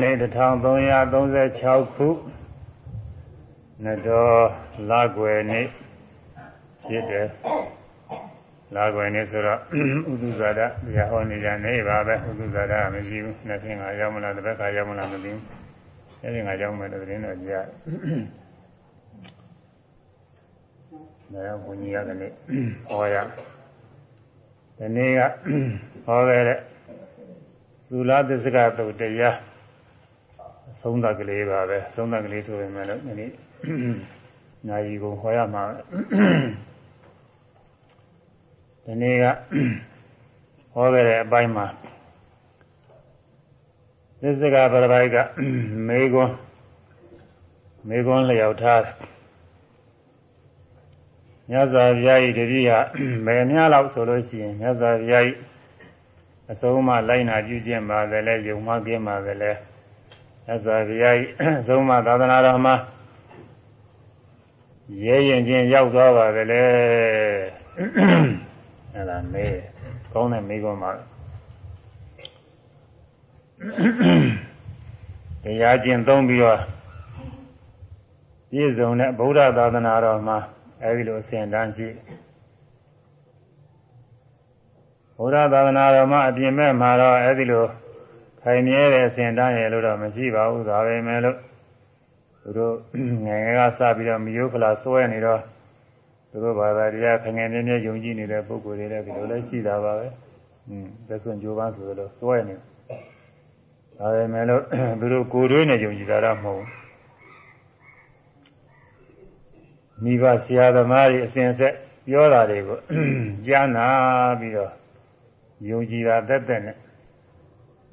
နေ့1336ခုနတော်လာွယ်နေ့ဖြစ်တယ်လာွယ်နေ့ဆိုတော့ဥဒုဇာဒတရားဟောနေကြနေပါပဲဥဒုဇာဒကမရှိဘူးနှစ်ဖြင့်ကရောက်မလားတစ်ဘက်ကရောက်မလားမသိဘူးအဲဒီကရောက်မယ်လို့သတင်းတော့ကြားတယ်ဒါကဘုန်းကြီးကလည်းဟောရဒီနေ့ကဟောခဲ့တဲ့သုလသစ္စကသုတ်တရား သုံးသက်ကလေးပါပဲသုံးသက်ကလေးဆိုရင်လည်းဒီနေ့ညာရီကိုဟောရမှာဒီနေ့ကဟောခဲ့တဲ့အပိုင်းမှာသစ္စကပရပိုက်ကမေကွန်းမေကွန်းလျောက်ထားတယ်မြတ်စွာဘုရားဤတတိယမယ်များလောက်ဆိုလို့ရှိရင်မြတ်စွာဘုရားဤအဆုံးမလိုက်နာပြုခြင်းပါပဲလဲယုံမှကင်းပါပဲလဲ မြတ်စွာဘုရားဤအဆုံးမသာသနာတော်မှာရဲရင်ချင်းရောက်သွားပါပဲလဲအဲ့ဒါမေးကောင်းတဲ့မေးခွန်းပါတရားကျင့်သုံးပြီးတော့ပြည့်စုံတဲ့ဗုဒ္ဓသာသနာတော်မှာအဲဒီလိုအစဉ်တန်းရှိဘုရားသာသနာတော်မှာအပြင်မဲ့မှာတော့အဲဒီလို ခိုင်မြဲတဲ့အစဉ်တန်းရဲ့လို့တော့မရှိပါဘူးဒါပဲမဲ့လို့သူတို့ငယ်ငယ်ကစပြီးတော့မိယုဖလာစွဲနေတော့သူတို့ဘာသာတရားခငယ်မြဲမြဲယုံကြည်နေတဲ့ပုဂ္ဂိုလ်တွေလည်းဒီလိုလည်းရှိတာပါပဲอืมသက်စွန့်ကြိုးပမ်းဆိုလို့စွဲနေဒါပဲမဲ့လို့သူတို့ကိုယ်တွင်းနဲ့ယုံကြည်တာတော့မဟုတ်ဘူးမိဘဆရာသမားတွေအစဉ်ဆက်ပြောတာတွေကိုကြားနာပြီးတော့ယုံကြည်တာတက်တက်နဲ့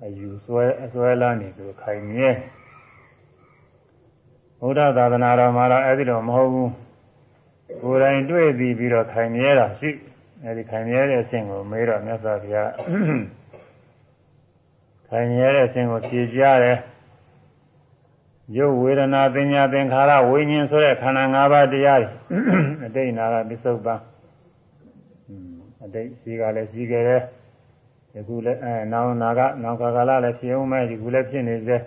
အယူဆွဲအဆွဲလာနေသူခိုင်မြဲဘုရားသာသနာတော်မှာတော့အဲ့ဒီလိုမဟုတ်ဘူးကိုယ်တိုင်တွေ့ပြီးပြီးတော့ခိုင်မြဲတာရှိအဲ့ဒီခိုင်မြဲတဲ့အစဉ်ကိုမေးတော့မြတ်စွာဘုရားခိုင်မြဲတဲ့အစဉ်ကိုဖြေကြားတယ်ရုပ်ဝေဒနာပညာသင်္ခါရဝိညာဉ်ဆိုတဲ့ခန္ဓာ၅ပါးတရားတွေအတိတ်နာကပစ္စုပန်အတိတ်ရှိကလည်းရှိခဲ့တယ် ယခုလည်းအဲနောင်နာကနောင်ကာလလည်းဖြစ်အောင်မဲ့ယခုလည်းဖြစ်နေသေး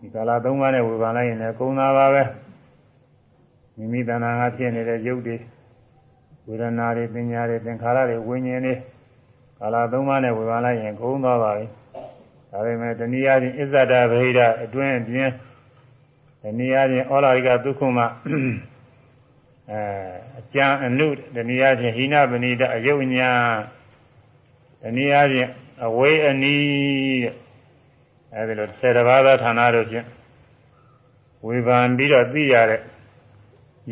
ဒီကာလသုံးပါးနဲ့ဝေဖန်လိုက်ရင်လည်းကုံသားပါပဲမိမိတဏ္ဍာငါဖြစ်နေတဲ့ရုပ်တွေဝေဒနာတွေပညာတွေသင်္ခါရတွေဝိညာဉ်တွေကာလသုံးပါးနဲ့ဝေဖန်လိုက်ရင်ကုံသွားပါပြီဒါပေမဲ့တနည်းအားဖြင့်အစ္ဆဒဗဟိဒအတွင်းအပြင်တနည်းအားဖြင့်ဩလာရိကဒုက္ခမအဲအကျံအနုတနည်းအားဖြင့်ဟိနပဏိတအယုတ်ညာ တနည်းအားဖြင့်အဝေးအနီးအဲဒီလို၁၀တပါးသောဌာနတို့ဖြင့်ဝေဖန်ပြီးတော့သိရတဲ့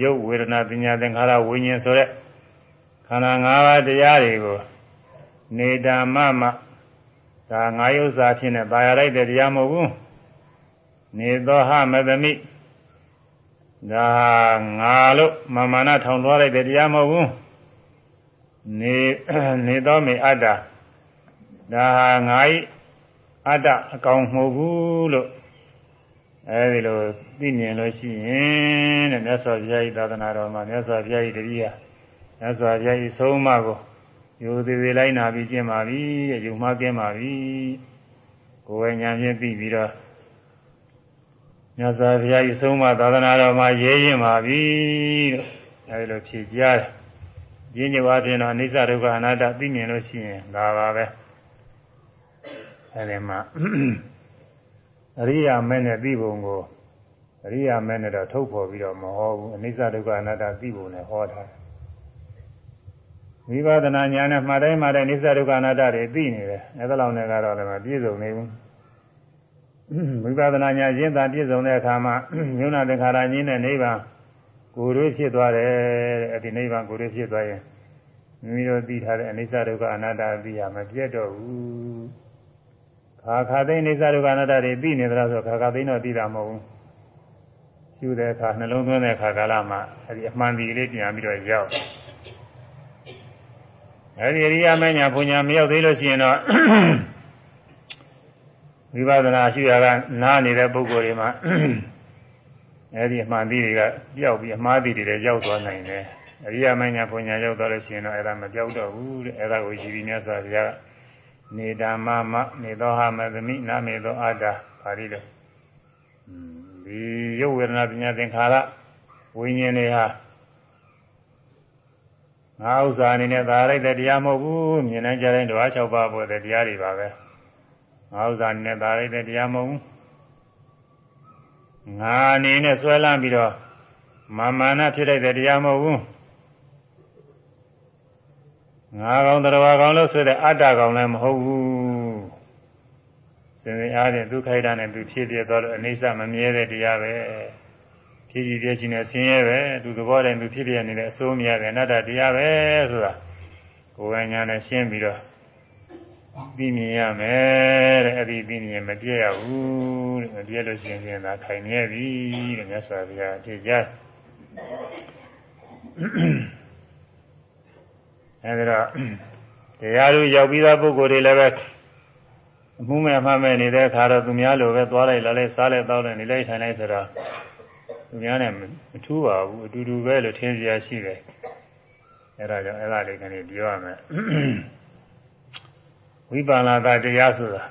ရုပ်ဝေဒနာပညာသင်္ခါရဝိညာဉ်ဆိုတဲ့ခန္ဓာ၅ပါးတရားတွေကိုနေတာမမဒါငါယုဇာဖြစ်နေပါရလိုက်တဲ့တရားမဟုတ်ဘူးနေသောဟမသမိဒါငါလို့မမနာထောင်သွားလိုက်တဲ့တရားမဟုတ်ဘူးနေနေသောမေအတ္တ ဒါငါဤအတ္တအကောင်မဟုတ်ဘူးလို့အဲဒီလိုသိမြင်လို့ရှိရင်တဲ့မြတ်စွာဘုရားဤသာသနာတော်မှာမြတ်စွာဘုရားဤတတိယမြတ်စွာဘုရားဤဆုံးမကိုယူသေးသေးလိုက်နာပြီးကျင့်ပါပြီတဲ့ယူမှကျင့်ပါပြီကိုယ်ဝဉာဏ်ဖြင့်သိပြီးတော့မြတ်စွာဘုရားဤဆုံးမသာသနာတော်မှာရဲရင်ပါပြီလို့အဲဒီလိုဖြေကြားတယ်ရင်းညွားဖြင့်တော့အိစ္ဆဒုက္ခအနတ္တသိမြင်လို့ရှိရင်ဒါပါပဲ အဲဒီမှာအရိယာမဲနဲ့သိပုံကိုအရိယာမဲနဲ့တော့ထုတ်ဖော်ပြီးတော့မဟောဘူးအိစ္ဆဒုက္ခအနတ္တသိပုံနဲ့ဟောထားတယ်ဝိပဿနာဉာဏ်နဲ့မှတ်တိုင်းမှတ်တိုင်းနိစ္စဒုက္ခအနတ္တတွေသိနေတယ်အဲဒါလောက်နဲ့ကတော့လည်းမပြည့်စုံနေဘူးဝိပဿနာဉာဏ်ရင်းသာပြည့်စုံတဲ့အခါမှာညုဏသင်္ခါရညင်းတဲ့နိဗ္ဗာန်ကိုယ်ရွေးဖြစ်သွားတယ်တဲ့အဲဒီနိဗ္ဗာန်ကိုယ်ရွေးဖြစ်သွားရင်မိမိတို့သိထားတဲ့အနိစ္စဒုက္ခအနတ္တသိရမပြတ်တော့ဘူး ခါခါသိအနိစ္စဒုက္ခအနတ္တတွေသိနေသလားဆိုခါခါသိတော့သိတာမဟုတ်ဘူးရှုတဲ့အခါနှလုံးသွင်းတဲ့အခါကာလမှာအဲဒီအမှန်ဒီလေးပြန်ပြီးတော့ရောက်အဲဒီအရိယာမညာဘုညာမရောက်သေးလို့ရှိရင်တော့ဝိပဿနာရှိရကနားနေတဲ့ပုဂ္ဂိုလ်တွေမှာအဲဒီအမှန်သီးတွေကပျောက်ပြီးအမှားသီးတွေလည်းရောက်သွားနိုင်တယ်အရိယာမညာဘုညာရောက်သွားလို့ရှိရင်တော့အဲဒါမပျောက်တော့ဘူးတဲ့အဲဒါကိုရှိပြီးမြတ်စွာဘုရား နေတာမမနေသောဟာမသမိနာမေသောအာတာပါဠိလိုဒီရုပ်ဝေဒနာပညာသင်္ခါရဝိညာဉ်တွေဟာငါဥစ္စာအနေနဲ့သာလိုက်တဲ့တရားမဟုတ်ဘူးမြင်နိုင်ကြတဲ့ဓဝါ၆ပါးပေါ်တဲ့တရားတွေပါပဲငါဥစ္စာအနေနဲ့သာလိုက်တဲ့တရားမဟုတ်ဘူးငါအနေနဲ့ဆွဲလန်းပြီးတော့မာမာနဖြစ်လိုက်တဲ့တရားမဟုတ်ဘူး ငါကောင်တရားကောင်လို့ဆိုတဲ့အတ္တကောင်လည်းမဟုတ်ဘူးသင်္ကေအားဖြင့်ဒုက္ခိတနဲ့သူဖြစ်ပြသွားလို့အနိစ္စမမြဲတဲ့တရားပဲဖြစ်ကြည့်ပြချင်းနဲ့ဆင်းရဲပဲသူသဘောတည်းသူဖြစ်ပြနေတဲ့အစိုးမရတဲ့အနတ္တတရားပဲဆိုတာကိုယ်ကညာနဲ့ရှင်းပြီးတော့သိမြင်ရမယ်တဲ့အဲ့ဒီသိမြင်မပြည့်ရဘူးတဲ့မပြည့်လို့ရှိရင်သာခိုင်နေပြီတဲ့မြတ်စွာဘုရားအထင်ကြား အဲဒီတော့တရားလူရောက်ပြီးသားပုဂ္ဂိုလ်တွေလည်းပဲအမှုမဲ့မှမဲ့နေတဲ့အခါတော့သူများလိုပဲသွားလိုက်လာလိုက်စားလိုက်တောက်လိုက်နေလိုက်ထိုင်လိုက်ဆိုတော့သူများနဲ့မထူးပါဘူးအတူတူပဲလို့ထင်စရာရှိတယ်အဲဒါကြောင့်အဲ့ဒါလေးကနေပြောရမယ်ဝိပါလာသတရားဆိုတာ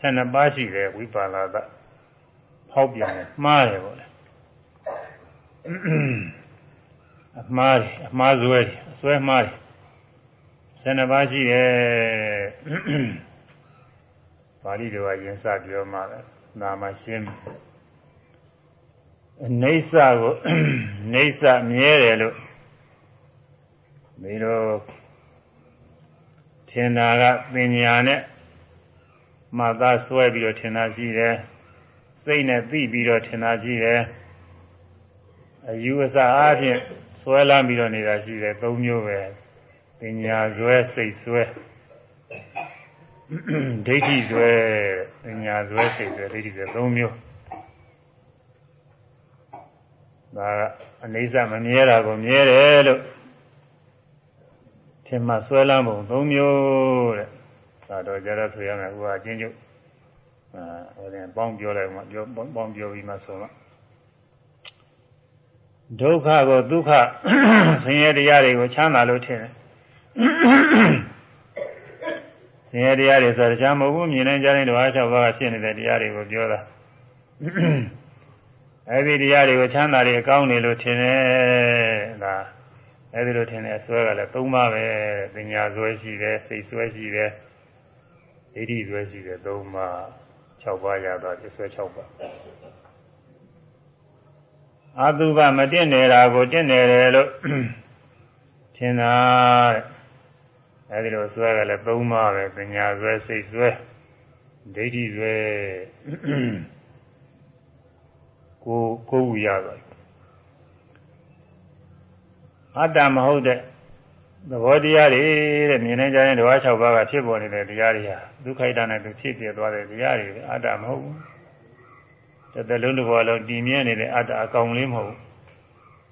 12ပါးရှိတယ်ဝိပါလာသဖောက်ပြန်တယ်မှားတယ်ပေါ့လေအမှားတယ်အမှားစွဲတယ်အစွဲမှားတယ် 12ပါးရှိတယ်ပါဠိတော်ကရင်စပြောမှပဲနာမရှင်းအိဋ္ဌကိုအိဋ္ဌမြဲတယ်လို့ဒီလိုထင်တာကပညာနဲ့မှသာဆွဲပြီးတော့ထင်တာရှိတယ်စိတ်နဲ့သိပြီးတော့ထင်တာရှိတယ်အယူအဆအားဖြင့်ဆွဲလမ်းပြီးတော့နေတာရှိတယ်သုံးမျိုးပဲ ပညာဇွဲစိတ်ဇွဲဒိဋ္ဌိဇွဲပညာဇွဲစိတ်ဇွဲဒိဋ္ဌိဇွဲသုံးမျိုးဒါကအနိစ္စမမြဲတာကိုမြဲတယ်လို့ထင်မှဆွဲလမ်းပုံသုံးမျိုးတဲ့ဒါတော့ကြတော့ဆိုရမယ်ဟိုကအချင်းချုပ်အာဟိုတင်ပေါင်းပြောလိုက်မှပြောပေါင်းပြောပြီးမှဆိုမှဒုက္ခကိုဒုက္ခဆင်းရဲတရားတွေကိုချမ်းသာလို့ထင်တယ် ဆင်းရဲတရားတွေဆိုတော့တရားမဟုတ်ဘူးမြင်နိုင်ကြတဲ့ဓဝါ၆ပါးကဖြစ်နေတဲ့တရားတွေကိုပြောတာအဲဒီတရားတွေကိုချမ်းသာတွေအကောင်းနေလို့ထင်တယ်ဒါအဲဒီလိုထင်တဲ့အစွဲကလည်း၃ပါးပဲပညာစွဲရှိတယ်စိတ်စွဲရှိတယ်ဒိဋ္ဌိစွဲရှိတယ်၃ပါး၆ပါးရတော့ဒီစွဲ၆ပါးအတုပမတင့်နေတာကိုတင့်နေတယ်လို့ထင်တာ အဲဒီလိုစွဲကလည်း၃ပါးပဲပညာစွဲစိတ်စွဲဒိဋ္ဌိစွဲကိုကိုယ်ဝရသွားအတ္တမဟုတ်တဲ့သဘောတရားတွေတဲ့မြင်နေကြတဲ့ဓဝါ၆ပါးကဖြစ်ပေါ်နေတဲ့တရားတွေဟာဒုက္ခိတနဲ့သူဖြစ်ပြသွားတဲ့တရားတွေအတ္တမဟုတ်ဘူးတစ်သက်လုံးတစ်ဘဝလုံးတည်မြဲနေတဲ့အတ္တအကောင်လေးမဟုတ်ဘူး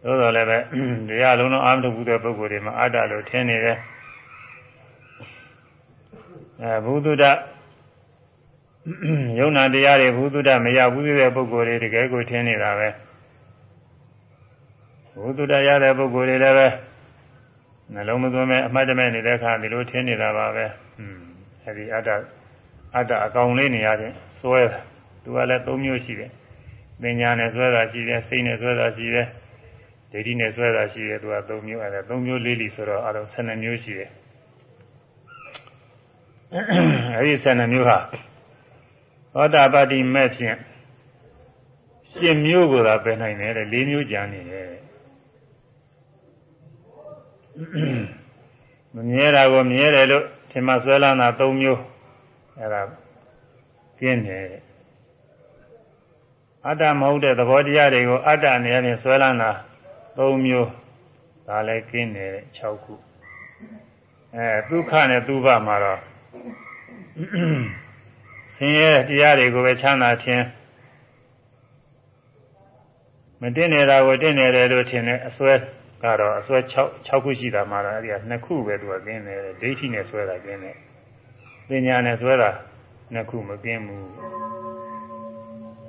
သို့တော်လည်းပဲတရားလုံးလုံးအာမထုတ်ဘူးတဲ့ပုဂ္ဂိုလ်တွေမှာအတ္တလို့ထင်နေတယ် အဲဘုဒ္ဓယုံနာတရားတွေဘုဒ္ဓမရဘူးတဲ့ပုဂ္ဂိုလ်တွေတကယ်ကိုထင်နေတာပဲဘုဒ္ဓရတဲ့ပုဂ္ဂိုလ်တွေလည်းပဲနှလုံးမသွင်းမဲ့အမှတ်တမဲ့နေတဲ့အခါဒီလိုထင်နေတာပါပဲ။อืมအဲဒီအတ္တအတ္တအကောင်လေးနေရတယ်စွဲတာသူကလည်း၃မျိုးရှိတယ်။ပညာနဲ့စွဲတာရှိတယ်စိတ်နဲ့စွဲတာရှိတယ်ဒိဋ္ဌိနဲ့စွဲတာရှိတယ်သူက၃မျိုးအဲဒါ၃မျိုးလေးလီဆိုတော့အလုံး၁၂မျိုးရှိတယ်။ အဲဒီ၁၂မျိုးဟာသောတာပတိမဲ့ဖြင့်ရှင်းမျိုးကိုသာပယ်နိုင်တယ်တဲ့၄မျိုးကြံနေတယ်မမြဲတာကိုမြဲတယ်လို့ထင်မှဆွဲလန်းတာ၃မျိုးအဲဒါပြင်းတယ်အတ္တမဟုတ်တဲ့သဘောတရားတွေကိုအတ္တအနေနဲ့ဆွဲလန်းတာ၃မျိုးဒါလည်းကျင်းတယ်6ခုအဲဒုက္ခနဲ့ဒုဗမှာတော့ ဆင်းရဲတရားတွေကိုပဲချမ်းသာခြင်းမတင်နေတာကိုတင်နေတယ်လို့ထင်တဲ့အစွဲကတော့အစွဲ6 6ခုရှိတာမှတော့အဲ့ဒီက2ခုပဲသူကကျင်းတယ်ဒိဋ္ဌိနဲ့ဆွဲတာကျင်းတယ်ပညာနဲ့ဆွဲတာ2ခုမကျင်းဘူး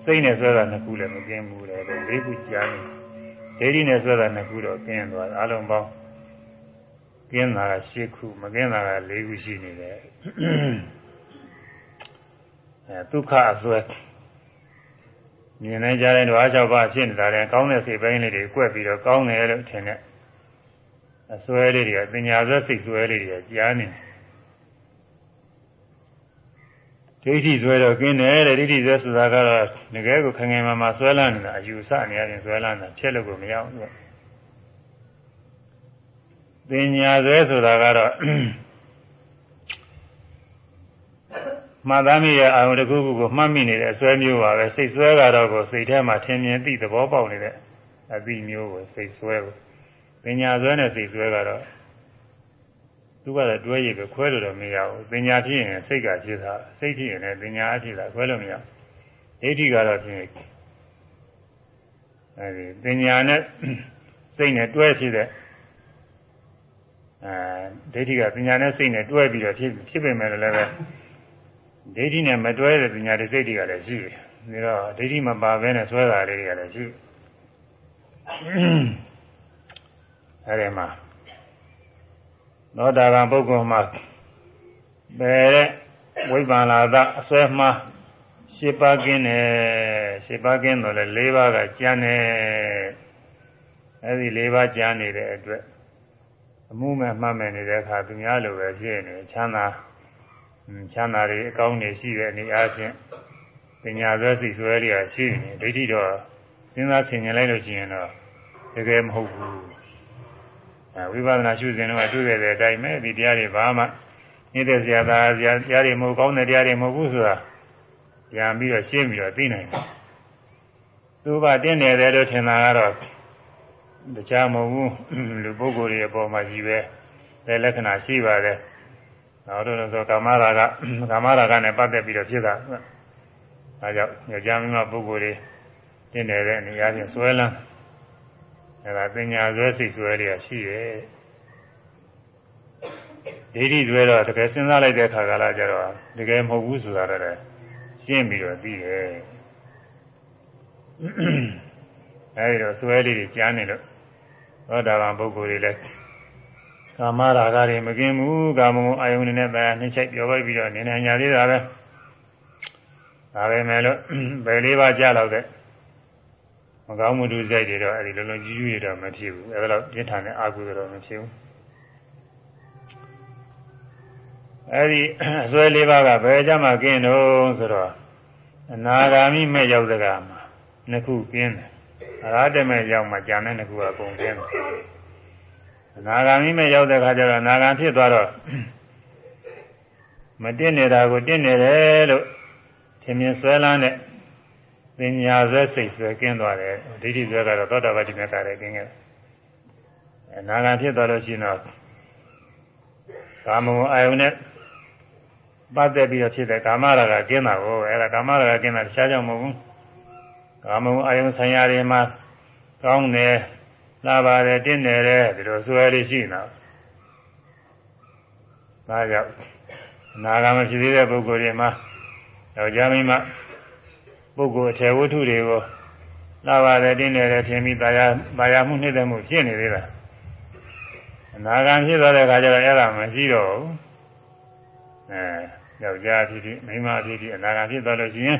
စိတ်နဲ့ဆွဲတာ2ခုလည်းမကျင်းဘူးလေ၄ခုကြားနေဒိဋ္ဌိနဲ့ဆွဲတာ2ခုတော့ကျင်းသွားတယ်အလုံးပေါင်း ကျင်းတာက10ခုမကျင်းတာက4ခုရှိနေတယ်အဲဒုက္ခအစွဲမြင်နေကြတဲ့ဓဝါ၆ပါးဖြစ်နေတာလည်းကောင်းတဲ့စိတ်ပိုင်းလေးတွေကွက်ပြီးတော့ကောင်းတယ်လို့ထင်တဲ့အစွဲလေးတွေကပညာဆွဲစိတ်ဆွဲလေးတွေကကြားနေဒိဋ္ဌိဆွဲတော့กินတယ်တဲ့ဒိဋ္ဌိဆွဲဆိုတာကတော့ငကဲကိုခင်ခင်မာမာဆွဲလန်းနေတာအယူဆနေရတယ်ဆွဲလန်းတာဖြစ်လို့ကိုမရအောင်သူက ပညာဆွဲဆိုတာကတော့မှတ်သားမိရဲ့အာရုံတစ်ခုခုကိုမှတ်မိနေတဲ့အစွဲမျိုးပါပဲစိတ်ဆွဲကတော့ကိုစိတ်ထဲမှာထင်မြင်သိသဘောပေါက်နေတဲ့အသိမျိုးကိုစိတ်ဆွဲကိုပညာဆွဲနဲ့စိတ်ဆွဲကတော့သူကလည်းတွဲရည်ပဲခွဲလို့တော့မရဘူးပညာဖြစ်ရင်စိတ်ကဖြစ်တာစိတ်ဖြစ်ရင်လည်းပညာအဖြစ်တာခွဲလို့မရဒိဋ္ဌိကတော့ဖြစ်အဲဒီပညာနဲ့စိတ်နဲ့တွဲဖြစ်တဲ့ အဲဒိဋ္ဌိကပညာနဲ့စိတ်နဲ့တွဲပြီးတော့ဖြစ်ဖြစ်ပေမဲ့လည်းပဲဒိဋ္ဌိနဲ့မတွဲတဲ့ပညာတွေစိတ်တွေကလည်းရှိတယ်။ဒါတော့ဒိဋ္ဌိမပါဘဲနဲ့ဆွဲတာလေးတွေကလည်းရှိတယ်။အဲဒီမှာသောတာပန်ပုဂ္ဂိုလ်မှာဘယ်တဲ့ဝိပ္ပန္နာသအစွဲမှားရှင်းပါကင်းတယ်ရှင်းပါကင်းတော့လေ၄ပါးကကျန်တယ်အဲဒီ၄ပါးကျန်နေတဲ့အတွက် အမှုမဲ့မှတ်မဲ့နေတဲ့အခါသူများလိုပဲဖြစ်နေချမ်းသာချမ်းသာတွေအကောင်းတွေရှိတဲ့အနေအားဖြင့်ပညာဆွဲစိတ်ဆွဲတွေကရှိနေဒိဋ္ဌိတော့စဉ်းစားဆင်ခြင်လိုက်လို့ရှိရင်တော့တကယ်မဟုတ်ဘူးအဲဝိပဿနာရှုစဉ်တော့တွေ့ရတဲ့အတိုင်းပဲဒီတရားတွေဘာမှနေတဲ့ဆရာသားဆရာတရားတွေမဟုတ်ကောင်းတဲ့တရားတွေမဟုတ်ဘူးဆိုတာပြန်ပြီးတော့ရှင်းပြီးတော့သိနိုင်တယ်သူကတင်းနေတယ်လို့ထင်တာကတော့ တခြားမဟုတ်ဘူးလူပုဂ္ဂိုလ်တွေအပေါ်မှာကြီးပဲလက္ခဏာရှိပါတယ်နောက်တော့ဆိုကာမရာဂကာမရာဂနဲ့ပတ်သက်ပြီးတော့ဖြစ်တာအဲကြောင့်ညကြမ်းမပုဂ္ဂိုလ်တွေတင်းနေတဲ့နေရာချင်းဆွဲလန်းအဲဒါပညာဆွဲစိတ်ဆွဲတွေကရှိရဲ့ဒိဋ္ဌိဆွဲတော့တကယ်စဉ်းစားလိုက်တဲ့အခါကလာကြတော့တကယ်မဟုတ်ဘူးဆိုတာလည်းရှင်းပြီးတော့သိတယ်အဲဒီတော့ဆွဲလေးတွေကြားနေလို့ သောတာပန်ပုဂ္ဂိုလ်တွေလည်းကာမရာဂတွေမกินဘူးကာမဂုဏ်အာယုန်နဲ့တရားနှိမ့်ချိုက်ပြောပိုက်ပြီးတော့နေနေညာသေးတာပဲဒါပဲမဲ့လို့ဘယ်လေးပါးကြားတော့တဲ့မကောင်းမှုတွေစိုက်တွေတော့အဲဒီလုံးလုံးကြီးကြီးတော့မဖြစ်ဘူးအဲဒါတော့ပြင်းထန်တဲ့အာဟုတော့မဖြစ်ဘူးအဲဒီအစွဲလေးပါးကဘယ်ကြမှာกินတော့ဆိုတော့အနာဂါမိမဲ့ရောက်တဲ့ကမှာနှစ်ခုกินတယ် အရာတမဲ့ရောက်မှကြံတဲ့နှစ်ခုကကုန်กินတယ်အနာဂါမိမဲ့ရောက်တဲ့ခါကျတော့အနာဂံဖြစ်သွားတော့မတင်နေတာကိုတင်နေတယ်လို့ထင်မြင်ဆွဲလန်းတဲ့ပညာဆွဲစိတ်ဆွဲကင်းသွားတယ်ဒိဋ္ဌိဆွဲကတော့သောတာပတိမေတ္တာနဲ့ကင်းခဲ့အနာဂံဖြစ်သွားလို့ရှိရင်တော့ကာမဂုဏ်အာယုန်နဲ့ပတ်သက်ပြီးတော့ဖြစ်တဲ့ကာမရာဂကင်းတာကိုအဲ့ဒါကာမရာဂကင်းတာတခြားကြောင့်မဟုတ်ဘူး ကာမဂုဏ်အာယုန်ဆံရတွေမှာကောင်းတယ်လာပါတယ်တင်းနေတယ်ဒီလိုဆွဲလေးရှိနေတာဒါကြောင့်အနာဂါမဖြစ်သေးတဲ့ပုဂ္ဂိုလ်တွေမှာယောက်ျားမိန်းမပုဂ္ဂိုလ်အထည်ဝတ္ထုတွေကိုလာပါတယ်တင်းနေတယ်ထင်ပြီးတာယာတာယာမှုနှိမ့်တဲ့မှုဖြစ်နေသေးတာအနာဂါဖြစ်သွားတဲ့အခါကျတော့အဲ့ဒါမရှိတော့ဘူးအဲယောက်ျားဖြစ်ဖြစ်မိန်းမဖြစ်ဖြစ်အနာဂါဖြစ်သွားလို့ရှိရင်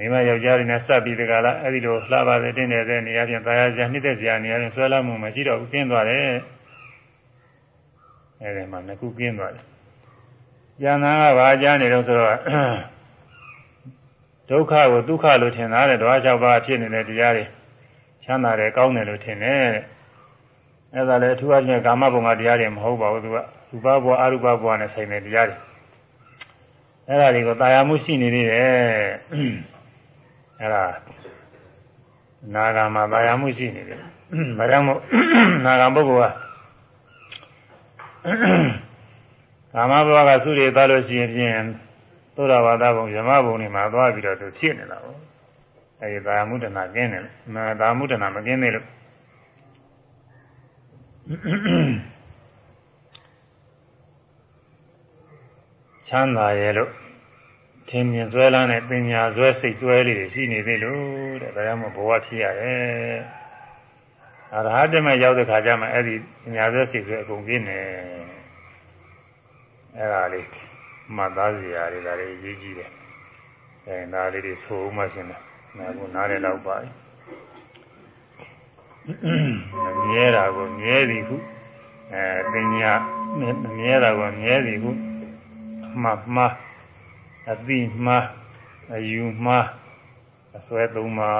မိမယောက်ျားတွေနဲ့စပ်ပြီးတကလားအဲ့ဒီလိုလှပါတဲ့တင်းနေတဲ့နေရာချင်းတာယာစရာနှိမ့်တဲ့စရာနေရာချင်းဆွဲလာမှုမရှိတော့ဘူးကျင်းသွားတယ်အဲ့ဒီမှာနှစ်ခုကျင်းသွားတယ်ဉာဏ်သာကဘာကြားနေတော့ဆိုတော့ဒုက္ခကိုဒုက္ခလို့ထင်တာတဲ့ဓဝါ၆ပါးဖြစ်နေတဲ့တရားတွေချမ်းသာတယ်ကောင်းတယ်လို့ထင်တယ်တဲ့အဲ့ဒါလည်းအထူးအဖြင့်ကာမဘုံကတရားတွေမဟုတ်ပါဘူးသူကရူပဘဝအရူပဘဝနဲ့ဆိုင်တဲ့တရားတွေအဲ့ဒါတွေကိုတာယာမှုရှိနေသေးတယ် အဲ့ဒါနာဂာမှာဗာယာမှုရှိနေတယ်။ဘာကြောင့်မို့နာဂာပုဂ္ဂိုလ်ကကာမဘဝကသုရိသားလို့ရှိရင်ဖြင့်သောတာပတ္တဘုံယမဘုံတွေမှာသွားပြီးတော့သူဖြစ်နေတာပေါ့။အဲဒီဗာယာမှုတနာကင်းတယ်။နာဂာမှုတနာမကင်းသေးလို့ချမ်းသာရဲ့လို့ ထင်မြင်ဆွဲလန်းတဲ့ပညာဆွဲစိတ်ဆွဲလေးတွေရှိနေသေးလို့တဲ့ဒါကြောင့်မို့ဘဝဖြစ်ရတယ်အရဟတမရောက်တဲ့ခါကျမှအဲ့ဒီပညာဆွဲစိတ်ဆွဲအကုန်ပြင်းနေအဲ့ဒါလေးမှတ်သားစရာတွေဒါလေးရေးကြည့်တယ်အဲဒါလေးတွေဆိုမှရှင်တယ်နာကိုနားရတော့ပါပြီမမြဲတာကိုမြဲသည်ဟုအဲပညာမမြဲတာကိုမြဲသည်ဟုအမှတ်မှား အသိမှားအယူမှားအစွဲသုံးပါ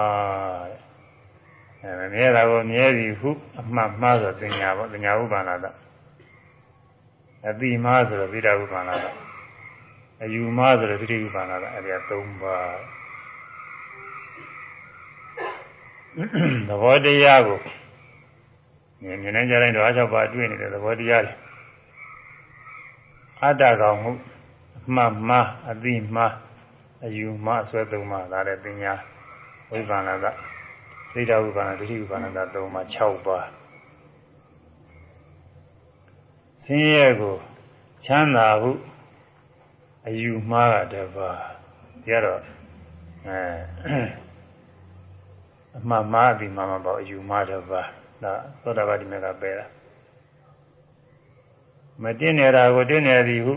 အဲမမြဲတာကိုမြဲသည်ဟုအမှတ်မှားဆိုပညာပေါ့ပညာဥပါဏတာအသိမှားဆိုတော့သီတာဥပါဏတာအယူမှားဆိုတော့သတိဥပါဏတာအဲ့ဒါ၃ပါးသဘောတရားကိုမြင်မြင်နေကြတဲ့ဓဝါ၆ပါးတွေ့နေတဲ့သဘောတရားတွေအတ္တကောင်မှုအ မှတ်မှားအသိမှားအယူမှားအစွဲသုံးမှားဒါလည်းပညာဝိပန္နကသိတာဝိပန္နဒိဋ္ဌိဝိပန္နကသုံးမှာ6ပါးဆင်းရဲကိုချမ်းသာဟုအယူမှားတာတပါးကြတော့အဲအမှန်မှားပြီးမှမပေါ့အယူမှားတော့ပါဒါသောတာပတိမေကပဲတာမတင်နေတာကိုတင်နေသည်ဟု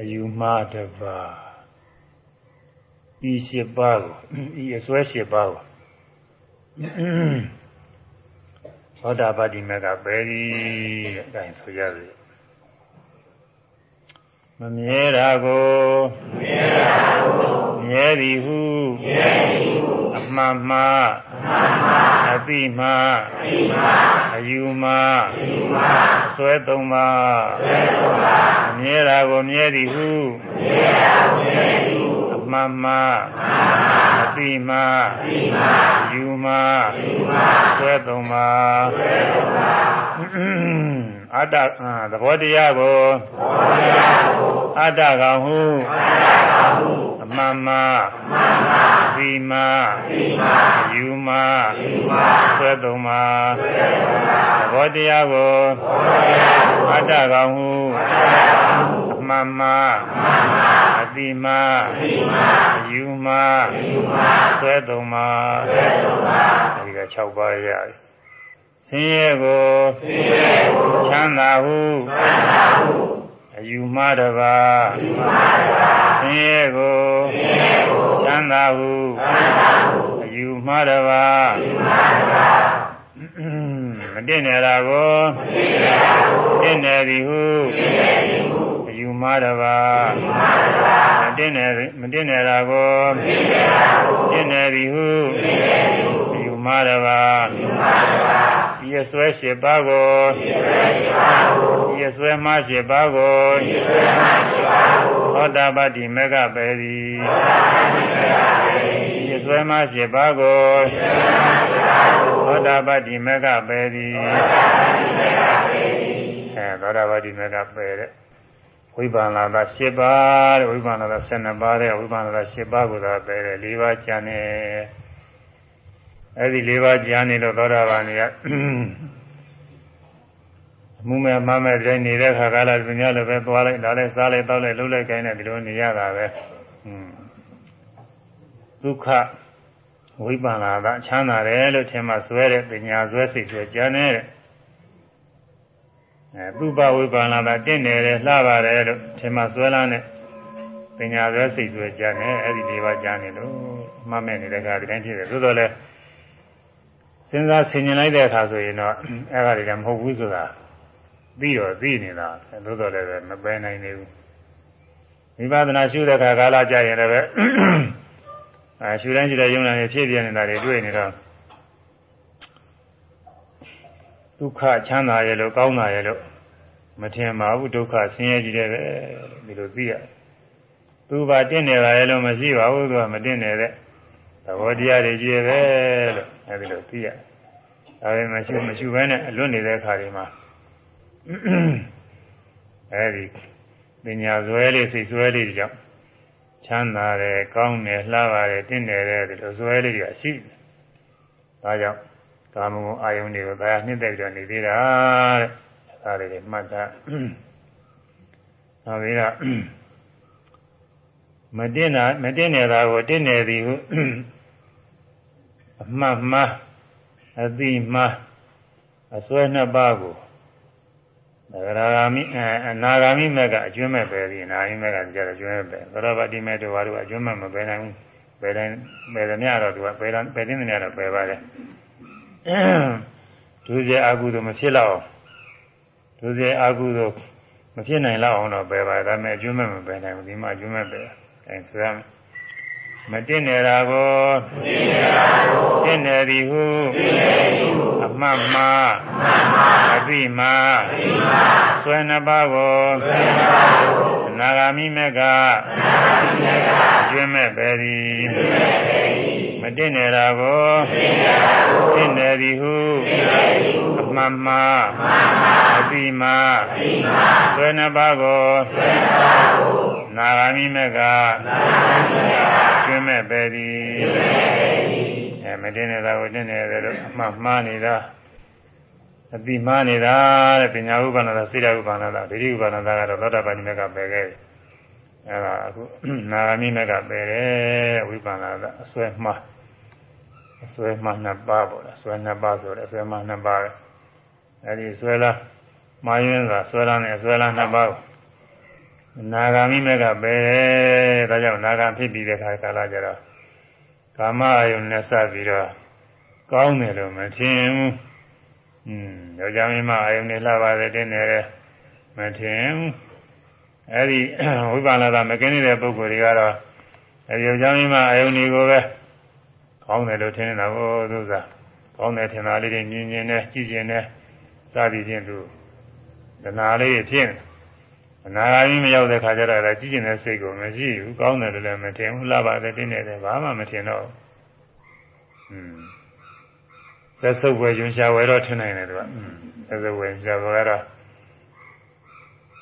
အယူမှားတော့ပါဤရှိပါကိုဤအစွဲရှိပါကိုသောတာပတိမေကပဲဒီတဲ့အဲဒါဆိုရတယ် မမြဲတာကိုမမြဲတာကိုမြဲသည်ဟုမြဲသည်ဟုအမှန်မှအမှန်မှအသိမှအသိမှအယူမှအယူမှဆွဲသုံးပါဆွဲသုံးပါမြဲတာကိုမြဲသည်ဟုမြဲတာကိုမြဲသည်ဟုအမှန်မှအမှန်မှအသိမှအသိမှယူမှယူမှဆွဲသုံးပါဆွဲသုံးပါ အတ္တသဘောတရားကိုသဘောတရားကိုအတ္တကောင်ဟုအတ္တကောင်ဟုအမှန်မှအမှန်မှသီမသီမယူမယူမဆွဲသုံးပါဆွဲသုံးပါသဘောတရားကိုသဘောတရားကိုအတ္တကောင်ဟုအတ္တကောင်ဟုအမှန်မှအမှန်မှအတိမအတိမယူမယူမဆွဲသုံးပါဆွဲသုံးပါဒီက6ပါးရပြီဆင်းရဲကိုဆင်းရဲကိုချ မ်းသာဟုချမ်းသာဟုအယူမှားတပါအယူမှားတပါဆင်းရဲကိုဆင်းရဲကိုချမ်းသာဟုချမ်းသာဟုအယူမှားတပါအယူမှားတပါမတင့်နေတာကိုမတင့်နေတာကိုတင့်နေသည်ဟုတင့်နေသည်ဟုအယူမှားတပါအယူမှားတပါမတင့်နေမတင့်နေတာကိုမတင့်နေတာကိုတင့်နေသည်ဟုတင့်နေသည်ဟုအယူမှားတပါအယူမှားတပါ ရဆွဲရှိပါကိုရဆွဲမရှိပါကိုသောတာပတိမေကပေသည်ရဆွဲမရှိပါကိုသောတာပတိမေကပေသည်အဲသောတာပတိမေကပေတဲ့ဝိပန္နာသာ7ပါးတဲ့ဝိပန္နာသာ12ပါးတဲ့ဝိပန္နာသာ7ပါးကိုသာပဲတဲ့၄ပါးကျန်တယ် အဲ့ဒီ၄ပါးကြားနေလို့သောတာပန်တွေကအမှုမဲ့မမဲ့တိုင်းနေတဲ့ခါကာလပညာလည်းပဲသွားလိုက်လာလိုက်စားလိုက်တောက်လိုက်လှုပ်လိုက်ခိုင်းနေဒီလိုနေရတာပဲอืมဒုက္ခဝိပန္နာကချမ်းသာတယ်လို့ထင်မှဆွဲတဲ့ပညာဆွဲစိတ်ဆွဲကြမ်းနေတဲ့အဲသူပဝိပန္နာကတင့်တယ်လှပါတယ်လို့ထင်မှဆွဲလာတဲ့ပညာဆွဲစိတ်ဆွဲကြမ်းနေအဲ့ဒီ၄ပါးကြမ်းနေလို့မမဲ့နေတဲ့ခါဒီတိုင်းဖြစ်တယ်သို့တော်လည်း စဉ်းစားဆင်ញင်လိုက်တဲ့အခါဆိုရင်တော့အဲ့ဒါတွေကမဟုတ်ဘူးဆိုတာပြီးတော့သိနေတာသို့တော်လည်းပဲမပယ်နိုင်နေဘူးဝိပဿနာရှုတဲ့အခါကာလကြာရင်လည်းပဲအဲရှုတိုင်းရှုတဲ့ယုံနာတွေဖြည့်ပြနေတာတွေတွေ့နေတော့ဒုက္ခချမ်းသာရဲ့လို့ကောင်းတာရဲ့လို့မထင်ပါဘူးဒုက္ခဆင်းရဲကြီးတယ်ပဲဒီလိုသိရသူပါတင့်နေပါရဲ့လို့မရှိပါဘူးသူကမတင့်နေတဲ့သ ဘောတရားတွေကြီးပဲလို့အဲဒီလိုသိရဒါပေမဲ့မရှိမရှိဘဲနဲ့အလွတ်နေတဲ့အခါတွေမှာအဲဒီပညာဇွဲလေးစိတ်ဇွဲလေးတွေကြောင့်ချမ်းသာတယ်ကောင်းတယ်လှပါတယ်တင့်တယ်တဲ့ဒီလိုဇွဲလေးတွေကရှိတယ်ဒါကြောင့်ကာမဂုဏ်အာယုန်တွေကိုဒါနှစ်သက်ကြနေသေးတာတဲ့ဒါလေးတွေမှတ်တာနောက်ပြီးတော့မတင်တာမတင်နေတာကိုတင်နေသည်ဟု အမှတ်မှားအသိမှားအစွဲနှစ်ပါးကိုသဂရာဂာမိအနာဂာမိမဲ့ကအကျွမ်းမဲ့ပဲဒီအနာဂိမဲ့ကကြတော့ကျွမ်းမဲ့ပဲသရပတိမဲ့တို့ဘာလို့အကျွမ်းမဲ့မပဲနိုင်ဘူးပယ်တိုင်းပယ်သမျှတော့သူကပယ်တော့ပယ်တင်းသမျှတော့ပယ်ပါတယ်ဒုစရအကုသို့မဖြစ်တော့ဒုစရအကုသို့မဖြစ်နိုင်လောက်အောင်တော့ပယ်ပါတယ်ဒါပေမဲ့အကျွမ်းမဲ့မပယ်နိုင်ဘူးဒီမှာအကျွမ်းမဲ့ပယ်အဲဆိုရမယ် မတင်နေတာကိုတင်နေသည်ဟုအမှတ်မှားအသိမှားဆွဲနှစ်ပါးကိုနာဂာမိမကကျွမ်းမဲ့ပဲသည်မတင်နေတာကိုတင်နေသည်ဟုအမှတ်မှားအသိမှားဆွဲနှစ်ပါးကို နာဂာမိမကကျွမ်းမဲ့ပဲသည်အဲမတင်နေတာကိုတင်နေတယ်လို့အမှတ်မှားနေတာအတိမှားနေတာတဲ့ပညာဥပ္ပန္နသာစိတ္တဥပ္ပန္နသာဒိဋ္ဌိဥပ္ပန္နသာကတော့သောတာပန်မြတ်ကပယ်ခဲ့တယ်အဲဒါအခုနာဂာမိမကပယ်တယ်ဝိပန္နသာအစွဲမှားအစွဲမှားနှစ်ပါးပေါ့လားအစွဲနှစ်ပါးဆိုတယ်အစွဲမှားနှစ်ပါးပဲအဲဒီအစွဲလားမာယင်းသာဆွဲလားနဲ့အစွဲလားနှစ်ပါး နာဂာမိမကပယ်တယ်ဒါကြောင့်နာဂာဖြစ်ပြီးတဲ့ခါကာလကျတော့ကာမအယုန်နဲ့စပြီးတော့ကောင်းတယ်လို့မထင်ဘူးอืมယောက်ျားမင်းမအယုန်နဲ့လှပါတယ်တင်းနေတယ်မထင်ဘူးအဲဒီဝိပါဏသာမကင်းနေတဲ့ပုဂ္ဂိုလ်တွေကတော့အဲဒီယောက်ျားမင်းမအယုန်တွေကိုပဲကောင်းတယ်လို့ထင်နေတာကိုသူစားကောင်းတယ်ထင်တာလေးတွေမြင်မြင်နဲ့ကြည့်ကျင်နဲ့စသည်ဖြင့်သူဒနာလေးဖြစ်နေ အနာဂါကြီးမရောက်တဲ့ခါကျတော့လည်းကြည့်ကျင်တဲ့စိတ်ကိုမရှိဘူးကောင်းတယ်လို့လည်းမထင်ဘူးလှပါတယ်တင်းနေတယ်ဘာမှမထင်တော့อืมသက်စုပ်ဝယ်ကျွန်းရှာဝယ်တော့ထင်နိုင်တယ်သူကသက်စုပ်ဝယ်ရှာဝယ်တော့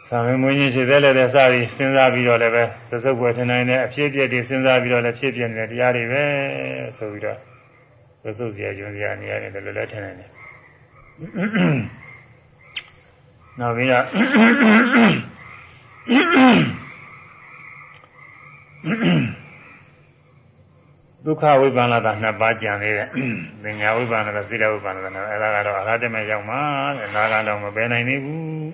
သံမွေးကြီးရှိသေးတယ်တဲ့စသည်စဉ်းစားပြီးတော့လည်းပဲသက်စုပ်ဝယ်ထင်နိုင်တဲ့အဖြစ်အပျက်တွေစဉ်းစားပြီးတော့လည်းဖြစ်ပြနေတဲ့တရားတွေပဲဆိုပြီးတော့သက်စုပ်စရာကျွန်းစရာနေရတယ်လည်းလည်းထင်နိုင်တယ်နောက်ပြီးတော့ ဒုက္ခဝိပန္နတာနှစ်ပါးကြံသေးတယ်။ပညာဝိပန္နတာစိတ္တဝိပန္နတာနဲ့အဲဒါကတော့အရဟတမေရောက်မှာတဲ့။နာကတော့မပယ်နိုင်သေးဘူး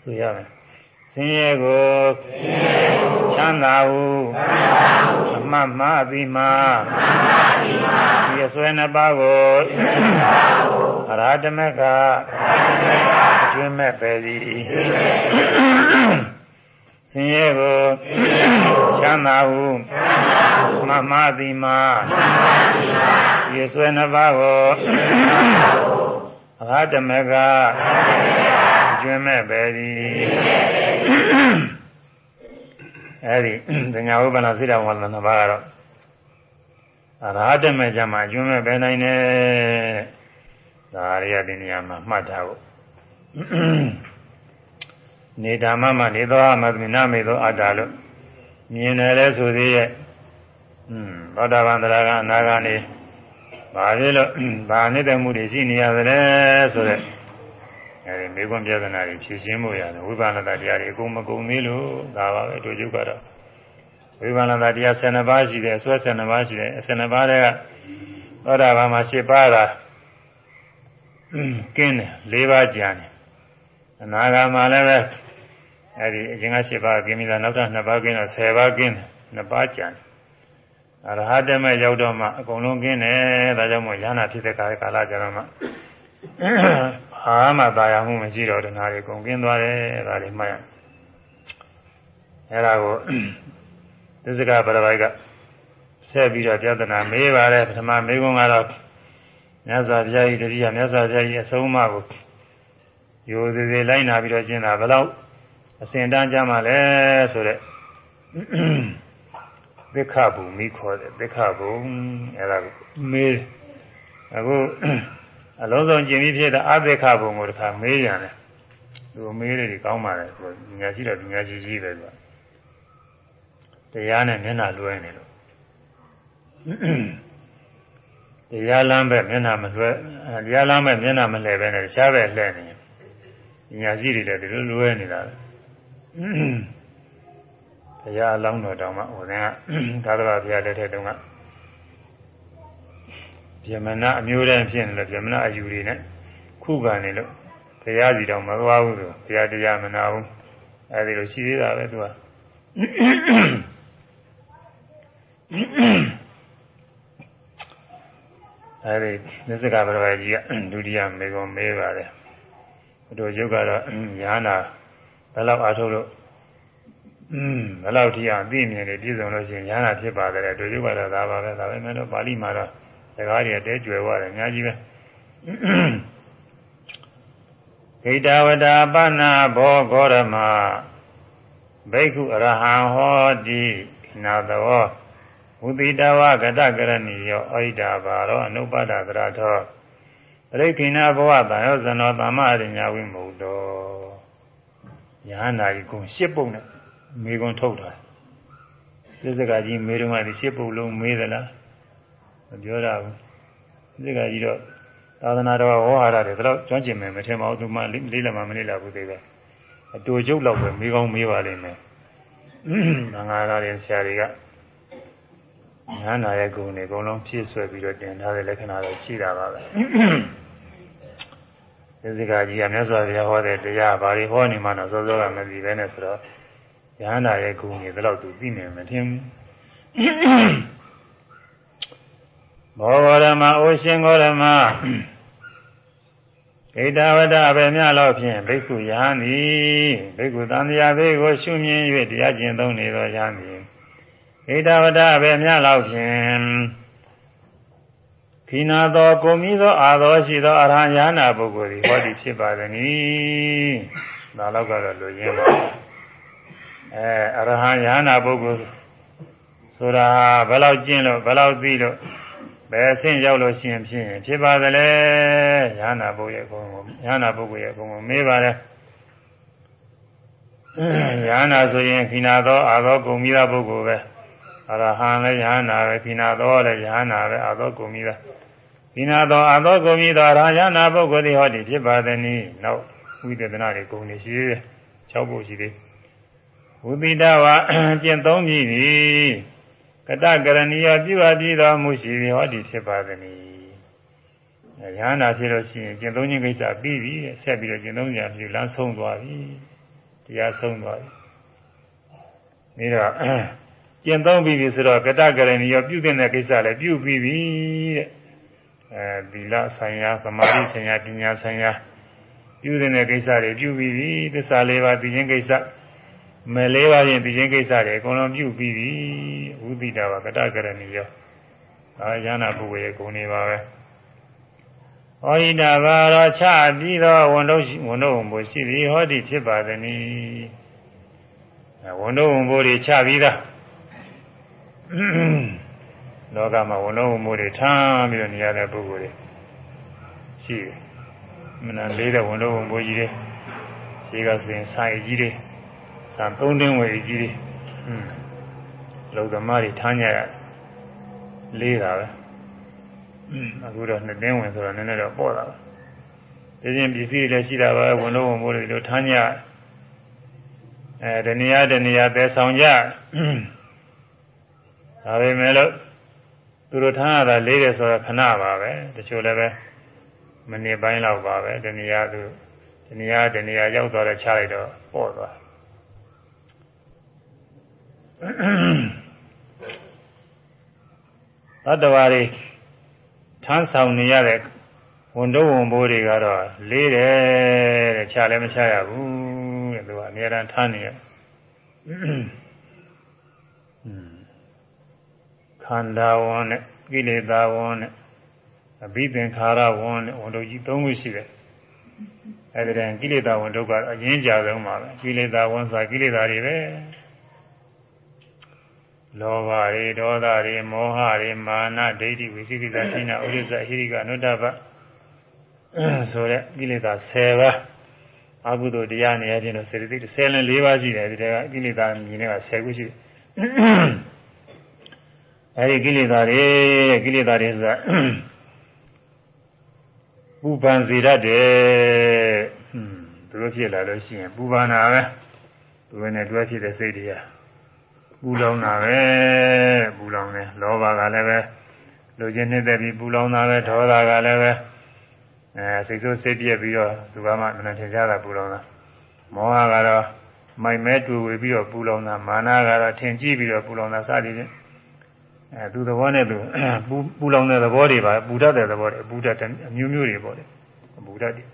။ဆိုရမယ်။ဆင်းရဲကိုချမ်းသာဟုအမှတ်မှအပြီးမှဒီအစွဲနှစ်ပါးကို အရဟတမေကကျွမ်းမဲ့ပဲသည်ဆင်းရဲကိုချမ်းသာဟုမမတိမာယေဆွေနှစ်ပါးကိုအဘဓမကကျွမ်းမဲ့ပဲသည်အဲဒီပညာဝိပ္ပနာစိတ္တဝါဒနှစ်ပါးကတော့အရဟတမေကြမှာကျွမ်းမဲ့ပဲနိုင်တယ် ဒါရီရတဲ့နေရာမှာမှတ်ထားဖို့နေဓမ္မမနေသောအမသမီနာမေသောအတ္တလို့မြင်တယ်လဲဆိုသေးရဲ့อืมသောတာပန်တရားကအနာကနေဘာဖြစ်လို့ဘာနေတဲ့မှုတွေရှိနေရသလဲဆိုတော့အဲဒီမေခွန်းပြဿနာတွေဖြေရှင်းမှုရတယ်ဝိပါဏတတရားတွေအကုန်မကုန်သေးလို့ဒါပါပဲတို့ကျုပ်ကတော့ဝိပါဏတတရား12ပါးရှိတယ်အစွဲ12ပါးရှိတယ်12ပါးတွေကသောတာပန်မှာ10ပါးက ကင်းတယ်၄ပါးကြံတယ်အနာဂါမှာလည်းပဲအဲဒီအရင်က7ပါးကင်းပြီးသားနောက်ထပ်2ပါးကင်းတော့10ပါးကင်းတယ်2ပါးကြံတယ်အရဟတမေရောက်တော့မှအကုန်လုံးကင်းတယ်ဒါကြောင့်မို့ရဟနာဖြစ်တဲ့ကာလကာလကြတော့မှအာမသာယာမှုမရှိတော့တနာတွေကုန်ကင်းသွားတယ်ဒါတွေမှတ်ရအဲဒါကိုသစ္စကပရပိုက်ကဆက်ပြီးတော့ပြဿနာမေးပါတယ်ပထမမေးခွန်းကတော့ မြတ်စွာဘုရားကြီးတတိယမြတ်စွာဘုရားကြီးအဆုံးအမကိုရိုသေသေးလိုက်နာပြီးတော့ကျင့်တာဘယ်တော့အစဉ်တန်းကြမှာလဲဆိုတော့သစ္ခဘုံမိခေါ်တယ်သစ္ခဘုံအဲ့ဒါမေးအခုအလုံးစုံကျင်ပြီးဖြစ်တဲ့အသစ္ခဘုံကိုတခါမေးရတယ်သူမေးတယ်ကောင်းပါလေသူညာရှိတော့ညာရှိရှိပဲသူတရားနဲ့မျက်နှာလွှဲနေလို့ တရားလမ်းပဲမျက်နှာမလွှဲတရားလမ်းပဲမျက်နှာမလှည့်ပဲနဲ့တခြားပဲလှည့်နေညာရှိတွေလည်းဒီလိုလွှဲနေတာပဲတရားအလောင်းတော်တောင်မှဟိုကသာသနာဘုရားလက်ထက်တုန်းကဗြဟ္မဏအမျိုးတန်းဖြစ်နေလို့ဗြဟ္မဏအယူတွေနဲ့ခုခံနေလို့တရားစီတောင်မသွားဘူးဆိုဘုရားတရားမနာဘူးအဲဒီလိုရှိသေးတာပဲသူက အဲဒီသစ္စကပရဝကြီးကဒုတိယမေကွန်မေးပါတယ်တို့ယုတ်ကတော့ညာနာဘယ်လောက်အားထုတ်လို့อืมဘယ်လောက်ထိအောင်သိမြင်နေပြည့်စုံလို့ရှိရင်ညာနာဖြစ်ပါတယ်တို့ယုတ်ကတော့ဒါပါပဲဒါပဲမဲ့တော့ပါဠိမှာတော့စကားတွေတဲကျွယ်သွားတယ်အများကြီးပဲဂိတဝတာပနာဘောဂောရမဘိက္ခုအရဟံဟောတိနာသော ဝုတိတဝကတကရဏီယောအိဒာဘာရောအနုပဒသရထောပရိခိဏဘဝတန်ရောဇနောသမ္မာရိညာဝိမုတ်တောညာနာကြီးကုံရှစ်ပုံနဲ့မေကုံထုတ်တာသစ္စကကြီးမေတုံးကဒီရှစ်ပုံလုံးမေးသလားမပြောရဘူးသစ္စကကြီးတော့သာသနာတော်ဟောဟာရတယ်ဒါတော့ကျွမ်းကျင်မယ်မထင်ပါဘူးသူမှလေးလက်မှမလေးလာဘူးသေးပဲအတူကျုပ်လောက်ပဲမေကောင်းမေးပါလိမ့်မယ်။ငါးငါးရတဲ့ဆရာတွေက ညာနာရဲ့ဂုဏ်တွေအကုန်လုံးဖြည့်ဆွဲပြီးတော့တင်ထားတဲ့လက္ခဏာတွေရှိတာပါပဲ။ဒီစကားကြီးကမြတ်စွာဘုရားဟောတဲ့တရားဘာတွေဟောနေမှတော့စောစောကမသိပဲနဲ့ဆိုတော့ညာနာရဲ့ဂုဏ်တွေဒီလောက်သူသိနေမထင်ဘူး။ဘောဂရမအိုရှင်ဂရမဣဒဝဒအဘေမြလောက်ဖြင့်ဘိက္ခုယဟန်သည်ဘိက္ခုသံဃာဘေကိုရှုမြင်၍တရားကျင့်သုံးနေသောယဟန်သည် ဣဒဝဒအဘေမြလောက်ဖြင့်ခိနာသောကိုမိသောအာသောရှိသောအရဟံယဟနာပုဂ္ဂိုလ်သည်ဟောသည်ဖြစ်ပါသည်။ဒါတော့ကတော့လူရင်းပါအဲအရဟံယဟနာပုဂ္ဂိုလ်ဆိုတာဘယ်လောက်ကျင့်လို့ဘယ်လောက်သိလို့ဘယ်အဆင့်ရောက်လို့ရှိရင်ဖြစ်ရင်ဖြစ်ပါသလဲရဟနာပုဂ္ဂိုလ်ရဲ့အကုန်ကိုရဟနာပုဂ္ဂိုလ်ရဲ့အကုန်ကိုမေးပါတယ်ရဟနာဆိုရင်ခိနာသောအာသောကုံမိသောပုဂ္ဂိုလ်ပဲ အရဟံလည်းရဟနာပဲခိနာသောလည်းရဟနာပဲအာသောကုံမိသောခိနာသောအာသောကုံမိသောအရဟနာပုဂ္ဂိုလ်သည်ဟောဒီဖြစ်ပါသည်နီနောက်ဝိသေသနာတွေကုံနေရှိသေးတယ်6ပုဒ်ရှိသေးဝုတိတဝါကျင့်သုံးပြီကတကရဏီယပြုအပ်ပြီးတော်မူရှိပြီဟောဒီဖြစ်ပါသည်။ဉာဏ်နာဖြစ်လို့ရှိရင်ကျင့်သုံးခြင်းကိစ္စပြီးပြီဆက်ပြီးတော့ကျင့်သုံးကြပြုလမ်းဆုံးသွားပြီ။တရားဆုံးသွားပြီ။ပြီးတော့ ကျင့်သုံးပြီးပြီဆိုတော့ကတကရဏီယပြုတဲ့ကိစ္စလည်းပြုပြီးပြီတဲ့။အဲဒီလဆိုင်ရာသမာဓိဆိုင်ရာပညာဆိုင်ရာပြုတဲ့ကိစ္စတွေပြုပြီးပြီသစ္စာလေးပါးသိခြင်းကိစ္စမယ်လေးပါးရင်သိခြင်းကိစ္စတွေအကုန်လုံးပြုပြီးပြီဝုသိတာပါကတကရဏီရောအာယနာပုဂ္ဂိုလ်ရဲ့ဂုဏ်တွေပါပဲဟောဟိတာဘာရောချပြီးတော့ဝန်တို့ဝန်တို့ဘုရှိသည်ဟောဒီဖြစ်ပါသည်နီဝန်တို့ဘုတွေချပြီးသား လောကမှာဝန်တို့ဘုတွေထားပြီးတော့နေရတဲ့ပုဂ္ဂိုလ်တွေရှိတယ်မနာလေးတဲ့ဝန်တို့ဘုကြီးတွေရှိကဆိုရင်ဆိုင်ကြီးတွေဒါသုံးတင်းဝေကြီးတွေอืมလောကမားတွေထားညရလေးတာပဲอืมအခုတော့နှစ်တင်းဝင်ဆိုတော့နည်းနည်းတော့ပေါ့တာပဲဒီချင်းပစ္စည်းတွေလည်းရှိတာပဲဝင်လို့ဝင်ဖို့တွေလို့ထားညအဲတဏှာတဏှာသဲဆောင်ကြ ဒါပေမဲ့လို့သူတို့ထားရတာလေးတယ်ဆိုတော့ခဏပါပဲတချို့လည်းပဲမနေ့ပိုင်းလောက်ပါပဲတဏှာသူတဏှာတဏှာရောက်သွားတော့ချလိုက်တော့ပေါ့သွားသတ္တဝါတွေထမ်းဆောင်နေရတဲ့ဝန်တော့ဝန်ဘိုးတွေကတော့လေးတယ်တဲ့ခြားလည်းမခြားရဘူးတဲ့သူကအများအားထမ်းနေရ ခန္ဓာဝန်နဲ့ကိလေသာဝန်နဲ့အဘိသင်္ခါရဝန်နဲ့ဝန်တို့ကြီး၃ခုရှိတယ်အဲဒီတည်းကိလေသာဝန်တို့ကအရင်ကြဆုံးပါပဲကိလေသာဝန်ဆိုကိလေသာတွေပဲလောဘတွေဒေါသတွေမောဟတွေမာနဒိဋ္ဌိဝိသိကိစ္စရှိနာဥဒိစ္စဟိရိကအနုတ္တပဆိုတဲ့ကိလေသာ10ပါးအကုသိုလ်တရားနေရာချင်းတော့စေတသိက်10နဲ့4ပါးရှိတယ်ဒီတည်းကကိလေသာမြင်နေတာ10ခုရှိတယ် အဲဒီကိလေသာတွေကိလေသာတွေဆိုတာပူပန်စေတတ်တယ်ဟွန်းသူတို့ဖြစ်လာလို့ရှိရင်ပူပန်တာပဲသူနဲ့တွဲဖြစ်တဲ့စိတ်တွေကပူလောင်တာပဲပူလောင်တယ်လောဘကလည်းပဲလူချင်းနှစ်သက်ပြီးပူလောင်တာပဲဒေါသကလည်းပဲအဲစိတ်ဆိုးစိတ်ပြက်ပြီးတော့သူကမှမနှထင်ကြတာပူလောင်တာမောဟကတော့မိုက်မဲတူဝေပြီးတော့ပူလောင်တာမာနကတော့ထင်ကြည့်ပြီးတော့ပူလောင်တာစသည်ဖြင့် အဲသူသဘောနဲ့သူပူပူလောင်တဲ့သဘောတွေပါပူတတ်တဲ့သဘောတွေပူတတ်တဲ့အမျိုးမျိုးတွေပေါ့လေပူတတ်တယ်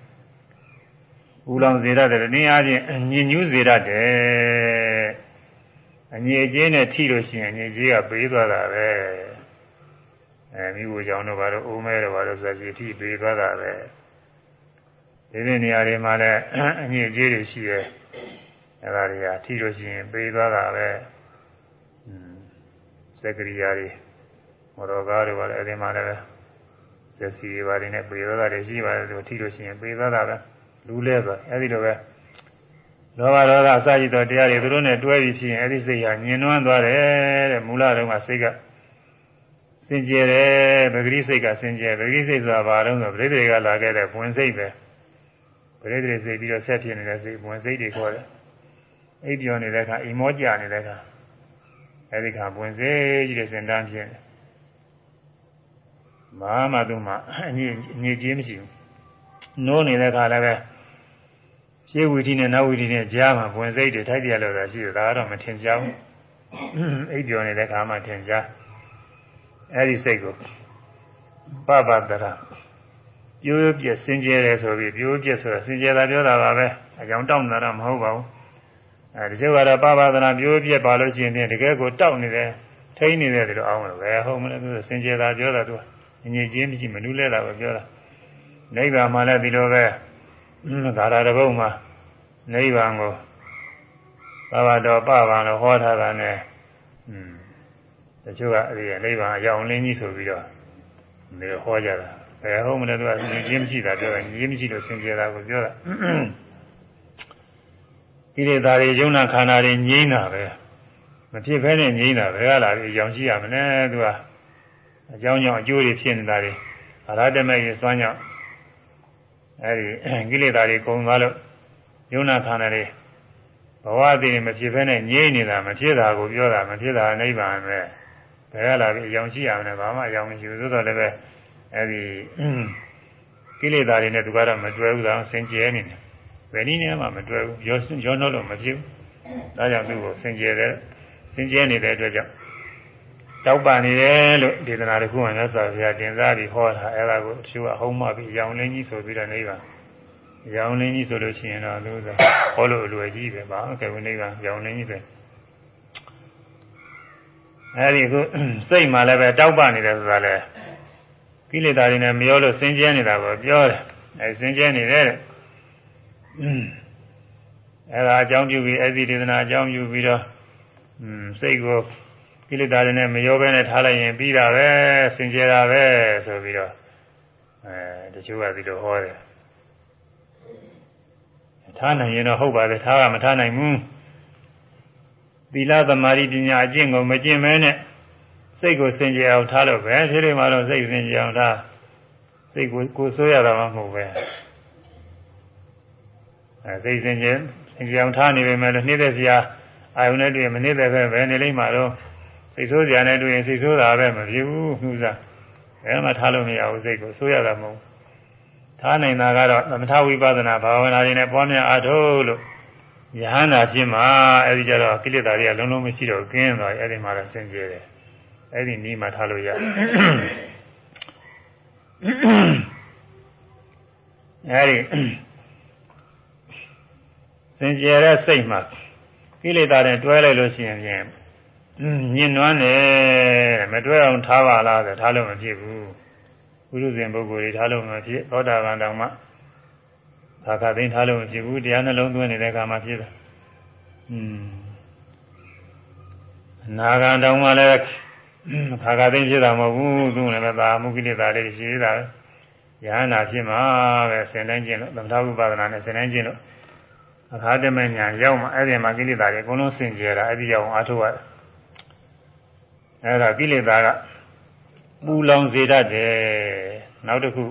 ပူလောင်စေတတ်တယ်နည်းအားဖြင့်ညင်ညူးစေတတ်တယ်အငြိအကျေးနဲ့ထိလို့ရှိရင်အငြိအကျေးကပေးသွားတာပဲအဲမိဖို့ကြောင့်တော့ဘာလို့အိုးမဲတော့ဘာလို့ဆိုစီထိပေးသွားတာပဲဒီနေ့နေရာတွေမှာလည်းအငြိအကျေးတွေရှိတယ်အဲဒါတွေကထိလို့ရှိရင်ပေးသွားတာပဲ စက်ကရိယာတွေမော်တော်ကားတွေပါလေအဲဒီမှာလည်းစက်စီတွေပါနေပေးသွားတာတွေရှိပါတယ်သူထိလို့ရှိရင်ပေးသွားတာပဲလူလဲဆိုအဲဒီလိုပဲလောဘဒေါသအစရှိသောတရားတွေသူတို့နဲ့တွဲပြီးဖြစ်ရင်အဲဒီစိတ်ဟာညင်နွမ်းသွားတယ်တဲ့မူလတုန်းကစိတ်ကစင်ကြယ်တယ်ပဂရိစိတ်ကစင်ကြယ်ပဂရိစိတ်ဆိုတာဘာလို့ဆိုပရိသေကလာခဲ့တဲ့ဘဝင်စိတ်ပဲပရိသေစိတ်ပြီးတော့ဆက်ဖြစ်နေတဲ့စိတ်ဘဝင်စိတ်တွေခေါ်တယ်အိပ်ပျော်နေတဲ့အခါအိမ်မောကြနေတဲ့အခါ အဲဒီခါဘဝင်စိတ်ကြီးတဲ့စင်တန်းဖြစ်တယ်ဘာမှသူမှအငြိအငြိကြီးမရှိဘူးနိုးနေတဲ့အခါလည်းပဲရှေးဝီထီနဲ့နောက်ဝီထီနဲ့ကြားမှာဝင်စိတ်တွေထိုက်ပြလို့သာရှိတယ်ဒါကတော့မထင်ကြဘူးအိပ်ပျော်နေတဲ့အခါမှထင်ကြအဲဒီစိတ်ကိုပပတရပြိုးပြက်စင်ကြဲတယ်ဆိုပြီးပြိုးပြက်ဆိုတာစင်ကြဲတာပြောတာပါပဲအကြောင်းတောင်းတာတော့မဟုတ်ပါဘူး အဲဒီကျကတော့ပပတရပြိုးပြက်ပါလို့ရှိရင်တကယ်ကိုတောက်နေတယ်ထိန်းနေတယ်လို့အောင်းလို့ပဲဟုတ်မလဲသူစင်ကြဲတာပြောတာသူအငြိချင်းမရှိမနူးလဲတာပဲပြောတာနိဗ္ဗာန်မှာလည်းဒီလိုပဲသာရတပုတ်မှာနိဗ္ဗာန်ကိုသာဝတော်ပပံလို့ဟောထားတာနဲ့อืมတချို့ကအဲဒီနိဗ္ဗာန်အကြောင်းလင်းကြီးဆိုပြီးတော့ဒီဟောကြတာဘယ်ဟုတ်မလဲသူကဉာဏ်ချင်းမရှိတာပြောတာဉာဏ်မရှိလို့သင်ကြတာကိုပြောတာ ဒီလေသာတွေယုံနာခန္ဓာတွေငြိမ်းတာပဲမဖြစ်ဘဲနဲ့ငြိမ်းတာဘယ်ကလာပြီးရောင်ရှိရမလဲသူကအကြောင်းကြောင့်အကျိုးတွေဖြစ်နေတာတွေအရဟတမေရဲ့စွမ်းကြောင့်အဲဒီကိလေသာတွေကုန်သွားလို့ယုံနာခန္ဓာတွေဘဝတည်မဖြစ်ဘဲနဲ့ငြိမ့်နေတာမဖြစ်တာကိုပြောတာမဖြစ်တာနိဗ္ဗာန်ပဲဘယ်လာပြီးအယောင်ရှိရမလဲဘာမှအယောင်မရှိဘူးသို့တော်လည်းပဲအဲဒီကိလေသာတွေနဲ့သူကတော့မတွဲဘူးသာဆင်ကျဲနေတယ် ဘယ်နည်းနဲ့မှမတွဲဘူးရောရောနှုတ်လို့မဖြစ်ဘူးဒါကြောင့်သူ့ကိုဆင်ကျဲတယ်ဆင်ကျဲနေတဲ့အတွက်ကြောင့်တောက်ပန်နေတယ်လို့ဒေသနာတစ်ခုမှမြတ်စွာဘုရားတင်စားပြီးဟောတာအဲ့ဒါကိုသူကဟုံးမပြီးရောင်လင်းကြီးဆိုပြီးတော့နေပါရောင်လင်းကြီးဆိုလို့ရှိရင်တော့လို့ဆိုဟောလို့အလွယ်ကြီးပဲပါကေဝိနိဗ္ဗာန်ရောင်လင်းကြီးပဲအဲဒီခုစိတ်မှလည်းပဲတောက်ပနေတယ်ဆိုတာလေကိလေသာတွေနဲ့မရောလို့စင်ကြဲနေတာကိုပြောတယ်အဲစင်ကြဲနေတယ်တဲ့ အဲဒါအကြောင်းပြုပြီးအဲ့ဒီဒေသနာအကြောင်းပြုပြီးတော့စိတ်ကိုကိလေသာတွေနဲ့မရောဘဲနဲ့ထားလိုက်ရင်ပြီးတာပဲစင်ကြယ်တာပဲဆိုပြီးတော့အဲတချို့ကဒီလိုဟောတယ်ထားနိုင်ရင်တော့ဟုတ်ပါတယ်ထားကမထားနိုင်ဘူးသီလသမာဓိပညာအကျင့်ကိုမကျင့်မဲနဲ့စိတ်ကိုစင်ကြယ်အောင်ထားလို့ပဲဒီလိုမှတော့စိတ်စင်ကြယ်အောင်ထားစိတ်ကိုကိုဆိုးရတာမှမဟုတ်ပဲ အဲစိတ်စင်ကြယ်စင်ကြယ်အောင်ထားနေပေမဲ့လည်းနှိမ့်တဲ့စရာအာယုန်နဲ့တွေ့မနှိမ့်တဲ့ပဲပဲနေလိမ့်မှာတော့စိတ်ဆိုးစရာနဲ့တွေ့ရင်စိတ်ဆိုးတာပဲမဖြစ်ဘူးနှူးစားဘယ်မှထားလို့မရဘူးစိတ်ကိုဆိုးရတာမဟုတ်ထားနိုင်တာကတော့သမထဝိပဿနာဘာဝနာတွေနဲ့ပွားများအားထုတ်လို့ယဟန္တာဖြစ်မှာအဲဒီကြတော့ကိလေသာတွေကလုံးလုံးမရှိတော့ကင်းသွားအဲဒီမှာတော့ဆင်ကြယ်တယ်အဲဒီနီးမှထားလို့ရအဲဒီစ င်ကြယ်တဲ့စိတ်မှာကိလေသာတွေတွဲလိုက်လို့ရှိရင်ဖြင့်ညင်နွမ်းတယ်မတွဲအောင်ထားပါလားဆိုထားလို့မဖြစ်ဘူးပုရုဇဉ်ပုဂ္ဂိုလ်တွေထားလို့မဖြစ်သောတာပန်တောင်မှသာခသိန်းထားလို့မဖြစ်ဘူးတရားနှလုံးသွင်းနေတဲ့အခါမှာဖြစ်တယ်อืมနာဂံတောင်မှလည်းခါခသိန်းဖြစ်တာမဟုတ်ဘူးသူလည်းသာမုကိလေသာလေးရှိသေးတာပဲယဟနာဖြစ်မှာပဲဆင်တိုင်းကျင့်လို့သမထဝိပဿနာနဲ့ဆင်တိုင်းကျင့်လို့ အခါတမဲ့ညာရောက်မှအဲ့ဒီမှာကိလေသာတွေအကုန်လုံးစင်ကြယ်တာအဲ့ဒီရောက်အောင်အားထုတ်ရတယ်အဲ့ဒါကိလေသာကပူလောင်စေတတ်တယ်နောက်တစ်ခု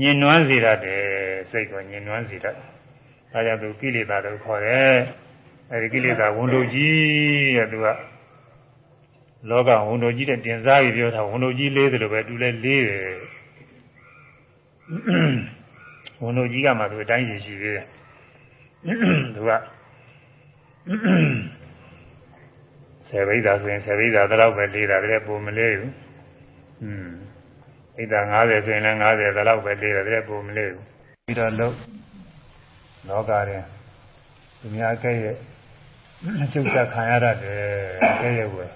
ညင်နွမ်းစေတတ်တယ်စိတ်ကညင်နွမ်းစေတတ်ဒါကြောင့်သူကိလေသာလို့ခေါ်တယ်အဲဒီကိလေသာဝန်တို့ကြီးတဲ့သူကလောကဝန်တို့ကြီးတဲ့တင်စားပြီးပြောတာဝန်တို့ကြီးလေးတယ်လို့ပဲသူလည်းလေးတယ်ဝန်တို့ကြီးကမှသူအတိုင်းရှိရှိသေးတယ် သူကဆယ်ဘိဓါဆိုရင်ဆယ်ဘိဓါတော့ပဲလေးတာတည်းပုံမလေးဘူးอืมဘိဓါ90ဆိုရင်လည်း90တော့ပဲလေးတာတည်းပုံမလေးဘူးပြီးတော့လုံးလောကရင်သူများကဲ့ရဲ့ချုပ်ချခံရတတ်တယ်ကဲ့ရဲ့ဝယ်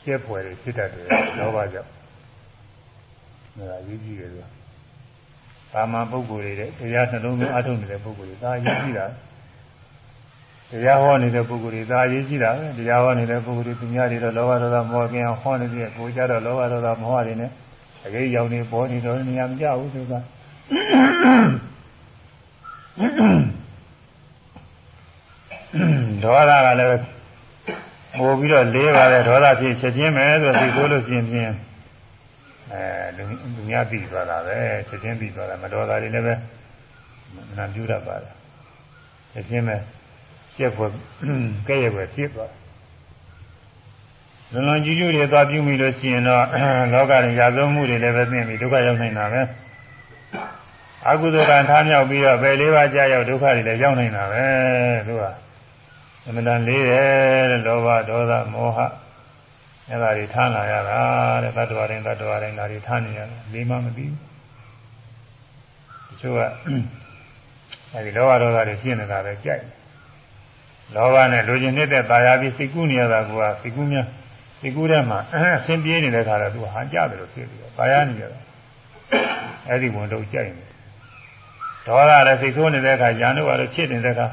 ရှက်ဖွယ်တွေဖြစ်တတ်တယ်လောဘကြောင့်ဒါအရေးကြီးတယ်လို့သာမန်ပုဂ္ဂိုလ်တွေတဲ့တရားနှလုံးသွင်းအထုတ်နေတဲ့ပုဂ္ဂိုလ်တွေဒါအရေးကြီးတာ တရားဟောနေတဲ့ပုဂ္ဂိုလ်တွေဒါအရေးကြီးတာပဲတရားဟောနေတဲ့ပုဂ္ဂိုလ်တွေသူများတွေတော့လောဘဒေါသမောဟကင်းအောင်ဟောနေတယ်ကိုကြတော့လောဘဒေါသမောဟတွေနဲ့အရေးရောင်နေပေါ်နေတော့နေရာမကြဘူးသူကဒေါသကလည်းပို့ပြီးတော့လေးပါတယ်ဒေါသဖြစ်ချက်ချင်းပဲဆိုသိဆိုလို့ရှိရင်ဖြင့်အဲလူများပြီးသွားတာပဲချက်ချင်းပြီးသွားတာမဒေါသတွေလည်းပဲမနာပြူတတ်ပါတယ်ချက်ချင်းပဲ ကျက်ဖို့ကဲ့ရဲ့ပဲဖြစ်သွားလွန်လွန်ကြီးကြီးတွေသွားပြုမိလို့ရှိရင်တော့လောကရင်းရာဇဝမှုတွေလည်းပဲသိပြီးဒုက္ခရောက်နေတာပဲအကုသိုလ်ကံထားမြောက်ပြီးတော့ဘယ်လေးပါးကြာရောက်ဒုက္ခတွေလည်းရောက်နေတာပဲသူကအမှန်တန်လေးတယ်တဲ့လောဘဒေါသမောဟအဲ့ဒါတွေထားလာရတာတဲ့တ attva တိုင်းတ attva တိုင်းဒါတွေထားနေရတယ်လေးမှမသိဘူးတချို့ကအဲဒီလောဘဒေါသတွေဖြစ်နေတာပဲကြိုက် လောဘနဲ့လူချင်းနှစ်သက်ပါရပြီးစိတ်ကူးနေရတာကစိတ်ကူးများစိတ်ကူးထဲမှာအဆင်ပြေနေတဲ့ခါတော့သူဟာကြတယ်လို့ဖြစ်ပြီးတော့ပါရနေရတာအဲ့ဒီဝန်တော့ကြိုက်နေဒေါသနဲ့စိတ်ဆိုးနေတဲ့ခါညာတို့ကလည်းဖြစ်နေတဲ့ခါ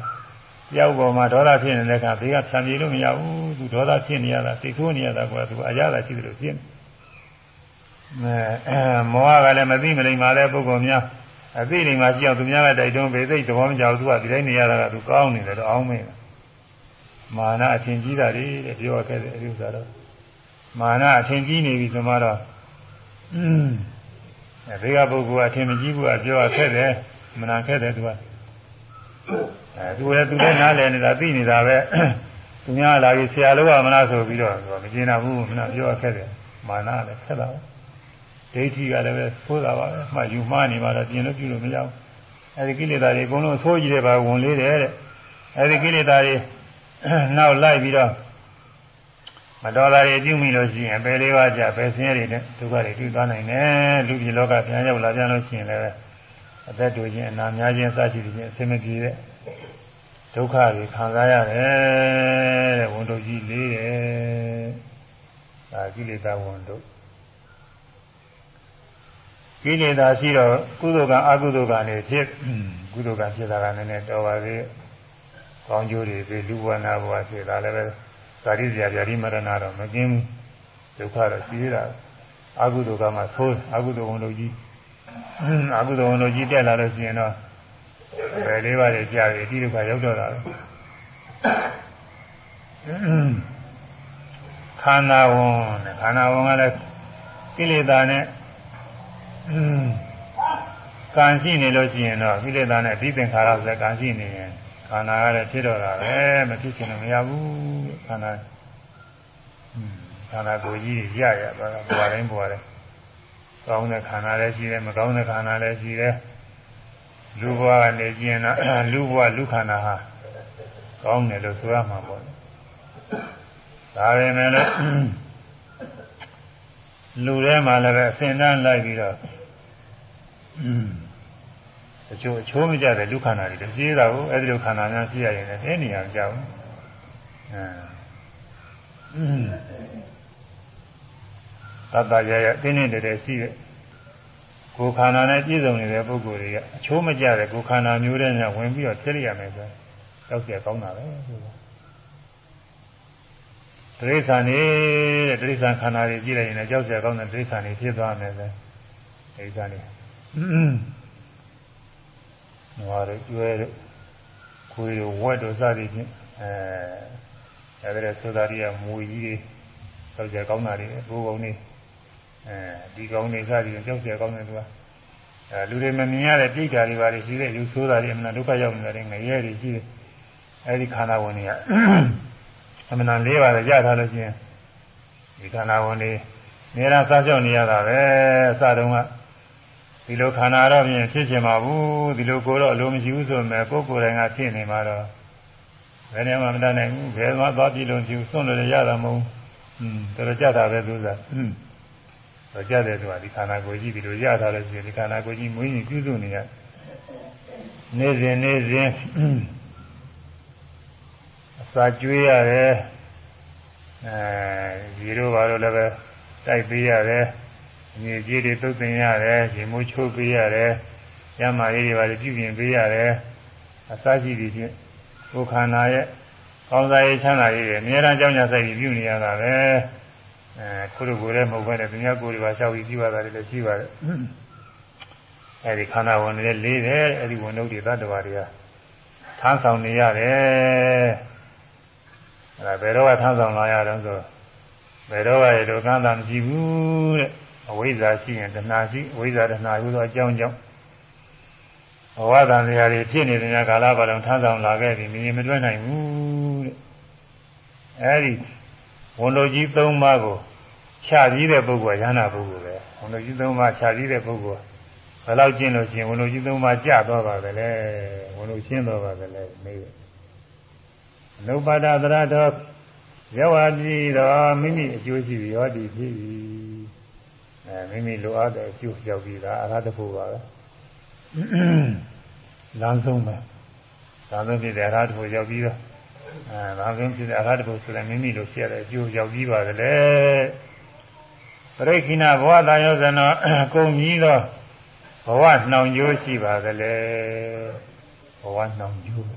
ကြောက်ပေါ်မှာဒေါသဖြစ်နေတဲ့ခါဘေးကဖြံပြေလို့မရဘူးသူဒေါသဖြစ်နေရတာစိတ်ဆိုးနေရတာကသူအကြတာရှိတယ်လို့ဖြစ်နေအဲမောဟကလည်းမသိမလိမ္မာတဲ့ပုဂ္ဂိုလ်များအသိလိမ္မာရှိအောင်သူများကတိုက်တွန်းပေသိသဘောမကျဘူးသူကဒီတိုင်းနေရတာကသူကောင်းနေတယ်တော့အောင်းမင်း မာနအထင်ကြီးတာလေတဲ့ပြောခဲ့တဲ့အဲဒီဥစ္စာတော့မာနအထင်ကြီးနေပြီဆိုမှတော့อืมအဲဘေးကပုဂ္ဂိုလ်ကအထင်မကြီးဘူးကပြောရခဲ့တယ်မနာခဲ့တယ်သူကအဲသူလည်းသူလည်းနားလည်နေတာသိနေတာပဲသူများလာပြီးဆရာလို့ကမလားဆိုပြီးတော့သူကမကျင်တာဘူးမနာပြောရခဲ့တယ်မာနလည်းခက်တာဒိဋ္ဌိကလည်းပဲသိုးတာပါပဲမှယူမှားနေမှတော့ပြင်လို့ပြုလို့မရဘူးအဲဒီကိလေသာတွေအကုန်လုံးသိုးကြည့်တဲ့ပါဝင်လေးတယ်တဲ့အဲဒီကိလေသာတွေ နောက်လိုက်ပြီးတော့မတော်တာတွေပြုမိလို့ရှိရင်ပယ်လေးပါးကြပယ်ဆင်းရဲတွေနဲ့ဒုက္ခတွေတွေ့သွားနိုင်တယ်လူပြည်လောကပြန်ရောက်လာပြန်လို့ရှိရင်လည်းအသက်တူခြင်းအနာများခြင်းစသဖြင့်အစမပြေတဲ့ဒုက္ခတွေခံစားရတယ်တဲ့ဝန်တို့ကြီးလေးတယ်ဒါကိလေသာဝန်တို့ကိလေသာရှိတော့ကုသိုလ်ကအကုသိုလ်ကနေဖြစ်ကုသိုလ်ကဖြစ်တာကလည်းနည်းနည်းတော်ပါသေး ကောင်းကျိုးတွေပြီးလူဘဝနာဘဝဖြစ်တာလည်းပဲဇာတိဇာဗျာတိမရဏတော့မကင်းဘူးဒုက္ခတော့ရှိသေးတာအကုသိုလ်ကမှသိုးအကုသိုလ်ဝန်တို့ကြီးအကုသိုလ်ဝန်တို့ကြီးတက်လာလို့ရှိရင်တော့ဘယ်လေးပါးကြာပြီဒီဒုက္ခရောက်တော့တာခန္ဓာဝန်နဲ့ခန္ဓာဝန်ကလည်းကိလေသာနဲ့ကံရှိနေလို့ရှိရင်တော့ကိလေသာနဲ့ဒီသင်္ခါရဆိုတဲ့ကံရှိနေရင် ခန္ဓာကလည်းဖြစ်တော့တာပဲမဖြစ်ချင်လို့မရဘူးခန္ဓာခန္ဓာကိုယ်ကြီးရရသွားတာဘဝတိုင်းဘဝတိုင်းကောင်းတဲ့ခန္ဓာလည်းရှိတယ်မကောင်းတဲ့ခန္ဓာလည်းရှိတယ်လူဘဝကနေကျင်တော့လူဘဝလူခန္ဓာဟာကောင်းတယ်လို့ဆိုရမှာပေါ့ဒါပေမဲ့လည်းလူထဲမှာလည်းပဲအစဉ်တန်းလိုက်ပြီးတော့အ အချို့အချိုးမကြတဲ့လူခန္ဓာတွေတပြေးတာကိုအဲဒီလိုခန္ဓာများရှိရရင်လည်းအဲနေရာမကြဘူးအဲတတရရတင်းနေတယ်ရှိတဲ့ကိုယ်ခန္ဓာနဲ့ပြည့်စုံနေတဲ့ပုဂ္ဂိုလ်တွေကအချိုးမကျတဲ့ကိုယ်ခန္ဓာမျိုးတဲ့ညာဝင်ပြီးတော့ထည့်ရမယ်ဆိုတောက်ကျကောင်းတာပဲတိရစ္ဆာန်နေတဲ့တိရစ္ဆာန်ခန္ဓာတွေကြည့်လိုက်ရင်လည်းကြောက်စရာကောင်းတဲ့တိရစ္ဆာန်တွေဖြစ်သွားမယ်ပဲတိရစ္ဆာန်တွေ နွားတို့ကျွဲတို့ခွေးတို့ဝက်တို့စသည်ဖြင့်အဲဒါတဲ့သုသာရိယမူကြီးတွေတောက်ကြကောင်းတာတွေဘိုးကောင်တွေအဲဒီကောင်တွေစသည်ဖြင့်ကြောက်ကြကောင်းတယ်သူကအဲလူတွေမမြင်ရတဲ့ပြိတ္တာတွေပါလေရှိတဲ့ယူဆိုးတာတွေအမှန်ဒုက္ခရောက်နေတာတွေငရဲတွေရှိတယ်အဲဒီခန္ဓာဝင်တွေကအမှန်လေးပါလေရထားလို့ရှိရင်ဒီခန္ဓာဝင်တွေနေရာစားကြောက်နေရတာပဲအစတုန်းက ဒီလိုခန္ဓာတော့ပြင်ဖြစ်ချင်ပါဘူးဒီလိုကိုယ်တော့အလိုမရှိဘူးဆိုမဲ့ကိုယ်ကိုယ်တိုင်ကဖြစ်နေမှာတော့ဘယ်နေမှာမတတ်နိုင်ဘူးဘယ်မှာသွားပြီလို့မရှိဘူးစွန့်လို့ရတာမဟုတ်ဘူးဟွန်းတော်ကြတာပဲသူစားဟွန်းတော်ကြတယ်ဆိုတာဒီခန္ဓာကိုယ်ကြီးဒီလိုရတာလဲဆိုရင်ဒီခန္ဓာကိုယ်ကြီးမွေးရင်ပြုစုနေရနေ့စဉ်နေ့စဉ်အစာကျွေးရတယ်အဲရေတို့ဘာလို့လည်းပဲတိုက်ပေးရတယ် မြေကြီးတွေသုတ်သင်ရတယ်ရေမိုးချိုးပေးရတယ်ရမလေးတွေဘာတွေပြုပြင်ပေးရတယ်အစာရှိပြီးဖြင့်ဘုခန္ဓာရဲ့ကောင်းစားရေးချမ်းသာရေးတွေအများအားကြောင့်ညာဆိုင်ပြီးပြုနေရတာပဲအဲခုလိုကိုယ်လည်းမဟုတ်ဘဲနဲ့သူများကိုယ်တွေပါလျှောက်ပြီးပြုရတာလည်းရှိပါတယ်အဲဒီခန္ဓာဝင်တွေလေးတယ်အဲဒီဝင်တို့တွေသတ္တဝါတွေကထမ်းဆောင်နေရတယ်အဲဘယ်တော့ကထမ်းဆောင်လာရတော့ဆိုဘယ်တော့ကရေတို့ကမ်းသာမရှိဘူးတဲ့ အဝိဇ္ဇာရှိရင်တဏှာရှိအဝိဇ္ဇာတဏှာယူသောအကြောင်းကြောင့်ဘဝတန်တရားတွေဖြစ်နေတဲ့ကာလပတ်လုံးထမ်းဆောင်လာခဲ့ပြီမြင်မတွက်နိုင်ဘူးတဲ့အဲဒီဝန်တော်ကြီး၃ပါးကိုခြာပြီးတဲ့ပုဂ္ဂိုလ်ကရဟနာပုဂ္ဂိုလ်ပဲဝန်တော်ကြီး၃ပါးခြာပြီးတဲ့ပုဂ္ဂိုလ်ဘယ်လောက်ကျင့်လို့ရှိရင်ဝန်တော်ကြီး၃ပါးကြသွားပါပဲလေဝန်တော်ရှင်းသွားပါပဲလေမေးတယ်အနုပါဒသရတော်ရဝတိတော်မိမိအကျိုးရှိပြီးရောဒီဖြစ်ပြီ အဲမိမိလိုအပ်တဲ့အကျိုးရောက်ပြီးသားအရဟတဖို့ပါပဲလမ်းဆုံးပဲလမ်းဆုံးဖြစ်တဲ့အရဟတဖို့ရောက်ပြီးတော့အဲလမ်းဆုံးဖြစ်တဲ့အရဟတဖို့ဆိုရင်မိမိလိုရှိရတဲ့အကျိုးရောက်ပြီးပါတယ်လေပရိခိဏဘဝတန်ရောဇနောကုံကြီးသောဘဝနှောင်ကြိုးရှိပါသလဲဘဝနှောင်ကြိုး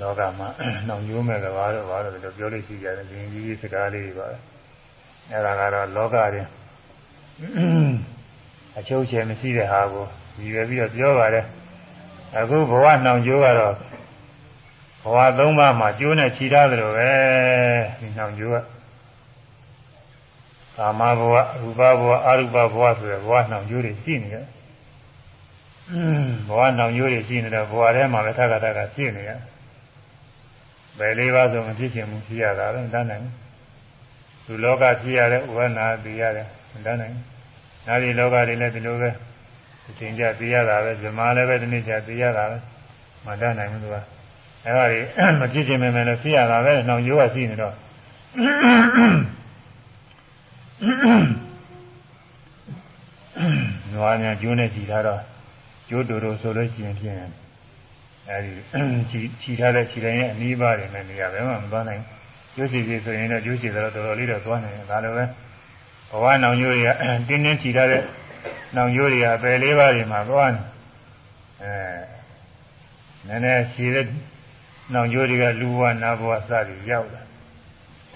လောကမှာနှောင်ကြိုးမဲ့ကဘာလို့ဘာလို့ဒီလိုပြောလို့ရှိကြတယ်ဒီကြီးကြီးစကားလေးတွေပါ အဲ့ဒါကတော့လောကရင်အချုပ်ချယ်မရှိတဲ့ဟာကိုရည်ရွယ်ပြီးတော့ပြောပါတယ်အခုဘဝနှောင်ကြိုးကတော့ဘဝသုံးပါးမှာကျိုးနဲ့ခြိထားတယ်လို့ပဲဒီနှောင်ကြိုးကကာမဘဝရူပဘဝအရူပဘဝဆိုတဲ့ဘဝနှောင်ကြိုးတွေရှိနေတယ်ဘဝနှောင်ကြိုးတွေရှိနေတော့ဘဝထဲမှာပဲထပ်ခါထပ်ခါဖြစ်နေရဘယ်လေးပါးဆိုမဖြစ်ချင်ဘူးဖြစ်ရတာလည်းမတတ်နိုင်ဘူး လူလောကဖြစ်ရတဲ့ဥပနာသိရတယ်မတတ်နိုင်ဘူးနာရီလောကတွေလည်းဒီလိုပဲအချိန်ကြသိရတာပဲဇမားလည်းပဲဒီနေ့ကျသိရတာပဲမတတ်နိုင်ဘူးသူကအဲဒါတွေမဖြစ်ချင်မယ်လည်းဖြစ်ရတာပဲနှောင်ကြိုးကရှိနေတော့နွားများကျိုးနဲ့ကြည်ထားတော့ကျိုးတူတူဆိုလို့ရှိရင်ဖြင့်အဲဒီခြီခြီထားတဲ့ခြီတိုင်းရဲ့အနည်းပါးတွေနဲ့နေရာပဲမှမသွားနိုင် ကျိုးစီစီဆိုရင်တော့ကျိုးစီတော့တော်တော်လေးတော့သွားနိုင်တယ်ဒါလိုပဲဘဝနောင်ကျိုးတွေကတင်းတင်းခြီထားတဲ့နောင်ကျိုးတွေကအပယ်လေးပါးတွေမှာသွားနေအဲနည်းနည်းခြီတဲ့နောင်ကျိုးတွေကလူဘဝနာဘဝစသည်ရောက်လာ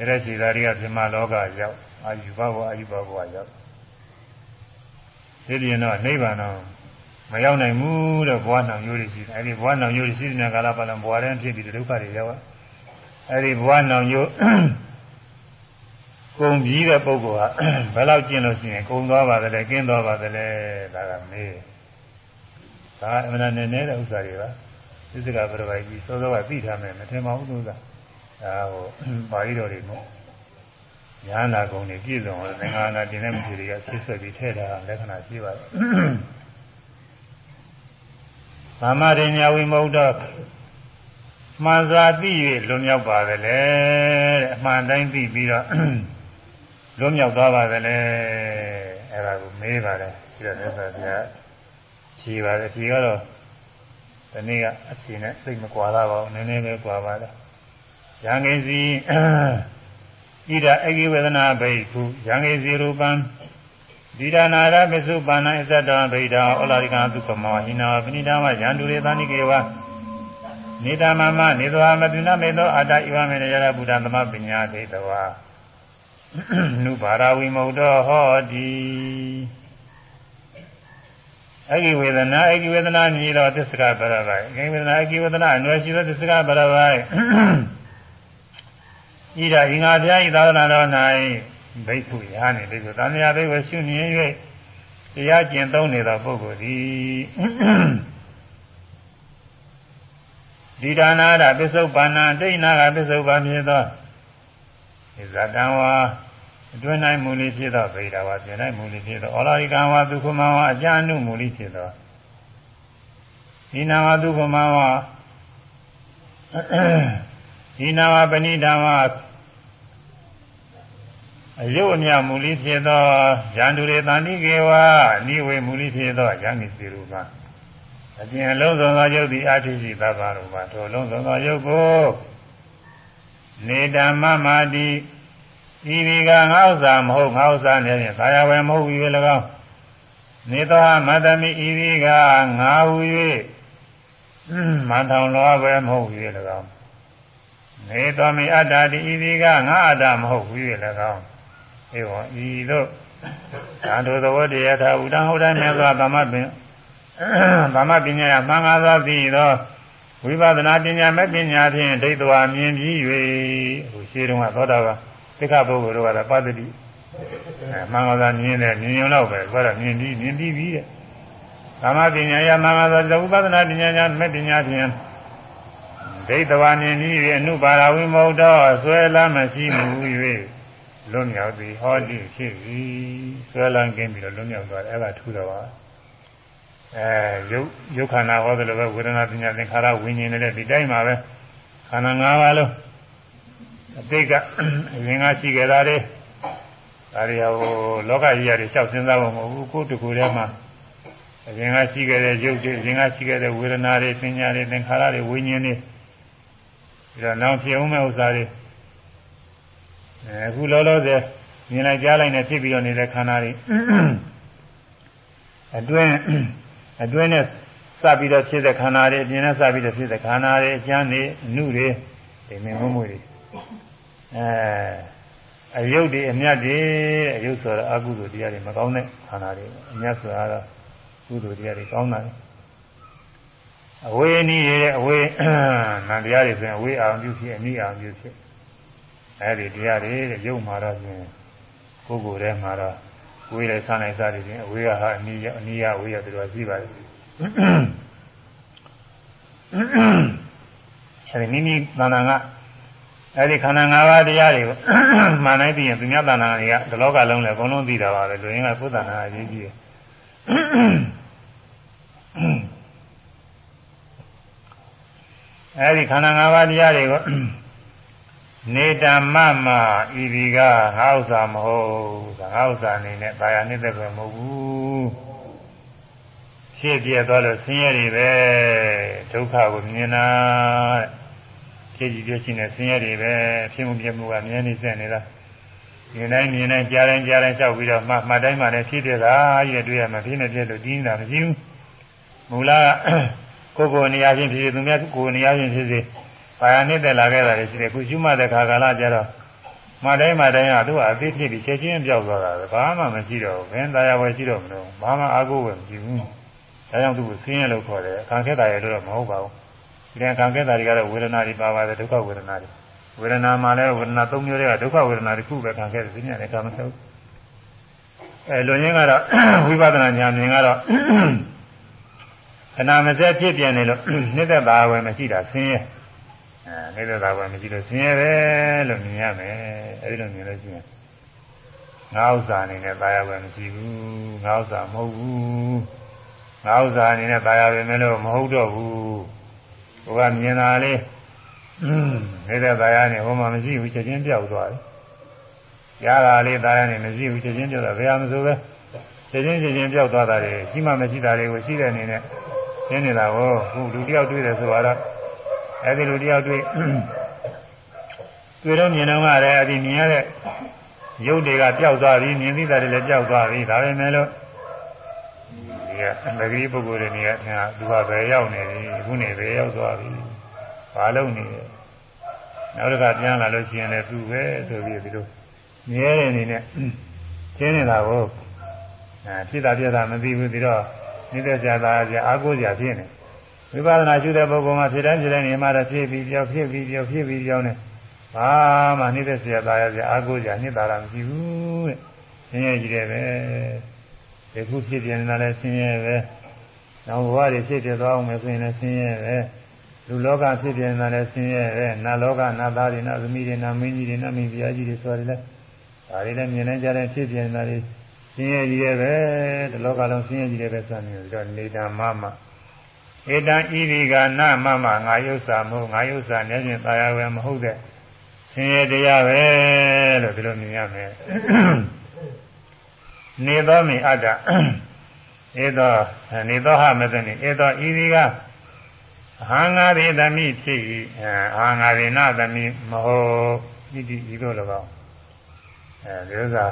တဲ့ခြီသားတွေကပြမလောကရောက်အာယူဘဘအာယူဘဘရောက်ဒီပြင်တော့နိဗ္ဗာန်တော့မရောက်နိုင်ဘူးတဲ့ဘဝနှောင်ရိုးတွေရှိတယ်အဲဒီဘဝနှောင်ရိုးတွေရှိတဲ့ကာလပတ်လုံးဘဝတန်းဖြစ်ပြီးဒုက္ခတွေရောက် အဲဒီဘဝနှောင်ရိုးကုံပြီးတဲ့ပုဂ္ဂိုလ်ဟာဘယ်လောက်ကျင့်လို့ရှိရင်ကုံသွားပါသလဲကျင်းသွားပါသလဲဒါကမေးဒါအမှန်နဲ့နေတဲ့ဥစ္စာတွေပါသစ္စကပရပိုက်ကြီးစောစောကသိထားမယ်မထင်ပါဘူးသူကဒါဟိုပါဠိတော်တွေမို့ညာနာကုံတွေပြည့်စုံအောင်သင်္ဃာနာတင်တဲ့မှုတွေကဆစ်ဆွဲပြီးထည့်ထားလက္ခဏာရှိပါတယ်။သမရိညာဝိမု ക്ത မှန်စွာသိ၍လွန်မြောက်ပါပဲလေတဲ့အမှန်တိုင်းသိပြီးတော့လွန်မြောက်သွားပါပဲလေအဲ့ဒါကိုမေးပါတယ်ပြီးတော့သက်သာပြဖြေပါတယ်ဖြေကတော့ဒီနေ့ကအဖြေနဲ့စိတ်မကွာတာပါဘူးနည်းနည်းပဲကွာပါတယ်။ရံငယ်စီဣဒအဂိဝေဒနာဘိက္ခုယံေစီရူပံဒီဒနာရမစ္စုပါဏဣဇတံဗိဒာဩလာရိကသုခမောဟိနာပဏိဒမယန္တုရေသနိကေဝ နေတမမနေသောမတုနမေသောအာတဣဝမေရယဗုဒ္ဓသမပညာဒိတဝါနုဘာရဝိမုတ်တော်ဟောတိအဂိဝေဒနာအဂိဝေဒနာမြည်သောသစ္စကပရပိုင်အဂိဝေဒနာအဂိဝေဒနာအနွယ်ရှိသောသစ္စကပရပိုင်ဤဒါဤငါဘုရားဤသာသနာတော်၌ဘိက္ခုရာနေဘိက္ခုသံဃာဘိက္ခုရှုမြင်၍တရားကျင့်သုံးနေသောပုဂ္ဂိုလ်သည် ဒီဒါနာရပစ္စုပန်နာတိဏကပစ္စုပန်ဖြစ်သောဣဇတံဝါအတွင်း၌မူလိဖြစ်သောဗေဒဝါပြင်၌မူလိဖြစ်သောဩလာရိကံဝါဒုက္ခမဝါအကြအနုမူလိဖြစ်သောဒီနာဝဒုက္ခမဝါဒီနာဝပဏိတံဝါအယုတ်အမြမူလိဖြစ်သောယန္တုရေတန်တိကေဝနိဝေမူလိဖြစ်သောယန္တိစီရူပ အပြင်လုံးစုံသောယုတ်သည်အထိရှိသဗ္ဗရူပထိုလုံးစုံသောယုတ်ကိုနေတမမတိဤဒီကငါဥစ္စာမဟုတ်ငါဥစ္စာနဲ့ဖြင့်သာယာဝယ်မဟုတ်၍၎င်းနေသောမတမိဤဒီကငါဟူ၍မန်ထောင်လောပဲမဟုတ်၍၎င်းနေသောမိအတ္တတိဤဒီကငါအတ္တမဟုတ်၍၎င်းဧဝံဤသို့သာဓုသဝတ္တယထာဥဒ္ဒဟောတမြတ်စွာသမတ်ပင် သမတ်ပညာယသံဃာသောသိသောဝိပဿနာပညာမဲ့ပညာဖြင့်ဒိဋ္ဌဝါမြင်ပြီး၍ဟိုရှင်းတော့သောတာပန်သိက္ခာပုဂ္ဂိုလ်တို့ကတော့ပတ္တိအဲမှန်ပါသာမြင်တယ်မြင်ရုံတော့ပဲဆိုတော့မြင်ပြီးမြင်ပြီးပြီတဲ့သမပညာယမှန်ပါသာဝိပဿနာပညာညာမဲ့ပညာဖြင့်ဒိဋ္ဌဝါမြင်ပြီး၍အနုပါရဝိမုတ်တော်ဆွဲလမ်းမရှိမှု၍လွတ်မြောက်သည်ဟောတိဖြစ်ပြီဆွဲလန်းကင်းပြီးတော့လွတ်မြောက်သွားတယ်အဲ့ဒါထူတော့ပါ အဲယုတ်ယုတ်ခန္ဓာဟောတယ်လို့ပဲဝေဒနာပညာသင်္ခါရဝิญဉ်နေတဲ့ဒီတိုင်းမှာပဲခန္ဓာ၅ပါးလုံးအတိတ်ကအရင်ကရှိခဲ့တာတွေဒါတွေဟိုလောကကြီးရတယ်လျှောက်စဉ်းစားဖို့မဟုတ်ဘူးကိုယ်တကူထဲမှာအရင်ကရှိခဲ့တဲ့ရုပ်တွေအရင်ကရှိခဲ့တဲ့ဝေဒနာတွေပညာတွေသင်္ခါရတွေဝิญဉ်တွေပြီးတော့နောက်ဖြစ်အောင်မဲ့ဥစ္စာတွေအခုလောလောဆယ်မြင်လိုက်ကြားလိုက်နဲ့ဖြစ်ပြီးတော့နေတဲ့ခန္ဓာတွေအတွင်း အတွင်းနဲ့စပြီးတော့ဖြစ်တဲ့ခန္ဓာတွေအပြင်နဲ့စပြီးတော့ဖြစ်တဲ့ခန္ဓာတွေအကျမ်းတွေအနုတွေဒီမြင်မှုမှုတွေအဲအယုတ်တွေအမြတ်တွေအယုတ်ဆိုတော့အကုသိုလ်တရားတွေမကောင်းတဲ့ခန္ဓာတွေအမြတ်ဆိုတာတော့ကုသိုလ်တရားတွေကောင်းတာအဝေးနည်းရဲ့အဝေးနံတရားတွေဆိုရင်အဝေးအောင်ပြုဖြစ်အနည်းအောင်ပြုဖြစ်အဲဒီတရားတွေတဲ့ရုပ်မှာတော့ဖြင့်ကိုယ်ကိုယ်ထဲမှာတော့ ဝေးလိုက်ဆန်းလိုက်စားတယ်ဖြင့်အဝေးကဟာအနည်းရအနည်းရဝေးရတူတော့ရှိပါတယ်အဲဒီမိမိသဏ္ဍာန်ကအဲဒီခန္ဓာ၅ပါးတရားတွေကိုမှန်နိုင်ပြီးရင်သူများသဏ္ဍာန်တွေကဒီလောကလုံးလည်းအကုန်လုံးသိတာပါပဲလူရင်းကကိုယ်သဏ္ဍာန်အရေးကြီးတယ်အဲဒီခန္ဓာ၅ပါးတရားတွေကို နေတမမဤဒီကငါဥစ္စာမဟုတ်ငါဥစ္စာအနေနဲ့ဘာယာနေတဲ့ပဲမဟုတ်ဘူးဖြစ်ပြသွားလို့ဆင်းရဲတွေပဲဒုက္ခကိုမြင်တာဖြစ်ကြည့်ပြချင်းနဲ့ဆင်းရဲတွေပဲဖြစ်မှုပြမှုကမြင်နေစက်နေတာမြင်တိုင်းမြင်တိုင်းကြားတိုင်းကြားတိုင်းလျှောက်ပြီးတော့မှမှတ်တိုင်းမှလည်းဖြစ်ပြတာကြီးတွေ့ရမှာဖြစ်နေပြလို့တင်းနေတာမရှိဘူးမူလကိုယ်ကိုယ်နေရာချင်းဖြစ်ဖြစ်သူများကိုယ်နေရာချင်းဖြစ်ဖြစ် ပါရနေတဲ့လာခဲ့တာတွေရှိတယ်ခုရှုမှတ်တဲ့ခါကာလကျတော့မတိုင်းမတိုင်းကသူကအသိဖြစ်ပြီးချက်ချင်းပြောက်သွားတာပဲဘာမှမရှိတော့ဘူးဘယ်တရားဝယ်ရှိတော့မလို့ဘာမှအာကိုဝယ်မရှိဘူးဒါကြောင့်သူကိုဆင်းရဲလို့ခေါ်တယ်ခံခဲ့တာရတော့မဟုတ်ပါဘူးဒီကံခဲ့တာတွေကတော့ဝေဒနာတွေပါပါတယ်ဒုက္ခဝေဒနာတွေဝေဒနာမှာလည်းဝေဒနာ၃မျိုးတွေကဒုက္ခဝေဒနာတစ်ခုပဲခံခဲ့တယ်ဒီနေ့လည်းကာမဆုပ်အဲလွန်ရင်းကတော့ဝိပဿနာဉာဏ်မြင်ကတော့ခဏမစက်ဖြစ်ပြနေလို့နှစ်သက်တာဝယ်မရှိတာဆင်းရဲ အဲနေတဲ့သာဘာမရှိလို့ဆင်းရဲတယ်လို့မြင်ရမယ်အဲဒီလိုမြင်လို့ရှိရင်ငါဥစ္စာအနေနဲ့ตายရပဲမရှိဘူးငါဥစ္စာမဟုတ်ဘူးငါဥစ္စာအနေနဲ့ตายရပဲမလို့မဟုတ်တော့ဘူးဘုရားမြင်တာလေးနေတဲ့ตายရနေဟိုမှာမရှိဘူးချက်ချင်းပြောက်သွားတယ်ရတာလေးตายရနေမရှိဘူးချက်ချင်းပြောက်တာဘယ်ဟာမဆိုပဲချက်ချင်းချက်ချင်းပြောက်သွားတာတွေရှိမှမရှိတာတွေကိုရှိတဲ့အနေနဲ့ရှင်းနေတာကိုခုလူတယောက်တွေ့တယ်ဆိုတော့ အဲဒီလိုတယောက်တွေ့တွေ့တော့မြင်တော့ကလည်းအဒီမြင်ရတဲ့ရုပ်တွေကပျောက်သွားပြီမြင်သိတာတွေလည်းပျောက်သွားပြီဒါပဲမဲ့လို့ဒီကမဂရီပုဂ္ဂိုလ်တွေနေကသူကဘယ်ရောက်နေပြီအခုနေဘယ်ရောက်သွားပြီဘာလုပ်နေလဲနောက်တစ်ခါပြန်လာလို့ရှိရင်လည်းသူပဲဆိုပြီးဒီလိုမြဲတဲ့အနေနဲ့ကျင်းနေတာကိုအဲဖြစ်တာပြတာမသိဘူးပြီးတော့နေတဲ့ဆရာသားကအာကိုးစရာဖြစ်နေတယ် ဝိပဿနာရှုတဲ့ပုဂ္ဂိုလ်မှာဖြစ်တိုင်းဖြစ်တိုင်းနေမှာတော့ဖြစ်ပြီးပြောဖြစ်ပြီးပြောဖြစ်ပြီးပြောနေဘာမှနှိမ့်သက်เสียသားရစရာအာကိုကြနှစ်သာရမရှိဘူးတဲ့ဆင်းရဲကြီးတယ်ပဲဒီခုဖြစ်ပြနေတာလည်းဆင်းရဲပဲနောက်ဘဝတွေဖြစ်ပြသွားအောင်မယ်ဆိုရင်လည်းဆင်းရဲပဲလူလောကဖြစ်ပြနေတာလည်းဆင်းရဲပဲနတ်လောကနတ်သားတွေနတ်သမီးတွေနတ်မင်းကြီးတွေနတ်မင်းပြားကြီးတွေဆိုရတယ်ဒါတွေလည်းမြင်နေကြတဲ့ဖြစ်ပြနေတာတွေဆင်းရဲကြီးတယ်ပဲဒီလောကလုံးဆင်းရဲကြီးတယ်ပဲဆိုနေတော့နေတာမမ ဧတံဤဒီကနမမငါယုတ်စာမဟုတ်ငါယုတ်စာနဲ့ချင်းသာယာဝယ်မဟုတ်တဲ့ဆင်းရဲတရားပဲလို့ဒီလိုမြင်ရမယ်နေသောမိအတ္တဧသောနေသောဟမသနိဧသောဤဒီကဟံငါရေသမိဖြစ်၏အာငါရေနသမိမဟုတ်ဤဒီဤသို့၎င်းအဲဒီဥစ္စာ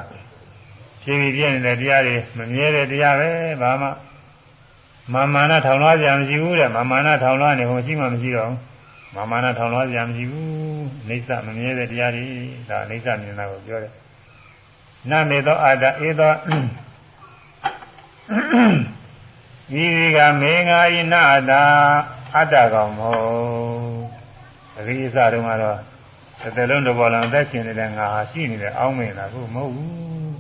ဖြစ်ပြီးပြည့်နေတဲ့တရားတွေမမြဲတဲ့တရားပဲဘာမှ မာမာနထောင်လွှားကြမရှိဘူးတဲ့မာမာနထောင်လွှားနေဟိုရှိမှမရှိတော့ဘူးမာမာနထောင်လွှားကြမရှိဘူးအိဋ္ဌမမြဲတဲ့တရားတွေဒါအိဋ္ဌမြင်တာကိုပြောတယ်နမေသောအာတဧသောဤဒီကမေငါဤနာတာအတ္တကောင်မဟုတ်အရိအစတုန်းကတော့တစ်သက်လုံးတစ်ပေါ်လုံးအသက်ရှင်နေတဲ့ငါဟာရှိနေတဲ့အောင်းမင်းတာကိုမဟုတ်ဘူး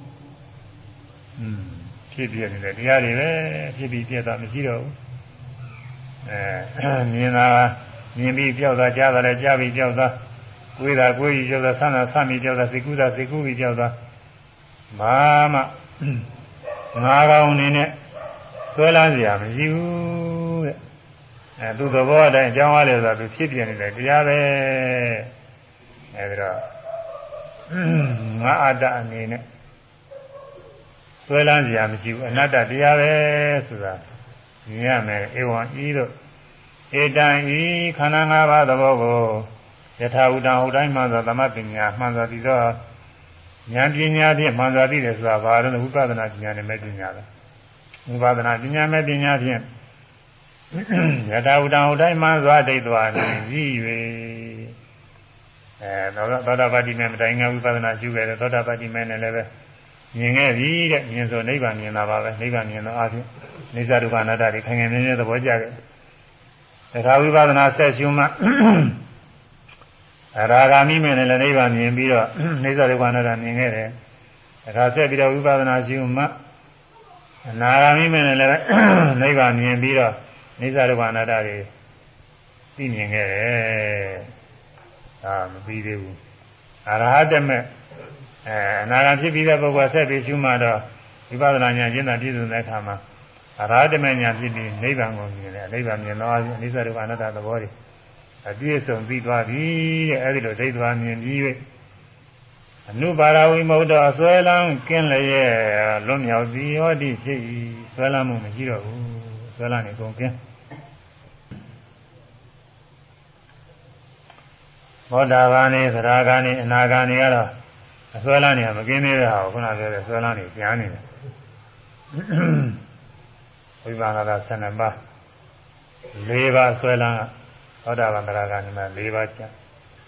อืม ဖြစ်ပြနေတဲ့တရားတွေပဲဖြစ်ပြီးပြတ်တာမရှိတော့ဘူးအဲမြင်တာမြင်ပြီးကြောက်တာကြားတာလည်းကြားပြီးကြောက်တာကိုယ်တာကိုယ်ကြီးကြောက်တာဆန်းတာဆန်းပြီးကြောက်တာစိတ်ကူးတာစိတ်ကူးပြီးကြောက်တာဘာမှငါးကောင်အနေနဲ့ဆွဲလန်းစရာမရှိဘူးတဲ့အဲသူသဘောအတိုင်းအကြောင်းအားလည်းဆိုသူဖြစ်ပြနေတယ်တရားပဲအဲဒီတော့ငါအတ္တအနေနဲ့ ဆွဲလန်းစရာမရှိဘူးအနတ္တတရားပဲဆိုတာမြင်ရမယ်ဧဝံဤတို့ဧတံဤခန္ဓာ၅ပါးသဘောကိုယထာဥတံဟုတ်တိုင်းမှသောသမပညာမှန်သောပြီးတော့ဉာဏ်ပညာဖြင့်မှန်စွာသိတယ်ဆိုတာဘာလို့ဝိပဿနာပညာနဲ့မဲ့ပညာလဲဝိပဿနာပညာမဲ့ပညာဖြင့်ယထာဥတံဟုတ်တိုင်းမှန်စွာဒိဋ္ဌဝါနေပြီး၍အဲသောတာပတိမဲ့မတိုင်ငါဝိပဿနာရှုခဲ့တယ်သောတာပတိမဲ့နဲ့လည်းပဲ မြင်ခဲ့ပြီတဲ့မြင်ဆိုနိဗ္ဗာန်မြင်တာပါပဲနိဗ္ဗာန်မြင်တော့အပြင်နေသဒုက္ခအနတ္တတွေခိုင်ခိုင်မြဲမြဲသဘောကျခဲ့တခါဝိပဿနာဆက်ရှုမှအရာဂာမိမဲ့နဲ့လည်းနိဗ္ဗာန်မြင်ပြီးတော့နေသဒုက္ခအနတ္တမြင်ခဲ့တယ်တခါဆက်ပြီးတော့ဝိပဿနာရှုမှအနာဂာမိမဲ့နဲ့လည်းနိဗ္ဗာန်မြင်ပြီးတော့နေသဒုက္ခအနတ္တတွေသိမြင်ခဲ့တယ်ဒါမပြီးသေးဘူးအရဟတမဲ့ အဲအနာဂတ်ဖြစ်ပြီးတဲ့ပုဂ္ဂိုလ်ဆက်ပြီးရှုမှတော့ဝိပဿနာဉာဏ်ကျင့်တာပြည့်စုံတဲ့အခါမှာအရဟတမေဉာဏ်ဖြစ်ပြီးနိဗ္ဗာန်ကိုမြင်တယ်နိဗ္ဗာန်မြင်တော့အနိစ္စဒုက္ခအနတ္တသဘောတွေအပြည့်စုံပြီးသွားပြီတဲ့အဲဒီလိုဒိဋ္ဌဝါမြင်ပြီး၍အနုပါရဝိမုဒ္ဒအစွဲလန်းကင်းလျက်လွတ်မြောက်သည်ဟောတိဖြစ်၏စွဲလန်းမှုမရှိတော့ဘူးစွဲလန်းနေကုန်ကင်းဘောဓဘာနေသရဂာနေအနာဂာနေကတော့ အစွဲလန်းနေမကင်းသေးတဲ့ဟာကိုခုနပြောတဲ့ဆွဲလန်းနေပြန်နေတယ်ဝိပါကသာ12ပါး၄ပါးဆွဲလန်းသောတာပန်တရားကနေမှ၄ပါးကျန်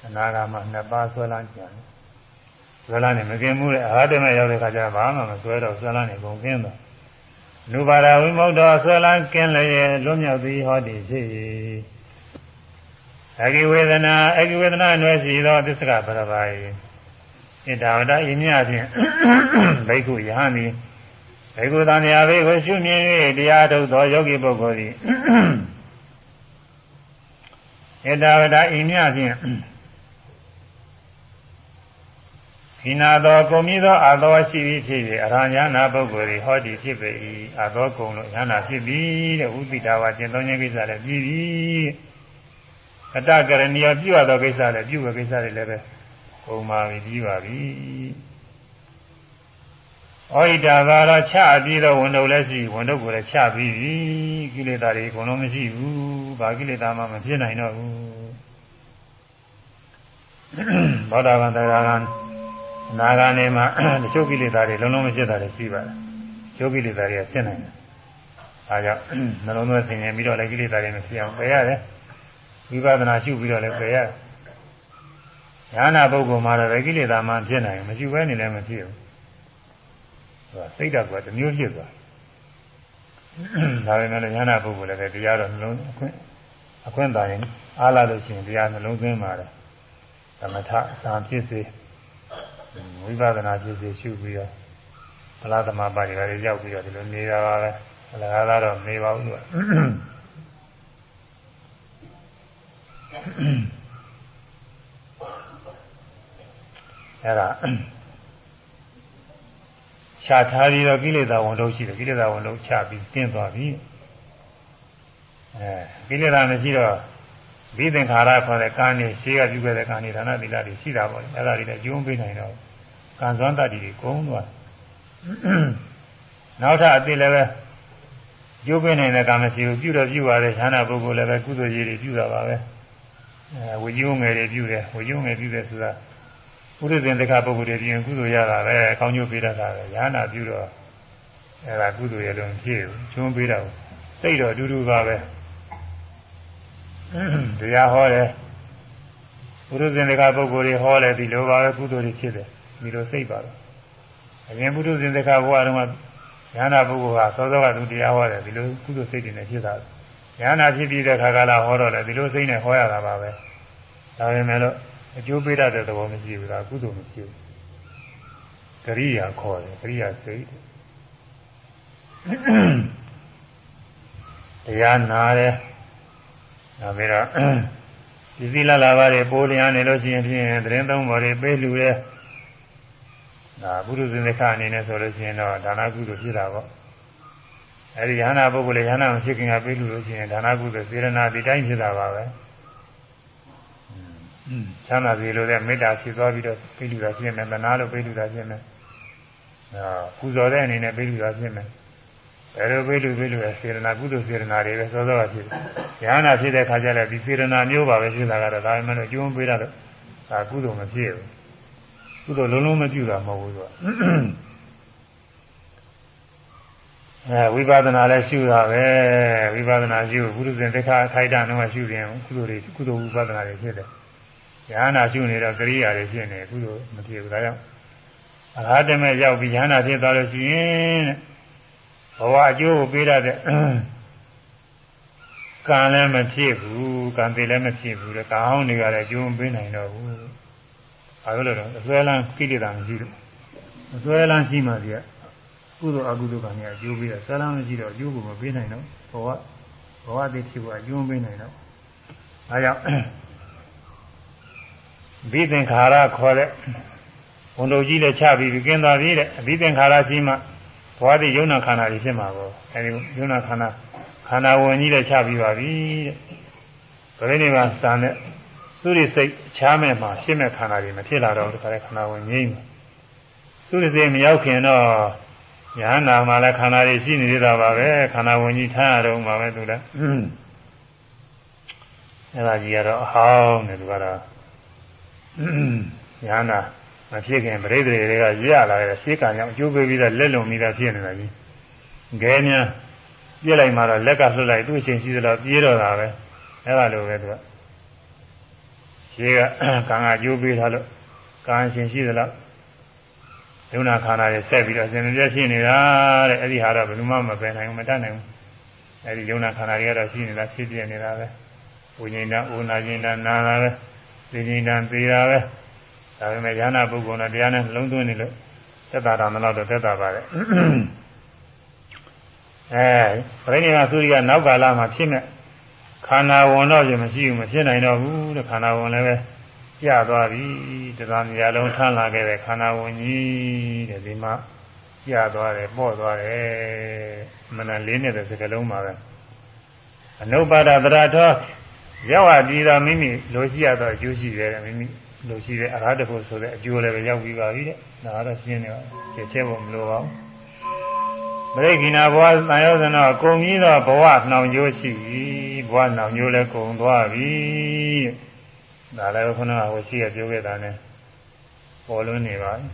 အနာဂါမ2ပါးဆွဲလန်းကျန်ဆွဲလန်းနေမကင်းမှုတဲ့အာရတမေရောက်တဲ့ခါကျဘာမှမဆွဲတော့ဆွဲလန်းနေကုန်ကင်းတော့နုပါဒဝိမု ക്ത ဆွဲလန်းကင်းလည်းလွတ်မြောက်သည်ဟောဒီဖြစ်အဂိဝေဒနာအဂိဝေဒနာအနွယ်စီသောသစ္စကပရပါ ယဣဒဝတဤမြဖြင့်ဘိက္ခုယဟန်သည်ဘိက္ခုသံဃာဘေကိုရှုမြင်၍တရားထုတ်သောယောဂီပုဂ္ဂိုလ်သည်ဣဒဝတဤမြဖြင့်ခိနာသောကုံမိသောအာသောရှိပြီးဖြစ်၍အရဟံညာနာပုဂ္ဂိုလ်သည်ဟောဒီဖြစ်ပေ၏အာသောကုံလို့ညာနာဖြစ်ပြီတဲ့ဥပိတာဝါကျင့်သုံးခြင်းကိစ္စလည်းပြီးပြီအတ္တကရဏီယပြုရသောကိစ္စလည်းပြုဝကိစ္စတွေလည်းပဲ ကုန်ပါပြီပြီးပါပြီဩဣတာသာရချပြီးတော့ဝန်တုပ်လည်းရှိဝန်တုပ်ကိုလည်းချပြီးပြီကိလေသာတွေအကုန်လုံးမရှိဘူးဘာကိလေသာမှမဖြစ်နိုင်တော့ဘူးသောတာပန်တရားကအနာဂါနေမှာတချို့ကိလေသာတွေလုံးလုံးမဖြစ်တာလည်းရှိပါတယ်ကျိုးကိလေသာတွေကဖြစ်နိုင်တယ်အဲကြောင့်နှလုံးသွင်းဆင်ရင်ပြီးတော့လည်းကိလေသာတွေမဖြစ်အောင်ပယ်ရတယ်ဝိပဿနာရှုပြီးတော့လည်းပယ်ရတယ် ညာနာပုဂ္ဂိုလ်မှာလည်းကိလေသာမှဖြစ်နိုင်မရှိဘဲနေလည်းမဖြစ်ဘူးဟိုစိတ်ဓာတ်ကတမျိုးဖြစ်သွားဒါပေမဲ့လည်းညာနာပုဂ္ဂိုလ်လည်းတရားတော်နှလုံးအခွင့်အခွင့်သာရင်အားလာလို့ရှိရင်တရားနှလုံးသွင်းပါတော့သမထသာဖြစ်စေဝိပဿနာဖြစ်စေရှုပြီးတော့ဗလာသမပါတွေလည်းရောက်ပြီးတော့ဒီလိုနေတာပါပဲအလကားတော့နေပါဘူးလို့ အဲ့ဒါခြားထားပြီးတော့ကိလေသာဝန်ထုတ်ရှိတယ်ကိလေသာဝန်ထုတ်ချပြီးကျင်းသွားပြီအဲကိလေသာမရှိတော့ဘိသင်္ခါရခေါ်တဲ့ကံနေရှေးကပြုခဲ့တဲ့ကံနေဒါနသီလတွေရှိတာပေါ့လေအဲ့ဒါတွေလည်းကျုံးပေးနိုင်တော့ကံစွမ်းတတ်တွေကုန်သွားနောက်ထပ်အသိလည်းပဲကျိုးပေးနိုင်တဲ့ကံမရှိဘူးပြုတော့ပြုပါတယ်ဌာနပုဂ္ဂိုလ်လည်းပဲကုသိုလ်ကြီးတွေပြုတာပါပဲအဲဝိကျိုးငယ်တွေပြုတယ်ဝိကျိုးငယ်ပြုတယ်ဆိုတာ ပုရိသင်တခါပုဂ္ဂိုလ်တွေပြင်ကုသိုလ်ရတာပဲကောင်းကျိုးပေးတတ်တာပဲဌာနပြုတော့အဲဒါကုသိုလ်ရလုံးဖြစ်ဘူးကျုံးပေးတော့စိတ်တော့အတူတူပါပဲတရားဟောတယ်ပုရုဇဉ်တကပုဂ္ဂိုလ်တွေဟောတယ်ဒီလိုပါပဲကုသိုလ်တွေဖြစ်တယ်ဒီလိုစိတ်ပါတော့အရင်ပုရုဇဉ်တကဘဝတုန်းကဉာဏပုဂ္ဂိုလ်ကစောစောကသူတရားဟောတယ်ဒီလိုကုသိုလ်စိတ်တွေနဲ့ဖြစ်တာဉာဏဖြစ်ပြီးတဲ့ခါကလာဟောတော့တယ်ဒီလိုစိတ်နဲ့ဟောရတာပါပဲဒါပေမဲ့လို့ အကျိုးပေးတတ်တဲ့သဘောမရှိဘူးလားကုသိုလ်မရှိဘူးကရိယာခေါ်တယ်ကရိယာစိတ်တရားနာတယ်နောက်ပြီးတော့ဒီသီလလာပါတွေပိုးလျားနေလို့ရှိရင်ဖြင့်သတင်းသုံးပေါ်တွေပေးလူတယ်ဒါပုရုဇဉ်သခအနေနဲ့ဆိုလို့ရှိရင်တော့ဒါနကုသိုလ်ဖြစ်တာပေါ့အဲဒီယ ahanan ပုဂ္ဂိုလ်လေယ ahanan ဖြစ်ခင်ကပေးလူလို့ရှိရင်ဒါနကုသိုလ်စေရနာဒီတိုင်းဖြစ်တာပါပဲ ချမ်းသာစီလို့တဲ့မေတ္တာရှိသွားပြီးတော့ပေးလူတာဖြစ်မယ်မနာလို့ပေးလူတာဖြစ်မယ်အာကုသိုလ်တဲ့အနေနဲ့ပေးလူတာဖြစ်မယ်ဘယ်လိုပေးလို့ပေးလို့စေရနာကုသိုလ်စေရနာတွေပဲစောစောကဖြစ်တယ်။ဉာဏ်ဖြစ်တဲ့ခါကျလည်းဒီစေရနာမျိုးပါပဲဖြစ်လာကတော့ဒါပေမဲ့ကျုံးပေးတာတော့ဒါကုသိုလ်မဖြစ်ဘူး။ကုသိုလ်လုံးလုံးမပြုတာမဟုတ်ဘူးဆိုတော့အဲဝိပဿနာလည်းရှုတာပဲဝိပဿနာရှုဘုရုဇင်တိခါခိုက်တာတော့ရှုရင်ကုသိုလ်တွေကုသိုလ်ဝိပဿနာတွေဖြစ်တယ်။ ဉာဏ်ရှုနေတော့ကရိယာတွေဖြစ်နေကုသိုလ်မဖြစ်ဘူးဒါကြောင့်အရဟတမေရောက်ပြီးဉာဏ်ဖြစ်သွားလို့ရှိရင်တဲ့ဘဝအကျိုးကိုပေးရတဲ့ကံလည်းမဖြစ်ဘူးကံသေးလည်းမဖြစ်ဘူးလေကံဟောင်းတွေကလည်းအကျိုးမပေးနိုင်တော့ဘူးဘာလို့လဲတော့အစွဲလန်းကိလေသာမရှိလို့အစွဲလန်းရှိမှဒီကကုသိုလ်အကုသိုလ်ကံကြီးအကျိုးပေးတယ်စွဲလန်းမရှိတော့အကျိုးကိုမပေးနိုင်တော့ဘဝဘဝတည်ဖြစ်ဖို့အကျိုးမပေးနိုင်တော့အဲကြောင့် ဘိသင်္ခါရခေါ်တဲ့ဝန်တော်ကြီးလည်းချပြီးပြီးกินသွားပြီတဲ့အဘိသင်္ခါရရှိမှဘဝတည်ယုံနာခန္ဓာတွေဖြစ်မှာပေါ့အဲဒီယုံနာခန္ဓာခန္ဓာဝင်ကြီးလည်းချပြီးပါပြီတဲ့ဗိဓိနေမှာစံတဲ့သုရိစိတ်ချားမဲ့မှာရှင်းမဲ့ခန္ဓာတွေမဖြစ်လာတော့ဒီခါတဲ့ခန္ဓာဝင်ငြိမ့်မယ်သုရိစိတ်မရောက်ခင်တော့ယဟနာမှာလည်းခန္ဓာတွေရှိနေသေးတာပါပဲခန္ဓာဝင်ကြီးထားရတော့မှာပဲသူလည်းအဲဒါကြီးကတော့အဟောင်းတယ်သူကတော့ ယဟနာမဖြစ်ခင်ပရိသေတွေကရလာတဲ့ရှေးကံကြောင့်အကျိုးပေးပြီးတော့လက်လုံပြီးသားဖြစ်နေတာကြီးငယ်များပြစ်လိုက်မှတော့လက်ကလွတ်လိုက်သူ့အချိန်ရှိသလားပြေးတော့တာပဲအဲ့ဒါလိုပဲသူကရှေးကကံကအကျိုးပေးထားလို့ကံအရှင်ရှိသလားယုံနာခန္ဓာရဲ့ဆက်ပြီးတော့အစဉ်မပြတ်ရှိနေတာတဲ့အဲ့ဒီဟာတော့ဘယ်သူမှမပယ်နိုင်ဘူးမတတ်နိုင်ဘူးအဲ့ဒီယုံနာခန္ဓာတွေကတော့ရှိနေတာဖြစ်ပြနေတာပဲဝိညာဉ်တဥနာကျင်တနာတာပဲ သိဉ္ဇဉ်တသေတာပဲဒါပေမဲ့ဉာဏပုဂ္ဂိုလ်နဲ့တရားနဲ့လုံးသွင်းနေလို့သက်တာတော်တော့သက်တာပါလေအဲပြိဋိနိဗ္ဗာန်သုရိယနောက်ကာလမှာဖြစ်မဲ့ခန္ဓာဝန်တော့ရင်မရှိဘူးမဖြစ်နိုင်တော့ဘူးတဲ့ခန္ဓာဝန်လည်းပဲကျသွားပြီတရားမြာလုံးထမ်းလာခဲ့တဲ့ခန္ဓာဝန်ကြီးတဲ့ဒီမှာကျသွားတယ်ပေါ့သွားတယ်မနလေးနဲ့တဲ့စကလုံးပါပဲအနုပါဒသရထော ရောက်အပ်ပြီးတော့မိမိလိုရှိရသောအကျိုးရှိတယ်မိမိလို့ရှိတဲ့အရဟတဖို့ဆိုတဲ့အကျိုးလည်းပဲရောက်ပြီးပါပြီတဲ့ဒါကတော့ရှင်းနေပါကျက်ချဲဖို့မလိုပါဘူးပရိခိနာဘဝသံယောဇနောကုံပြီးတော့ဘဝနှောင်ကျိုးရှိပြီဘဝနှောင်ကျိုးလည်းကုံသွားပြီဒါလည်းခုနကဟိုရှိရပြောခဲ့တာနဲ့ပေါ်လွန်းနေပါပြီ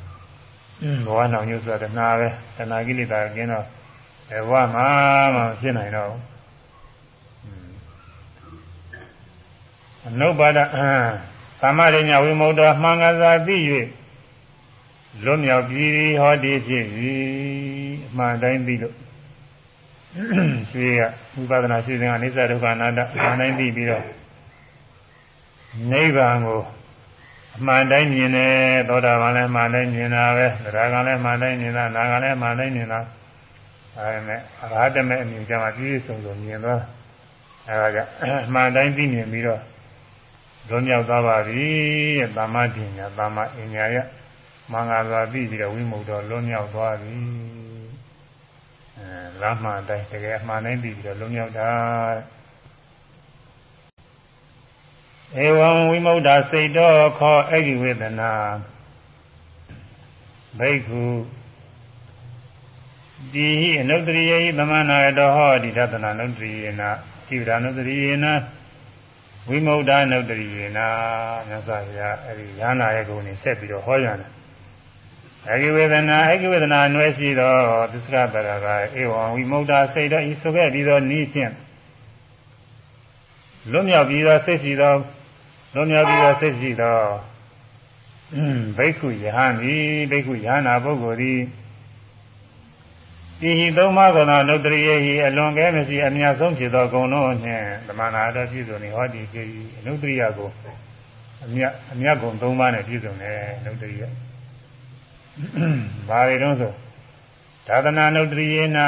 ဘဝနှောင်ကျိုးဆိုတာတဏှာပဲတဏှာကိလေသာကင်းတော့ဘဝမှာမှဖြစ်နိုင်တော့ အနုပါဒသမ္မာရိညာဝိမု ക്ത မှန်ကန်စွာသိ၍လွတ်မြောက်ပြီးဟောဒီဖြစ်ပြီအမှန်တိုင်းသိလို့ရှိရဝိပဿနာရှိစဉ်ကအနိစ္စဒုက္ခအနတ္တအမှန်တိုင်းသိပြီးတော့နိဗ္ဗာန်ကိုအမှန်တိုင်းမြင်တယ်သောတာပန်လည်းအမှန်တိုင်းမြင်တာပဲသရဂံလည်းအမှန်တိုင်းမြင်တာနာဂံလည်းအမှန်တိုင်းမြင်တာအဲမဲ့အရဟတမေအမြင်ကြမှာပြည့်စုံစုံမြင်သွားအဲဒါကြောင့်အမှန်တိုင်းသိမြင်ပြီးတော့ လွန်မြောက်သွားပါပြီတဲ့သမ္မာဒိညာသမ္မာအညာယမင်္ဂလာပြီးပြီးတော့ဝိမု ക്ത လွန်မြောက်သွားပြီအဲလမ်းမှန်တိုင်းတကယ်အမှန်တိုင်းပြီးပြီးတော့လွန်မြောက်တာ ဧဝံဝိမု ക്ത စိတ်တော်ခောအဂိဝေဒနာဘိက္ခုဒီဟိအနုတ္တရိယေသမဏေတောဟောဒီသတ္တနာနုတ္တရိယေနဣဗဒနုတ္တရိယေန ဝိမု ക്ത နုတ္တရိယေနမြတ်စွာဘုရားအဲဒီရဟနာရဲ့ဂုဏ်ကိုဆက်ပြီးတော့ဟောရတယ်အဂိဝေဒနာအဂိဝေဒနာအနွယ်ရှိသောသစ္စရတရကဧဝံဝိမု ക്ത စိတ်တော်ဤဆိုခဲ့ပြီးသောဤဖြင့်လွတ်မြောက်ပြီးသောစိတ်ရှိသောလွန်မြောက်ပြီးတော့စိတ်ရှိသောဘိက္ခုယဟန်ဤဘိက္ခုယဟနာပုဂ္ဂိုလ်သည် ဒီဟိသုံးပါးသောနုတ္တရိယေဟိအလွန်ကဲမရှိအမြတ်ဆုံးဖြစ်သောဂုဏ်တို့နှင့်သမဏတော်ပြည့်စုံနေဟောဒီဖြစ်၏အနုတ္တရိယကိုအမြတ်အမြတ်ဂုဏ်သုံးပါးနဲ့ပြည့်စုံတယ်အနုတ္တရိယဘာတွေတော့ဆိုသာသနာနုတ္တရိယေနာ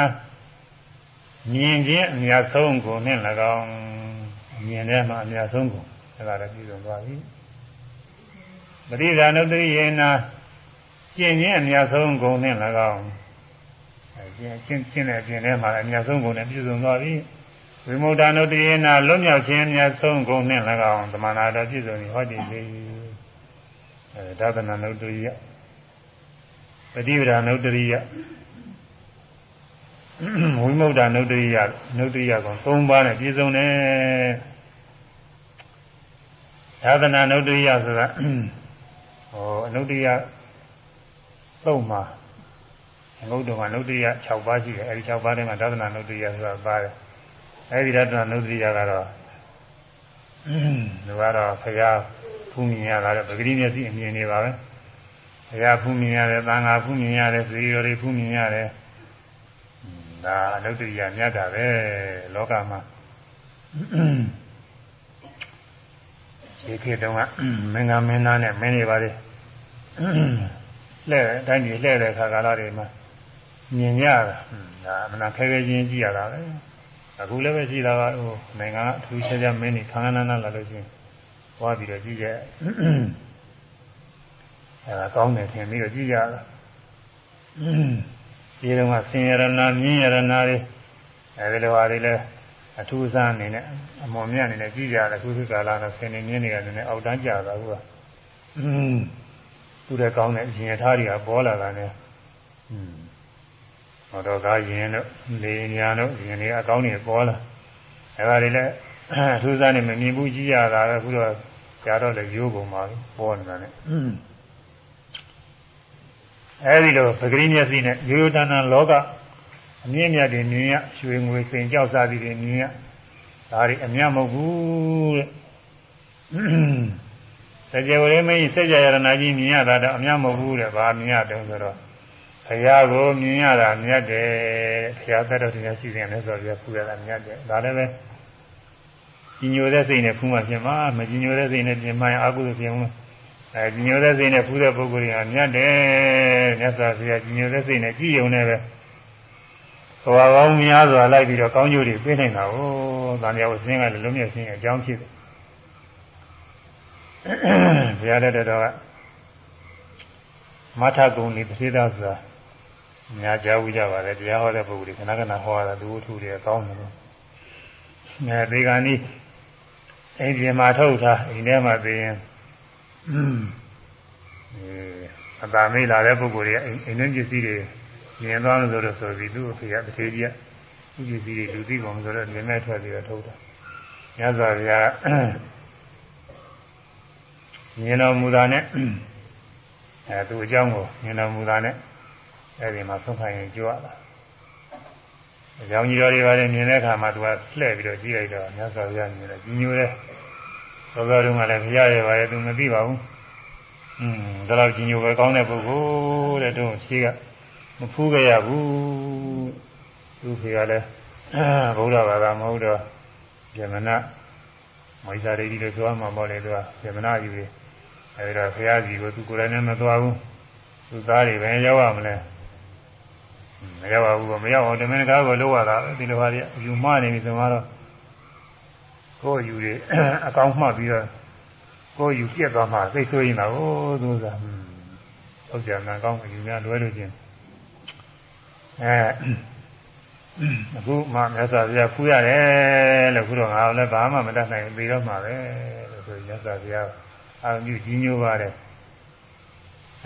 မြင်ခြင်းအမြတ်ဆုံးဂုဏ်နှင့်၎င်းမြင်တဲ့မှာအမြတ်ဆုံးဂုဏ်အဲ့ဒါလည်းပြည့်စုံသွားပြီပရိဒါနုတ္တိယေနာကျင့်ခြင်းအများဆုံးဂုဏ်နဲ့၎င်းအဲ ကျင့်ကျင့်ကျင့်တဲ့အကျင့်ထဲမှာအများဆုံးဂုဏ်နဲ့ပြည့်စုံသွားပြီဝိမု ക്ത နုတ္တိယေနာလွတ်မြောက်ခြင်းအများဆုံးဂုဏ်နဲ့၎င်းသမဏတော်ပြည့်စုံပြီဟောဒီလေအဲဒါသနာနုတ္တိယပฏิပဒါနုတ္တိယဝိမု ക്ത နုတ္တိယနုတ္တိယကောင်၃ပါးနဲ့ပြည့်စုံတယ်သာသနာနုတ္တိယဆိုတာဟောအနုတ္တိယသုံးမှာ ငုတ်တော်မှာနုတ္တိယ6ပါးရှိတယ်အဲဒီ6ပါးထဲမှာသာသနာနုတ္တိယဆိုတာပါတယ်အဲဒီသာသနာနုတ္တိယကတော့လူကတော့ဖရာဖူးမြင်ရတာတော့ပဂတိမျက်စိအမြင်နေပါပဲဖရာဖူးမြင်ရတယ်သံဃာဖူးမြင်ရတယ်သီရောတွေဖူးမြင်ရတယ်ဒါအနုတ္တိယမြတ်တာပဲလောကမှာဒီခေတ်တုန်းကမင်းကမင်းသားနဲ့မင်းတွေပါလေလှဲ့အတိုင်းကြီးလှဲ့တဲ့ခါကာလတွေမှာ မြင်ကြတာဒါအမှန်ခဲခဲချင်းကြည့်ရတာပဲအခုလည်းပဲကြည့်တာကဟိုနိုင်ငံအထူးခြားခြားမင်းနေခန်းနာနာလာလို့ချင်းဟောပြီးတော့ကြည့်ကြအဲဒါကောင်းတယ်ထင်ပြီးတော့ကြည့်ကြတာဒီတော့ကဆင်းရနာမြင်းရနာတွေအဲဒီလိုဟာတွေလည်းအထူးစားအနေနဲ့အမော်မြတ်အနေနဲ့ကြည့်ကြတယ်ခုခုကာလတော့ဆင်းနေမြင်းတွေကလည်းအောက်တန်းကြတာကူကသူလည်းကောင်းတဲ့အရင်ထားတွေကပေါ်လာတာနဲ့อืม ဟောတော့ကားရင်တို့လေညာတို့ရင်တွေအကောင်းတွေပေါ်လာအဲဒါတွေလည်းအထူးစားနေမမြင်ဘူးကြည့်ရတာပဲခုတော့ကြာတော့လည်းရိုးကုန်ပါပြီပေါ်နေတာနဲ့အဲဒီလိုပဂရိမျက်စိနဲ့ရိုးရိုးတန်တန်လောကအမြင့်မြတ်တွေမြင်ရရွှေငွေစိန်ကြောက်စားသည်တွေမြင်ရဒါတွေအမြတ်မဟုတ်ဘူးတဲ့စကြဝဠာမင်းစကြရဏကြီးမြင်ရတာတော့အမြတ်မဟုတ်ဘူးတဲ့ဘာမြင်ရတယ်ဆိုတော့ ဘုရားကိုမြင်ရတာမြတ်တယ်ဘုရားသက်တော်တရားရှိတယ်လည်းဆိုတော့ဖူရတာမြတ်တယ်ဒါလည်းပဲကြီးညိုတဲ့စိတ်နဲ့ဖူးမှဖြစ်မှာမကြီးညိုတဲ့စိတ်နဲ့ပြင်မှအာဟုသဖြစ်အောင်အဲကြီးညိုတဲ့စိတ်နဲ့ဖူးတဲ့ပုဂ္ဂိုလ်တွေကမြတ်တယ်မြတ်စွာဘုရားကြီးညိုတဲ့စိတ်နဲ့ကြည်ယုံနေပဲဘဝကောင်းများစွာလိုက်ပြီးတော့ကောင်းကျိုးတွေပေးနိုင်တာကိုသံဃာဝဆင်းကလည်းလုံးမြတ်ဆင်းရဲ့အကြောင်းဖြစ်တယ်ဘုရားတဲ့တော်ကမထကုံဒီသေသာဆိုတာ ညာကြားဝကြပါလေတရားဟောတဲ့ပုဂ္ဂိုလ်တွေခဏခဏဟောတာသူထုတွေကောင်းတယ်လို့ငယ်ဒီကနေ့အိမ်ပြင်မှာထုတ်တာအိမ်ထဲမှာသိရင်အသာမေးလာတဲ့ပုဂ္ဂိုလ်တွေအိမ်အိမ်တွင်းပစ္စည်းတွေမြင်သွားလို့ဆိုတော့ဆိုပြီးသူ့အဖေကတထေကြီးကသူ့ပစ္စည်းတွေလူသိကုန်ဆိုတော့မြင်မဲ့ထွက်ပြီးတော့ထုတ်တာညဇာဗျာမြင်တော်မူတာနဲ့အဲသူအကြောင်းကိုမြင်တော်မူတာနဲ့ အဲဒီမှာဆုံးခံရင်ကြွရတာအကြောင်းကြီးတော်တွေပါလေမြင်တဲ့အခါမှာသူကလှည့်ပြီးတော့ကြည့်လိုက်တော့မြတ်စွာဘုရားမြင်တယ်ကြီးညိုတယ်သောသောတုန်းကလည်းဘုရားရဲ့ပါရဲ့သူမသိပါဘူးอืมဒါတော့ကြီးညိုပဲကောင်းတဲ့ပုဂ္ဂိုလ်တဲ့တို့ရှိကမဖူးကြရဘူးသူဖေကလည်းဗုဒ္ဓဘာသာမဟုတ်တော့ယမနာမိစ္ဆာဒိဋ္ဌိလို့ပြောမှပေါ့လေသူကယမနာယူတယ်အဲဒီတော့ဘုရားကြီးကိုသူကိုယ်တိုင်နဲ့မသွားဘူးသူသားတွေပဲရောက်ရမလဲ မရောက်ပါဘူးမရောက်အောင်တမင်ကားကိုလောက်ရတာဒီလိုပါလေယူမှနေပြီဆိုမှတော့ကိုယ်ယူတွေအကောင်းမှပြီးတော့ကိုယ်ယူပြက်သွားမှသိဆိုရင်တော့သူစားဟုတ်ကြနာကောင်းယူများလွဲလို့ချင်းအဲအခုမှမြတ်စွာဘုရားဖူးရတယ်လို့ခုတော့ငါလည်းဘာမှမတတ်နိုင်ပြီးတော့မှပဲလို့ဆိုရင်မြတ်စွာဘုရားအာရုံပြုကြီးညိုပါတယ်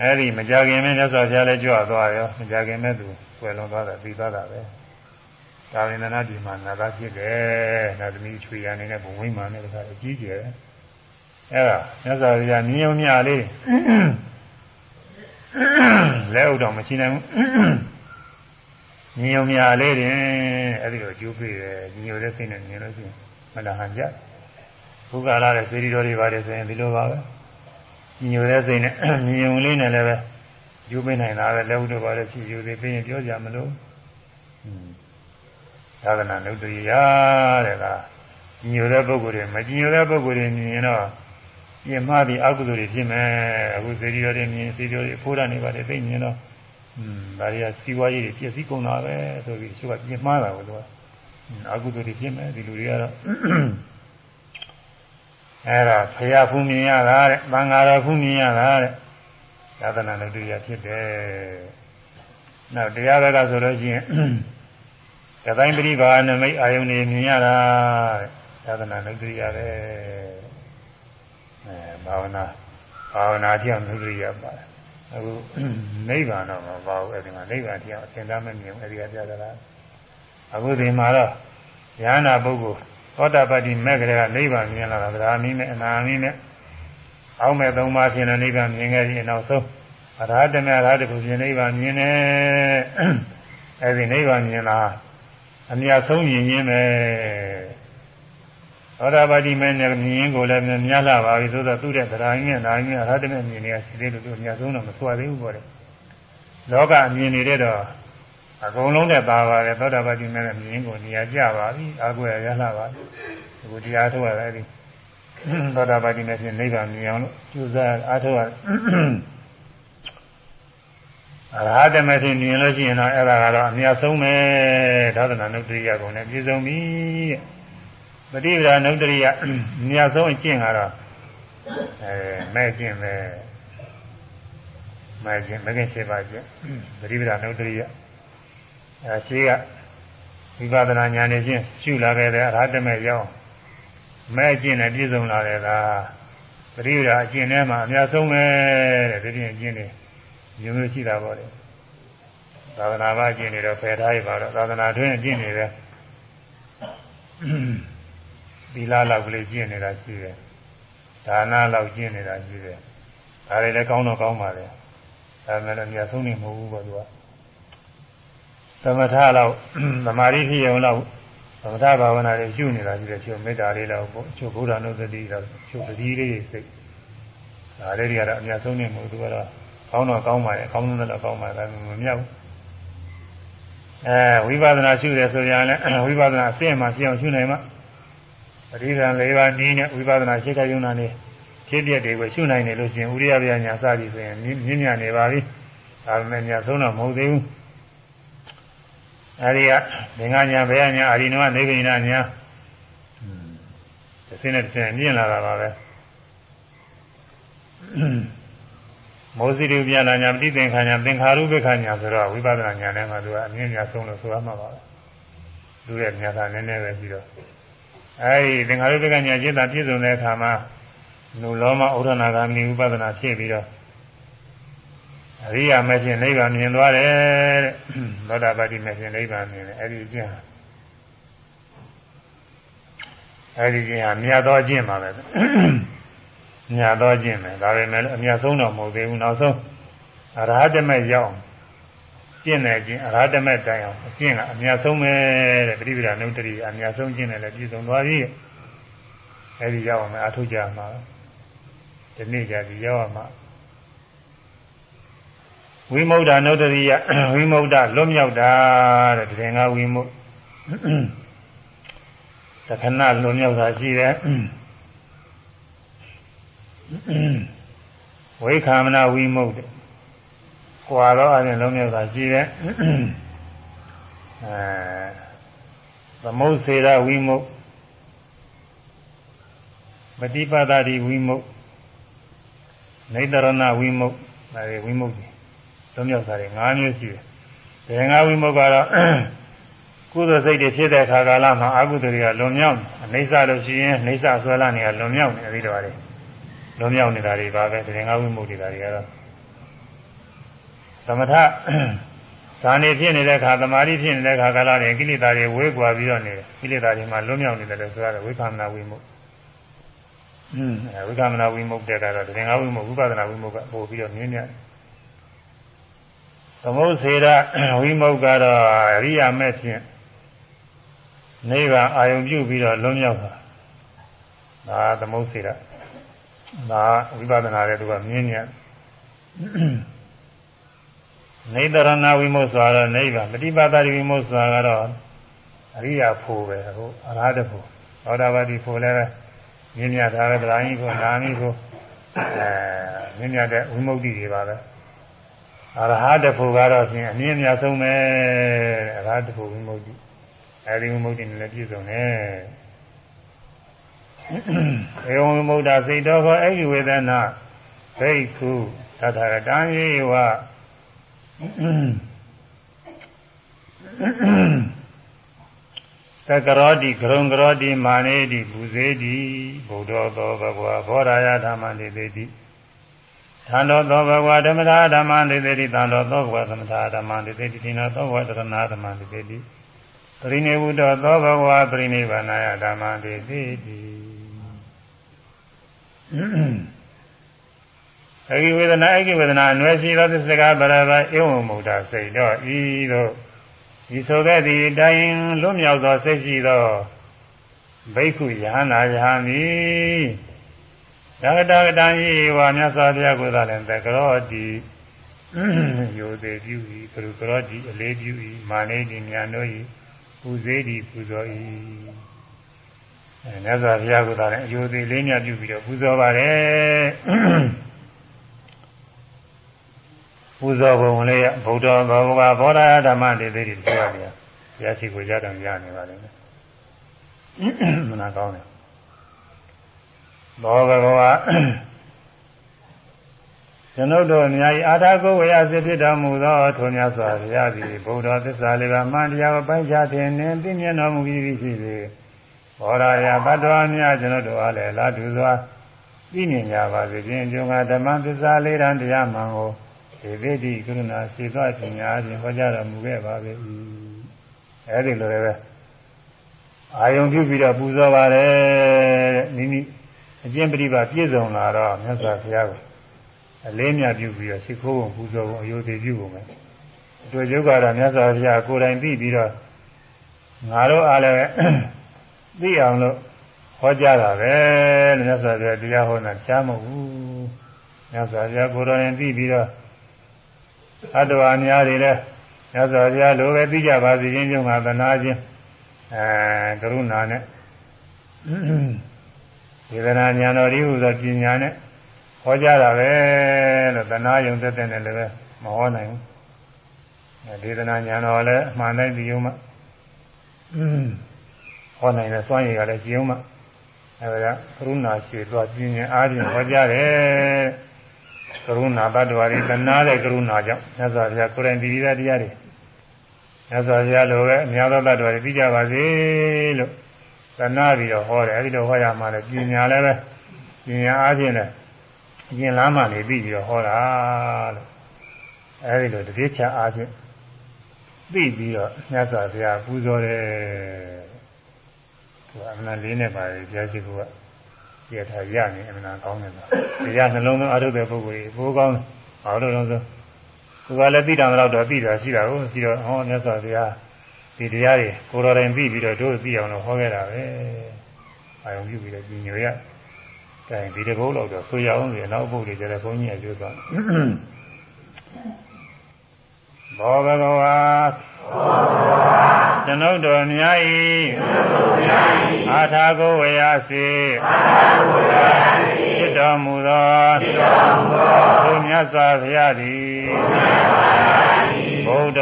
အဲဒီမကြခင်မဲ့မြတ်စွာဘုရားလည်းကြွသွားရောမကြခင်မဲ့သူွယ်လွန်သွားတာပြီးသွားတာပဲဒါဝိနနာဒီမှာနာသာဖြစ်တယ်နာသမီးချွေရနေတဲ့ဘုံဝိမာန်နဲ့တခါအကြီးကျယ်အဲဒါမြတ်စွာဘုရားမြင်းုံမြလေးလက်ဥတော်မရှိနိုင်ဘူးမြင်းုံမြလေးတင်အဲဒီတော့ကျိုးပြည့်တယ်ညိုတဲ့စိတ်နဲ့မြင်လို့ရှိရင်မလာဟန်ကြဘုရားလာတဲ့စေတီတော်တွေပါတယ်ဆိုရင်ဒီလိုပါပဲ ညိုတဲ့စိတ်နဲ့မြင်ုံလေးနဲ့လည်းပဲယူပေးနိုင်တာပဲလက်ဥတော်ပါတယ်ဖြည့်ယူသေးပြီးရင်ပြောကြမလို့သာသနာ့နုတ္တိယတဲ့ကညိုတဲ့ပုဂ္ဂိုလ်တွေမညိုတဲ့ပုဂ္ဂိုလ်တွေမြင်တော့ပြင်မှပြီးအကုသိုလ်တွေဖြစ်မယ်အခုစေတီတော်တွေမြင်စေတီတော်တွေအဖိုးရနေပါတယ်သိမြင်တော့อืมဒါတွေကစီဝါရေးတွေပြည့်စည်ကုန်တာပဲဆိုပြီးသူကပြင်မှားတာကိုသူကအကုသိုလ်တွေဖြစ်မယ်ဒီလူတွေကတော့ အဲ့ဒါဖရာဖူးမြင်ရတာတဲ့သံဃာတော်ဖူးမြင်ရတာတဲ့သာသနာ့တရားဖြစ်တယ်နောက်တရားဘက်ကဆိုလို့ရှိရင်တတိုင်းပရိဘာနမိတ်အာယုန်နေမြင်ရတာတဲ့သာသနာ့တရားပဲအဲဘာဝနာဘာဝနာတရားနုတရားပါတယ်အခုနိဗ္ဗာန်တော့မပါဘူးအဲဒီမှာနိဗ္ဗာန်တရားအသင်္သားမမြင်ဘူးအဲဒီကပြသလားအခုဒီမှာတော့ဉာဏပုဂ္ဂိုလ် သောတာပတ္တိမဲ့ကလေးကနိဗ္ဗာန်မြင်လာတာဗราမိနဲ့အနာမိနဲ့အောက်မဲ့သုံးပါးဖြစ်တဲ့နိဗ္ဗာန်မြင်ခဲ့ပြီးနောက်ဆုံးအရဟတမေအရဟတကုဖြစ်နိဗ္ဗာန်မြင်တယ်အဲဒီနိဗ္ဗာန်မြင်လာအမြတ်ဆုံးမြင်ခြင်းပဲသောတာပတိမဲနဲ့မြင်ရင်ကိုလည်းမြတ်လာပါပြီဆိုတော့သူ့တဲ့သရာရင်းနဲ့နာရင်းနဲ့အရဟတမေမြင်နေရရှိသေးလို့သူအမြတ်ဆုံးတော့မဆွသေးဘူးပေါ့လေလောကအမြင်နေတဲ့တော့ အကုန်လုံးနဲ့ပါပါတယ်သောတာပတိမဲနဲ့မြင်ကိုနေရာကျပါပြီအာကွယ်ရလာပါပြီအခုတရားထုတ်ရတယ်ဒီသောတာပတိမဲဖြင့်နိဗ္ဗာန်မြင်အောင်လို့ကြိုးစားအားထုတ်ရအရဟတမေဖြင့်မြင်လို့ရှိရင်တော့အဲ့ဒါကတော့အမြတ်ဆုံးပဲသာသနာ့နုတ္တိယကုံနဲ့ပြည့်စုံပြီတဲ့ပฏิပဒါနုတ္တိယအမြတ်ဆုံးအကျင့်ကတော့အဲမဲ့ကျင့်ပဲမဲ့ကျင့်မကင်ရှိပါကျင့်ပฏิပဒါနုတ္တိယ အဲရှိကဝိပဿနာဉာဏ်နဲ့ချင်းရှုလာခဲ့တဲ့အရဟတမေရောက်မဲ့ကျင့်နဲ့ပြည့်စုံလာတဲ့ကပฏิပဒါအကျင့်ထဲမှာအများဆုံးပဲတဲ့ဒီပြင်အကျင့်တွေမျိုးမျိုးရှိတာပေါ့လေသာသနာ့ဘာကျင့်နေတော့ဖယ်ထားရပါတော့သာသနာတွင်ကျင့်နေတယ်သီလလောက်ကလေးကျင့်နေတာရှိတယ်ဒါနလောက်ကျင့်နေတာရှိတယ်ဒါတွေလည်းကောင်းတော့ကောင်းပါလေဒါမှလည်းအများဆုံးနေမဟုတ်ဘူးပေါ့သူက သမထလောက်သမာဓိဖြစ်အောင်လောက်သမထဘာဝနာတွေရှုနေတာရှိတယ်ချုပ်မေတ္တာလေးလောက်ပေါ့ချုပ်ဘုရားနုသတိလောက်ချုပ်ပတိလေးတွေစိတ်ဒါလေးတွေကတော့အများဆုံးနေမဟုတ်သူကတော့ကောင်းတော့ကောင်းပါရဲ့ကောင်းတော့ကောင်းပါဒါမမြောက်အဲဝိပဿနာရှုတယ်ဆိုရင်လည်းဝိပဿနာအစင့်မှရှင်းအောင်ရှုနိုင်မှာပရိသံ၄ပါးနည်းနဲ့ဝိပဿနာရှိခိုးယုံနာနေဖြစ်ပြတွေကိုရှုနိုင်တယ်လို့ရှိရင်ဥရိယဗျာညာစသည်ဆိုရင်မြင့်မြတ်နေပါပြီဒါပေမဲ့ညာဆုံးတော့မဟုတ်သေးဘူး အဲဒီကသင်္ကညာဘယ်ညာအာရိနဝနေဗိနာညာတစ်စင်းနဲ့တစ်စင်းမြင့်လာတာပါပဲမောဇိတုပြလာညာပဋိသင်္ခာညာသင်္ခါရုပ္ပခာညာဆိုတော့ဝိပဿနာညာနဲ့မှသူကအမြင့်မြတ်ဆုံးလို့ဆိုရမှာပါပဲသူရဲ့ညာသာနည်းနည်းပဲပြီးတော့အဲဒီသင်္ခါရုပ္ပခာညာจิตတာပြည့်စုံတဲ့အခါမှာနုလောမဩရဏဂာမိဝိပဿနာဖြစ်ပြီးတော့ အရိယာမဲ့ဖြင့်နိဗ္ဗာန်မြင်သွားတယ်တဲ့သောတာပတိမဲ့ဖြင့်နိဗ္ဗာန်မြင်တယ်အဲဒီအကျင့်ဟာအဲဒီအကျင့်ဟာမြတ်သောအကျင့်ပါပဲညာတော့ခြင်းပဲဒါပေမဲ့အများဆုံးတော့မဟုတ်သေးဘူးနောက်ဆုံးအရဟတမေရောက်ကျင့်တယ်ချင်းအရဟတမေတိုင်အောင်အကျင့်ကအများဆုံးပဲတဲ့ပြိပဒနုတ္တိအများဆုံးကျင့်တယ်လည်းပြည့်စုံသွားပြီအဲဒီရောက်အောင်အထုကြမှာဒီနေ့ကြဒီရောက်အောင် ဝိမု ക്ത နုတ္တိယဝိမု ക്ത လွတ်မြောက်တာတဲ့တကယ်ငါဝိမုသခဏလွတ်မြောက်တာရှိတယ်ဝိခာမနာဝိမုတ်တဲ့ကွာတော့အရင်လုံးမြောက်တာရှိတယ်အဲသမုတ်စေရဝိမုတ်မတိပဒတိဝိမုတ်နေတရဏဝိမုတ်ဒါတွေဝိမုတ် တွေလုံးမြောက်တာတွေ၅မျိုးရှိတယ်ဘယ်ငါဝိမုတ်ကတော့ကုသိုလ်စိတ်တွေဖြစ်တဲ့အခါကာလမှာအကုသိုလ်တွေကလွန်မြောက်နေအိဋ္ဌလို့ရှိရင်အိဋ္ဌဆွဲလာနေရလွန်မြောက်နေအဲဒီတော့လွန်မြောက်နေတာတွေပါပဲတင်္ဂဝိမုတ်တွေဒါတွေကတော့သမထဇာနေဖြစ်နေတဲ့ခါသမာဓိဖြစ်နေတဲ့ခါကာလတွေကိလေသာတွေဝေးကွာပြီးတော့နေတယ်ကိလေသာတွေမှာလွန်မြောက်နေတယ်ဆိုတော့ဝိသမနာဝိမုတ်อืมဝိသမနာဝိမုတ်တဲ့ကတော့တင်္ဂဝိမုတ်ဝိပဿနာဝိမုတ်ကပို့ပြီးတော့မြင်းမြတ် သမုစေရဝိမုတ်ကတော့အရိယာမဲ့ဖြင့်နိဗ္ဗာန်အာယုံပြုပြီးတော့လွန်မြောက်တာဒါသမုစေရဒါဝိပဿနာတဲ့သူကမြင်းမြတ်နေတရဏဝိမုတ်ဆိုတာတော့နိဗ္ဗာန်ပฏิပါဒဝိမုတ်ဆိုတာကတော့အရိယာဖို့ပဲဟိုအရဟတဖို့သောတာပတိဖို့လည်းမြင်းမြတ်တာပဲဗလာကြီးဖို့နာမီဖို့အဲမြင်းမြတ်တဲ့ဝိမု ക്തി တွေပါပဲ အရဟတဖို့ကတော့ဖြင့်အမြင့်မြတ်ဆုံးပဲအရဟတဖို့ဝိမု ക്തി အဲဒီဝိမု ക്തി နဲ့လည်းပြည့်စုံတယ်ဧဝံမုဒ္ဒစိတ်တော်ခေါ်အဲ့ဒီဝေဒနာဘိက္ခုသတ္တရတံယေဝသကရောတိဂရုံကရောတိမာနေတိဘူဇေတိဘုဒ္ဓသောဘဂဝါဘောရာယဓမ္မနေတိတိ သံတော်သောဘဂဝါဓမ္မသာဓမ္မနေတိတိသံတော်သောဘဂဝါသမသာဓမ္မနေတိတိသီနာသောဘဂဝါတရဏဓမ္မနေတိတိပရိနေဝုဒ္ဓသောဘဂဝါပရိနိဗ္ဗာနယဓမ္မနေတိတိအဂိဝေဒနာအဂိဝေဒနာအနွယ်ရှိသောသစ္စကဗရဘဧဝံမုဒ္ဒစိတ်တော့ဤသို့ဤဆိုတဲ့ဒီတိုင်းလွတ်မြောက်သောစိတ်ရှိသောဘိက္ခုယဟနာယဟမိ သဂတကတံဤဝါမြတ်စွာဘုရားကိုယ်သာလည်းတကရောတိယိုသေးပြု၏ကရုကရောတိအလေးပြု၏မာနေတိမြတ်တို့၏ပူဇေတိပူဇော်၏အဲမြတ်စွာဘုရားကလည်းအယုသေးလေးမြတ်ပြုပြီးတော့ပူဇော်ပါတယ်ပူဇော်ပုံလေးရဗုဒ္ဓဘောဂဝါဘောဓာဓမ္မတေသေးတွေပြောရတယ်ဘုရားရှိခိုးကြတယ်ရနေပါလိမ့်မယ်မနာကောင်းတယ် ဘောဂဝါကျွန်ုပ်တို့အများကြီးအာထာကိုဝေယစစ်ဖြစ်တော်မူသောထိုမြတ်စွာဘုရားသည်ဗုဒ္ဓသစ္စာလေးပါးမှန်တရားကိုပိုင်းခြားခြင်းနှင့်သိမြင်တော်မူပြီးဖြစ်သည်ဘောရာယဘတ်တော်များကျွန်တော်တို့အားလည်းလာတူစွာသိမြင်ကြပါစေခြင်းကျုံကဓမ္မသစ္စာလေးတန်တရားမှန်ကိုဒေဝိတိကရုဏာစေသွားပညာဖြင့်ဟောကြားတော်မူခဲ့ပါပေ၏အဲဒီလိုလည်းပဲအာယုံပြုပြီးတော့ပူဇော်ပါတယ်မိမိ အကျင့်ပရိပါပြည့်စုံလာတော့မြတ်စွာဘုရားကိုအလေးမြတ်ပြုပြီးတော့ရှိခိုးပုံပူဇော်ပုံအယုဒိပြုပုံပဲအတွေ့အကြုံကတော့မြတ်စွာဘုရားကိုယ်တိုင်သိပြီးတော့ငါတို့အားလည်းသိအောင်လို့ဟောကြားတာပဲမြတ်စွာဘုရားတရားဟောတာကြားမဟုတ်ဘူးမြတ်စွာဘုရားကိုယ်တော်ရင်သိပြီးတော့သတ္တဝါများတွေလည်းမြတ်စွာဘုရားလိုပဲသိကြပါစေခြင်းကြောင့်ငါသနာခြင်းအဲကရုဏာနဲ့ ဒေသနာညာတော်ဒီဟုသောပညာနဲ့ဟောကြားတာပဲလို့သနာယုံသက်တဲ့နဲ့လည်းမဟောနိုင်ဘူးဒေသနာညာတော်လည်းအမှန်တိုင်းပြီးုံမှဟောနိုင်တဲ့စွမ်းရည်ကလည်းကြည်အောင်မှအဲဒါကကရုဏာရှိသွားပြင်းရင်အားဖြင့်ဟောကြားတယ်ကရုဏာဘတ်တော်ရီတနာတဲ့ကရုဏာကြောင့်မြတ်စွာဘုရားကိုယ်တိုင်ဒီရတရားတွေမြတ်စွာဘုရားလိုပဲအများသောဘတ်တော်ရီသိကြပါစေလို့ တနာပြီးတော့ဟောတယ်အဲဒီလိုဟောရမှလည်းပညာလည်းပဲပညာအားဖြင့်လည်းအရင်လားမှနေပြီးပြီးတော့ဟောတာလို့အဲဒီလိုတတိချအားဖြင့်သိပြီးတော့မြတ်စွာဘုရားပူဇော်တယ်သူအမှန်လေးနဲ့ပါတယ်ဘုရားရှိခိုးကပြထားရနေအမှန်ကောင်းတယ်ဆိုတရားနှလုံးသွင်းအထုတဲ့ပုဂ္ဂိုလ်ကြီးဘိုးကောင်းဘာလို့လဲဆိုသူကလည်းသိတယ်တော့တော့သိတာရှိတာကိုပြီးတော့ဟောမြတ်စွာဘုရား ဒီတရားတွေကိုတော်တိုင်ပြီးပြီးတော့တို့သိအောင်လို့ဟောခဲ့တာပဲအာယုံပြုပြီးတော့ညီညွတ်ရတိုင်ဒီတကုတ်တော့ဆိုရအောင်လေနောက်ပုဂ္ဂိုလ်တွေကျတော့ဘုန်းကြီးအကျိုးသွားဘောဘဂဝါကျွန်ုပ်တို့များ၏အာထာကိုဝေယစေဖြစ်တော်မူသောသူမြတ်စွာဘုရားသည် ဘုဒ္ဓ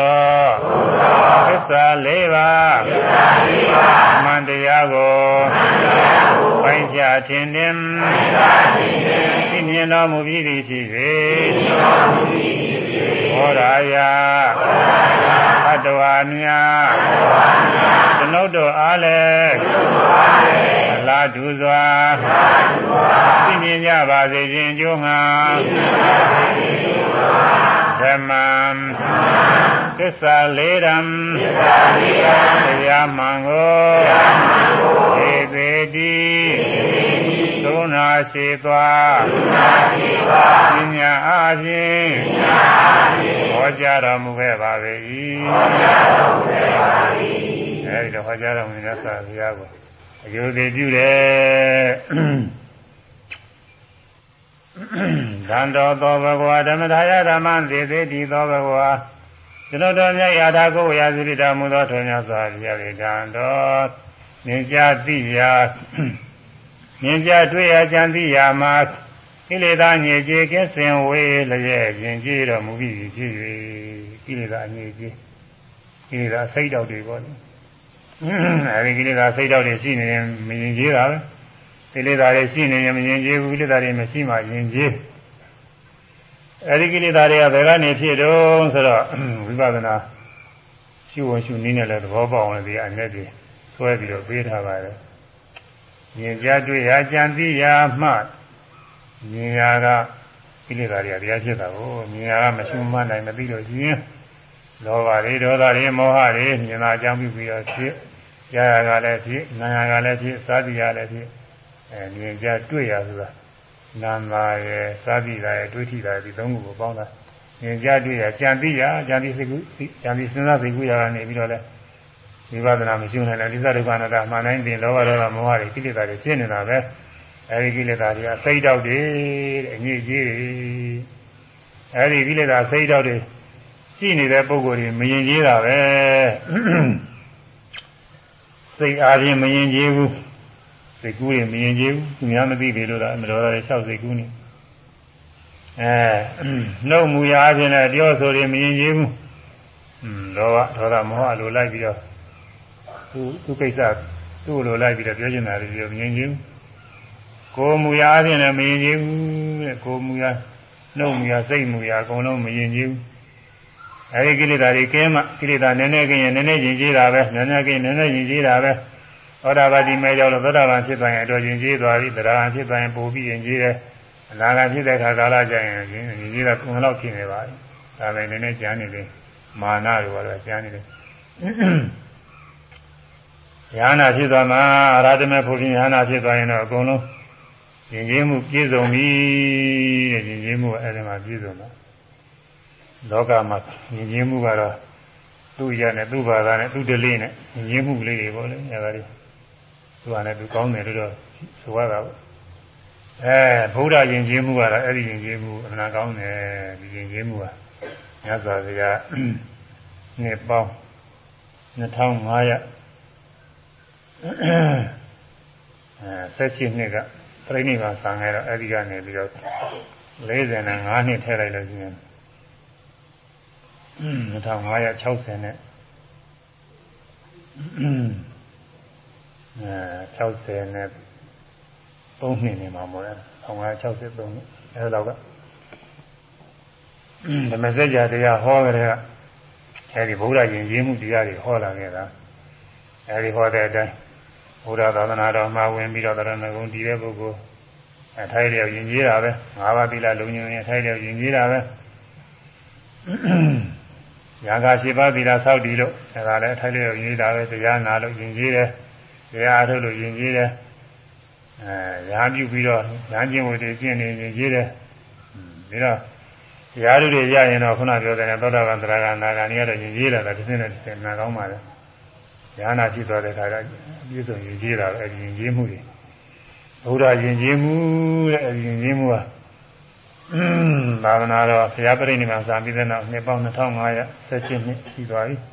သစ္စာလေးပါးမှန်တရားကိုပိုင်းခြားခြင်းနှင့်သိမြင်တော်မူပြီးသည်ဖြစ်၍ဟောရာယသတ္တဝါများကျွန်ုပ်တို့အားလည်းအလားတုစွာသိမြင်ကြပါစေခြင်းကျိုးငါ ဓမ္မံသစ္စာလေးရံတရားမှန်ကိုဧသေတိသုံးနာရှိသွားပညာအားဖြင့်ဟောကြားတော်မူခဲ့ပါ၏အဲဒီတော့ဟောကြားတော်မူတဲ့ဆရာဘုရားကိုအယုဒိပြုတယ် သံတော်သောဘဂဝါဓမ္မထာယဓမ္မသေသေးတိသောဘဂဝါကျွန်တော်တို့မြတ်ရာထာကိုရာဇိတာမူသောထုံးများစွာဘုရားလေတံတော်မြင်ကြသိရာမြင်ကြတွေ့ရာကြံသိရာမှာကိလေသာညစ်ကြေးကင်းစင်ဝေးလျက်ရင်ကြည်တော်မူပြီးဖြစ်၍ကိလေသာညစ်ကြေးကိလေသာစိတ်တော်တွေပေါ့လေအဲဒီကိလေသာစိတ်တော်တွေရှိနေရင်မရင်ကြေးတာပဲ ကိလေသာတွေရှိနေရင်မရင်ကြေးဘူးကိလေသာတွေမရှိမှရင်ကြေးအဲဒီကိလေသာတွေကဘယ်ကနေဖြစ်တုံးဆိုတော့ဝိပဿနာရှုဝင်ရှုနည်းနဲ့လည်းသဘောပေါက်အောင်ဒီအနဲ့တွေဆွဲပြီးတော့ပေးထားပါတယ်မြင်ကြတွေ့ရာကြံသိရာမှမြင်ရာကကိလေသာတွေကတရားဖြစ်တာကိုမြင်ရာကမရှုမှတ်နိုင်မသိလို့ရှင်လောဘတွေဒေါသတွေမောဟတွေမြင်တာအကြောင်းပြုပြီးတော့ဖြစ်ရာရာကလည်းဖြစ်နာရာကလည်းဖြစ်သာတိရာလည်းဖြစ် အဲမြင်ကြတွေ့ရာဆိုတာနာမာရဲ့သာတိရာရဲ့တွေ့ထိတာဒီသုံးခုကိုပေါင်းတာမြင်ကြတွေ့ရာကြံသိရာကြံသိစိတ်ကူကြံသိစဉ်းစားစိတ်ကူရာကနေပြီးတော့လဲဝိပဿနာမရှိနိုင်တဲ့ဒိသဒုက္ခနာတာမှန်တိုင်းတင်လောဘဒေါသမောဟတွေကိလေသာတွေဖြစ်နေတာပဲအဲဒီကိလေသာတွေကစိတ်တောက်တွေတဲ့အညစ်အကြေးတွေအဲဒီကိလေသာစိတ်တောက်တွေရှိနေတဲ့ပုံကိုယ်တွေမရင်ကျေးတာပဲစိတ်အားဖြင့်မရင်ကျေးဘူး စိတ်ကူးတွေမရင်ကျေးဘူးသူများမသိပြီလို့လားမတော်တာတွေ၆စိတ်ကူးနေအဲနှုတ်မူရာအချင်းနဲ့ပြောဆိုတွေမရင်ကျေးဘူးอืมလောဘဒေါသမောဟလိုလိုက်ပြီးတော့သူသူကိစ္စသူ့လိုလိုက်ပြီးတော့ပြောချင်တာတွေပြောမရင်ကျေးဘူးကိုယ်မူရာအချင်းနဲ့မရင်ကျေးဘူးတဲ့ကိုယ်မူရာနှုတ်မူရာစိတ်မူရာအကုန်လုံးမရင်ကျေးဘူးအဲဒီကိလေသာတွေကင်းမှကိလေသာနည်းနည်းကင်းရင်နည်းနည်းရင်ကျေးတာပဲနည်းနည်းကင်းနည်းနည်းရင်ကျေးတာပဲ သောတာပတိမဲကြောင့်သောတာပန်ဖြစ်သွားရင်အတော်ရင်ကျေးသွားပြီတရားဟန်ဖြစ်သွားရင်ပိုပြီးရင်ကျေးတယ်အနာဂတ်ဖြစ်တဲ့ခါကာလကျရင်ရင်ကျေးတာကုံလောက်ဖြစ်နေပါပြီဒါလည်းနည်းနည်းကြမ်းနေတယ်မာနတွေကတော့ကြမ်းနေတယ်ယန္နာဖြစ်သွားမှာအရဟတမေဖို့ဖြင့်ယန္နာဖြစ်သွားရင်တော့အကုန်လုံးရင်ကျေးမှုပြည့်စုံပြီတဲ့ရင်ကျေးမှုအဲဒီမှာပြည့်စုံတော့လောကမှာဉာဏ်ရင်းမှုကတော့သူ့ရနဲ့သူ့ဘာသာနဲ့သူ့ဒလေးနဲ့ဉာဏ်ရင်းမှုကလေးတွေပေါ့လေအဲဒါတွေ သူကလည်းသူကောင်းတယ်လို့တော့ဆိုရတာပေါ့အဲဘုရားယဉ်ကျေးမှုကတော့အဲ့ဒီယဉ်ကျေးမှုအမှန်ကောင်းတယ်ဒီယဉ်ကျေးမှုကမြတ်စွာဘုရားနှစ်ပေါင်း2500အဲဆက်ရှိနှစ်ကပြိဋိဘံဆံခဲ့တော့အဲ့ဒီကနေပြီးတော့45နှစ်ထည့်လိုက်လို့ရှိရင်2560နဲ့အဲ 60နဲ့3နှစ်နေမှာမို့လဲ1563နှစ်အဲတော့ကဓမ္မစကြာတရားဟောကြတဲ့အဲဒီဗုဒ္ဓယဉ်ကျေးမှုတရားတွေဟောလာခဲ့တာအဲဒီဟောတဲ့အတိုင်းဘုရားသာသနာတော်မှာဝင်ပြီးတော့တရဏဂုံတည်တဲ့ပုဂ္ဂိုလ်အထိုက်လျောက်ယဉ်ကျေးတာပဲ၅ပါးသီလလုံညုံရင်အထိုက်လျောက်ယဉ်ကျေးတာပဲရာဂရှိပါးသီလဆောက်တည်လို့ဒါကလည်းအထိုက်လျောက်ယဉ်ကျေးတာပဲတရားနာလို့ယဉ်ကျေးတယ် တရားအထုတ်လို့ယဉ်ကျေးတယ်အဲရာပြုပြီးတော့ဉာဏ်ကျင့်ဝတ်တွေကျင့်နေယဉ်ကျေးတယ်ပြီးတော့တရားဓုတွေရရင်တော့ခုနပြောတဲ့သောတာပန်သရဂနာဂာနေရတော့ယဉ်ကျေးတာကတစ်စင်းနဲ့တစ်စင်းနာကောင်းပါလေဉာဏ်နာဖြစ်သွားတဲ့အခါကပြည့်စုံယဉ်ကျေးတာပဲအဲဒီယဉ်ကျေးမှုတွေဘုရားယဉ်ကျေးမှုတဲ့အဲဒီယဉ်ကျေးမှုကသာသနာတော်ဘုရားပြိဋိနိဗ္ဗာန်စာပြီးတဲ့နောက်နှစ်ပေါင်း2518နှစ်ရှိသွားပြီ။ဒါ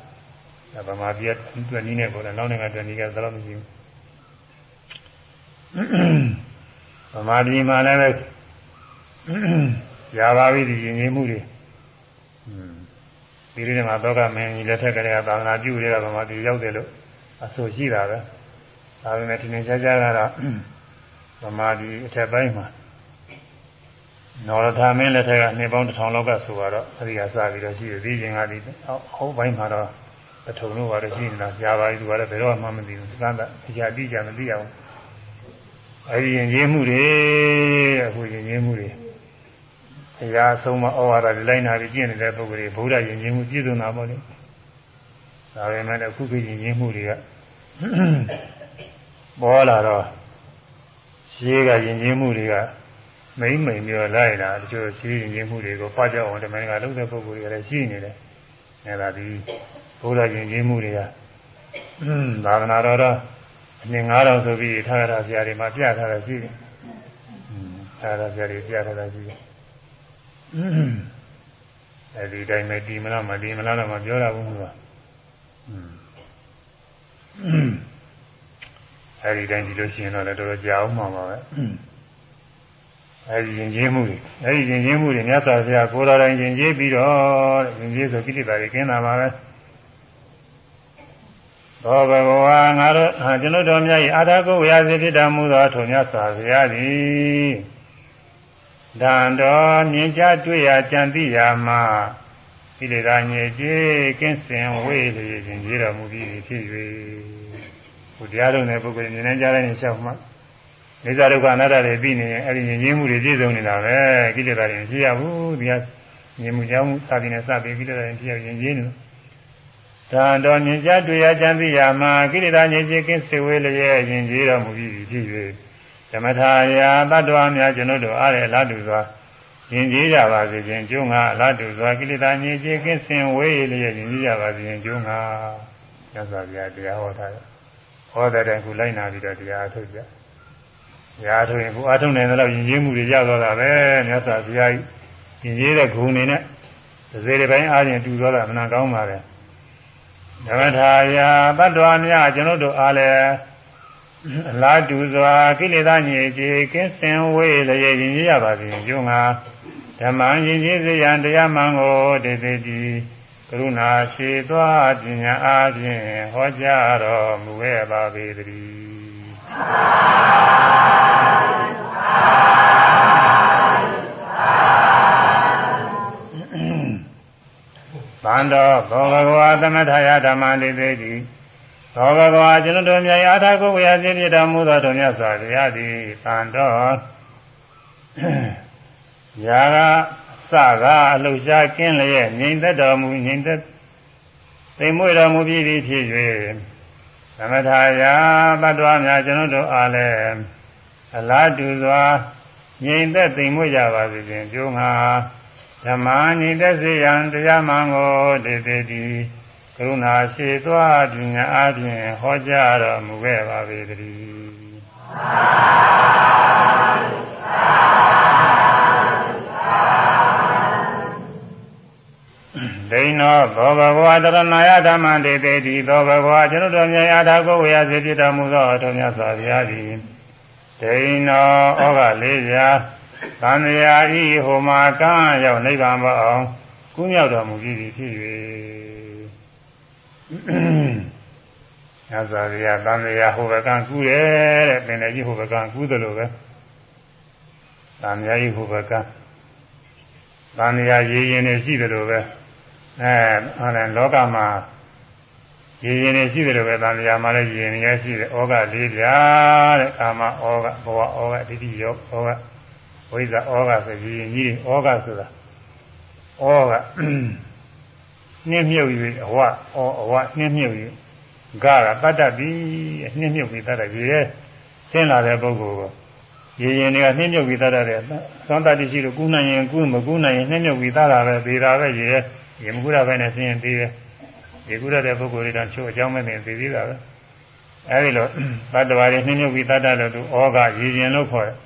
ဗမာပြည်အတွက်နည်းနဲ့ပေါ်တယ်နောက်နိုင်ငံအတွက်နည်းကတော့မရှိဘူး။ဗမာပြည်မှာလည်းပဲရပါပြီဒီယဉ်ကျေးမှုတွေ။ဒီလိုနဲ့တော့ကမင်းကြီးလက်ထက်ကလေးကသာသနာပြုတွေကဗမာပြည်ရောက်တယ်လို့အဆိုရှိတာပဲ။ဒါပေမဲ့ဒီနေ့ကြားကြားကတော့ဗမာပြည်အထက်ပိုင်းမှာနော်ရထာမင်းလက်ထက်ကနှစ်ပေါင်းတစ်ထောင်လောက်ကဆိုတော့အဲဒီကစပြီးတော့ရှိတယ်ဒီချင်းကဒီအောက်ပိုင်းမှာတော့ ပထုံတို့ကတော့ရှိနေတာကြာပါပြီသူကလည်းဘယ်တော့မှမသိဘူးသံသာအရာတိကျမသိအောင်အဲဒီရင်ကြီးမှုတွေအခုရင်ကြီးမှုတွေအရာဆုံးမဩဝါဒဒီလိုက်နာပြီးကျင့်နေတဲ့ပုဂ္ဂိုလ်တွေဘုရားရင်ကြီးမှုပြည့်စုံတာပေါ့လေဒါပေမဲ့အခုခေတ်ရင်ကြီးမှုတွေကပေါ်လာတော့ရှင်းကရင်ကြီးမှုတွေကမိမ့်မိန်ပြီးတော့လိုက်လာတချို့ရှင်းရင်ကြီးမှုတွေကိုဖတ်ကြအောင်တမန်ကလုပ်တဲ့ပုဂ္ဂိုလ်တွေလည်းရှိနေတယ်အဲဒါဒီ ဘုရားရင်ကြီးမှုတွေကသာသနာတော်တော့အနည်း9000ဆိုပြီးထားရတာဆရာတွေမှာပြထားတာရှိတယ်။ထားရတာဆရာတွေပြထားတာရှိတယ်။အဲဒီတိုင်းပဲဒီမလားမဒီမလားတော့မပြောရဘူးကွာ။အဲဒီတိုင်းဒီလိုရှိရင်တော့လည်းတော်တော်ကြာအောင်မှာပါပဲ။အဲဒီရင်ကျေးမှုတွေအဲဒီရင်ကျေးမှုတွေမြတ်စွာဘုရားကိုယ်တော်တိုင်ရင်ကျေးပြီးတော့ရင်ကျေးဆိုကိလေသာတွေကျင်းတာပါပဲ။ သောဘဂဝါငါတို့ကျွန်ုပ်တို့မြတ်၏အာထာကုဝေယစေဖြစ်တော်မူသောထိုမြတ်စွာဘုရားသည်တန်တော်မြင်ကြတွေ့ရာကြံသိရာမှာကိလေသာညစ်ကြေးကင်းစင်ဝေးလျင်ကြီးတော်မူပြီးဖြစ်၍ဘုရားတော်နဲ့ပုဂ္ဂိုလ်မြင်နေကြတဲ့နေလျှောက်မှာနေသာဒုက္ခအနတ္တတွေပြီးနေရင်အဲ့ဒီညင်မှုတွေပြည့်စုံနေတာပဲကိလေသာတွေမရှိရဘူးဒီကညင်မှုကြောင့်သာပြီးနဲ့စပြီးကိလေသာတွေဖြစ်ရရင်ရင်းနေ ဒါတော်မြင်ကြတွေ့ရကြံသိရာမှာကိလေသာညစ်ကြေးကင်းစေဝေးလျက်ရင်ကြီးတော်မူပြီးဖြစ်၍ဓမ္မထာယာတတ္တဝါများကျွန်ုပ်တို့အားရလာတူစွာရင်ကြီးကြပါစေခြင်းကျုံးငါအလားတူစွာကိလေသာညစ်ကြေးကင်းစင်ဝေးလျက်ရင်ကြီးကြပါစေခြင်းကျုံးငါမြတ်စွာဘုရားတရားဟောထားတယ်ဟောတဲ့တိုင်ခုလိုက်နာပြီးတော့တရားထုတ်ကြတရားထုတ်ရင်ခုအထုတ်နိုင်တဲ့လောက်ရင်ကြီးမှုတွေရသွားတာပဲမြတ်စွာဘုရားရင်ကြီးတဲ့ဂုဏ်နေနဲ့ဒဇေတွေပိုင်းအားဖြင့်တူသွားတာမနာကောင်းပါပဲ ဓမ္မထာယာတတ္တဝါများကျွန်ုပ်တို့အားလည်းအလားတူစွာကိလေသာညစ်ကြေးကင်းစင်ဝေးလျက်ရင်ရပါစေကျုံငါဓမ္မရင်ကြီးစေရန်တရားမှန်ကိုတေသေးတိကရုဏာရှိသွားပညာအားဖြင့်ဟောကြားတော်မူခဲ့ပါပေတည်း သံတော်ဘောဘဂဝါသမထယဓမ္မလေးသေးသည်သောဘဂဝါကျွန်တော်မြတ်အာထာကိုဝေယသိပြတော်မူသောတော်မြတ်စွာဘုရားသည်သံတော်ယာကစကားအလှရှားကင်းလျက်ငြိမ်သက်တော်မူငြိမ်သက်သိမ်မွေ့တော်မူပြီးသည်ဖြစ်၍သမထယာတ attva များကျွန်တော်တို့အားလည်းအလားတူစွာငြိမ်သက်သိမ်မွေ့ကြပါစေခြင်းကျိုးငါ ဓမ္မာနိတစေယံတရားမှန်ကိုတေတေတိကရုဏာရှိသွားပညာအပြင်ဟောကြားတော်မူခဲ့ပါပေတည်းဒိနောဘောဘဂဝါတရဏယဓမ္မတေတေတိသောဘဂဝါကျွန်ုပ်တို့မြတ်ရာထာကိုဝေယစေဖြစ်တော်မူသောအထောမြတ်စွာဘုရားသည်ဒိနောဩဃလေးရာ သံဃာဤဟိုမှာကံရောက်နိဗ္ဗာန်မအောင်ကုမြောက်တော်မူပြီးဖြစ်၍ညဇာရိယသံဃာဟိုဘကံကူတယ်တဲ့ပင်လည်းကြီးဟိုဘကံကူတယ်လို့ပဲသံဃာကြီးဟိုဘကံသံဃာရည်ရင်နေရှိတယ်လို့ပဲအဲဟုတ်တယ်လောကမှာရည်ရင်နေရှိတယ်လို့ပဲသံဃာမှာလည်းရည်ရင်နေရှိတယ်ဩဃလေးပြားတဲ့ကာမဩဃဘဝဩဃဒိဋ္ဌိယောဩဃ ဝိဇ္ဇာဩဃဆိုပြီးညီဩဃဆိုတာဩဃနှင်းမြုပ်၍အဝဩအဝနှင်းမြုပ်၍ဂါကတတ်တတ်ပြီးနှင်းမြုပ်ပြီးတတ်တတ်ရေဆင်းလာတဲ့ပုဂ္ဂိုလ်ကိုရေရင်တွေကနှင်းမြုပ်ပြီးတတ်တတ်တဲ့သောတတ္တိရှိလို့ကုနိုင်ရင်ကုမကုနိုင်ရင်နှင်းမြုပ်ပြီးတတ်တာပဲပေတာပဲရေရေမကုရပဲနဲ့ဆင်းရင်ပြီးတယ်ဒီကုရတဲ့ပုဂ္ဂိုလ်တွေတော့ချို့အကြောင်းမဲ့နေပြီးသေးတာပဲအဲဒီလိုတတ္တဝါတွေနှင်းမြုပ်ပြီးတတ်တတ်လို့သူဩဃရေရင်လို့ခေါ်တယ်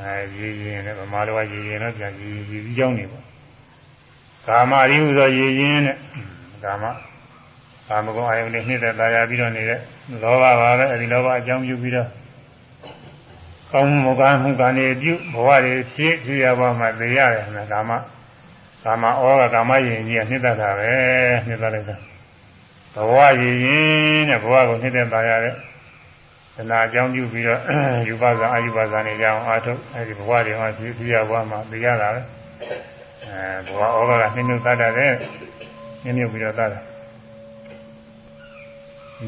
အဲရည်ရင်လည်းဗမာတော်ကရည်ရင်တော့ပြန်ရည်ရည်ပြီးကြောင်းနေပေါ့ကာမရိဟုသောရည်ရင်နဲ့ကာမကာမဂုဏ်အာယုန်နဲ့နှိမ့်တဲ့တာယာပြီးတော့နေတဲ့လောဘပါပဲအဲဒီလောဘအကြောင်းပြုပြီးတော့ကောင်းမှုကံမှုကံတွေပြုဘဝတွေဖြည့်ဖြည့်ရပါမှသိရတယ်နော်ကာမကာမဩကကာမယင်ကြီးကနှိမ့်တတ်တာပဲနှိမ့်တတ်လိုက်တာဘဝရည်ရင်တဲ့ဘဝကိုနှိမ့်တဲ့တာယာတဲ့ သနာအကြောင်းပြုပြီးတော့ယူပါဇာအာယူပါဇာနေကြအောင်အားထုတ်အဲဒီဘဝတွေမှာပြည့်ပြည့်ဘဝမှာသိရတာပဲအဲဘဝဩဃကနှိမ့်မြုပ်တတ်တယ်နှိမ့်မြုပ်ပြီးတော့တတ်တယ်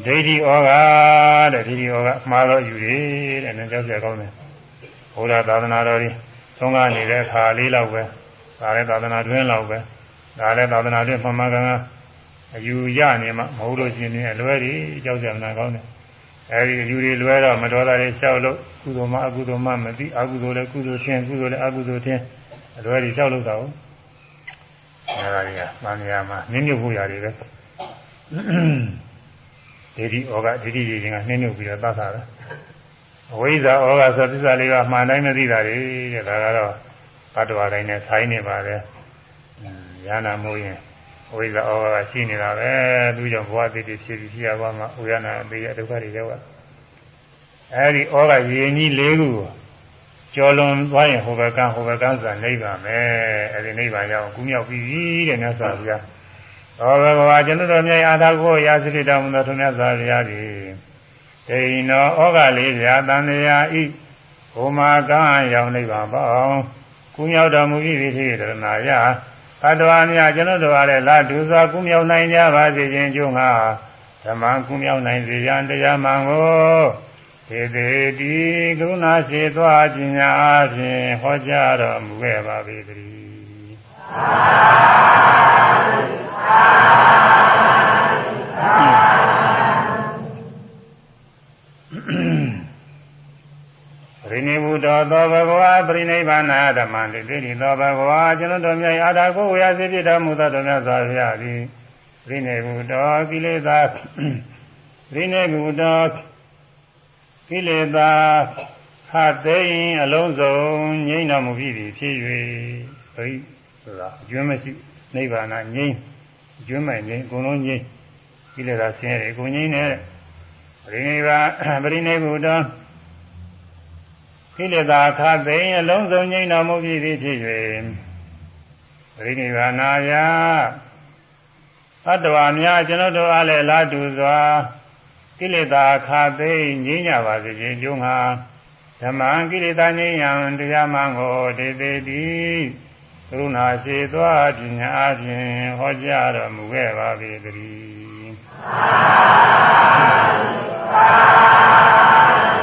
ဒိဋ္ဌိဩဃတဲ့ဒိဋ္ဌိဩဃမှားတော့ယူတယ်တဲ့နည်းကြောက်ကြကောင်းတယ်ဘုရားသာသနာတော်ကြီးသုံးကားနေတဲ့ခါလေးလောက်ပဲဒါလည်းသာသနာတွင်းလောက်ပဲဒါလည်းသာသနာတွင်းမှန်မှန်ကန်ကန်အယူရနေမှမဟုတ်လို့ရှိရင်လွဲတွေကြောက်ကြမနာကောင်းတယ် အဲဒီအယူတွေလွဲတော့မတော်တာတွေလျှောက်လို့ကုသိုလ်မှအကုသိုလ်မှမသိအကုသိုလ်လည်းကုသိုလ်ချင်းကုသိုလ်လည်းအကုသိုလ်ချင်းအလွဲတွေလျှောက်လို့တော့အဲဒါတွေကမှန်ရမှာနင်းညွတ်ဖို့ရတယ်ပဲဒေဒီဩဃဒေဒီကြီးကနှင်းညွတ်ပြီးတော့သတ်တာပဲအဝိဇ္ဇာဩဃဆိုသစ္စာလေးပါမှန်တိုင်းမသိတာတွေတဲ့ဒါကတော့ဘတ်တော်တိုင်းနဲ့ဆိုင်နေပါတယ်ရဟနာမိုးရင် ဝိဇ္ဇာဩဃကရှိနေတာပဲသူကြောင့်ဘဝတည်တည်ဖြစ်ပြီးဖြစ်ရပါမှာဥရနာအသေးရဒုက္ခတွေရောက်အဲဒီဩဃရေကြီး၄ခုကိုကျော်လွန်သွားရင်ဟိုဘကဟိုဘကဆိုတာနိဗ္ဗာန်ပဲအဲဒီနိဗ္ဗာန်ရောက်ကူးမြောက်ပြီတဲ့မြတ်စွာဘုရားဟောဘဂဝါကျွန်တော်မြတ်အာသာကိုရာစိတ္တမသောထုမြတ်စွာဘုရားသည်ဒိဏောဩဃလေးပြာတန်မြာဤဘုမာကံရောက်နိဗ္ဗာန်ပေါင်းကူးမြောက်တော်မူ၏ဖြစ်ရတနာယ သတ္တဝါများကျွန်တော်တို့အားလည်းလာဒုစွာကူးမြောက်နိုင်ကြပါစေခြင်းကျိုးငါဓမ္မကူးမြောက်နိုင်စေရန်တရားမှန်ကိုေတေတိကရုဏာရှိသွားခြင်းညာအပြင်ဟောကြားတော်မူခဲ့ပါပေတည်း ပရိနိဗ္ဗုတောသောဘဂဝါပရိနိဗ္ဗာနဓမ္မတိတိသောဘဂဝါကျွန်တော်တို့မြတ်အာထာကိုဝေယစိဖြစ်တော်မူသောတော်မြတ်စွာဘုရားသည်ပရိနိဗ္ဗုတောကိလေသာပရိနိဗ္ဗုတောကိလေသာခသိရင်အလုံးစုံငြိမ့်တော်မူပြီဖြစ်၍ဘိဆိုတာအကျွမ်းမရှိနိဗ္ဗာန်ငြိမ့်အကျွမ်းမဲ့ငြိမ့်အကုန်လုံးငြိမ့်ကိလေသာဆင်းရဲအကုန်ငြိမ့်နေတဲ့ပရိနိဗ္ဗာန်ပရိနိဗ္ဗုတော ကိလေသာခသိရင်အလုံးစုံငြိမ့်တော်မူပြီဖြစ်၍ပရိနိဗ္ဗာနာယသတ္တဝါများကျွန်တော်တို့အားလည်းလာတူစွာကိလေသာခါသိငြိမ်းကြပါစေခြင်းကျုံးဟာဓမ္မကိလေသာငြိမ်းရန်တရားမှန်ကိုဒေသေတိကရုဏာရှိသွားပညာအပြင်ဟောကြားတော်မူခဲ့ပါပေတည်းအဲဒါ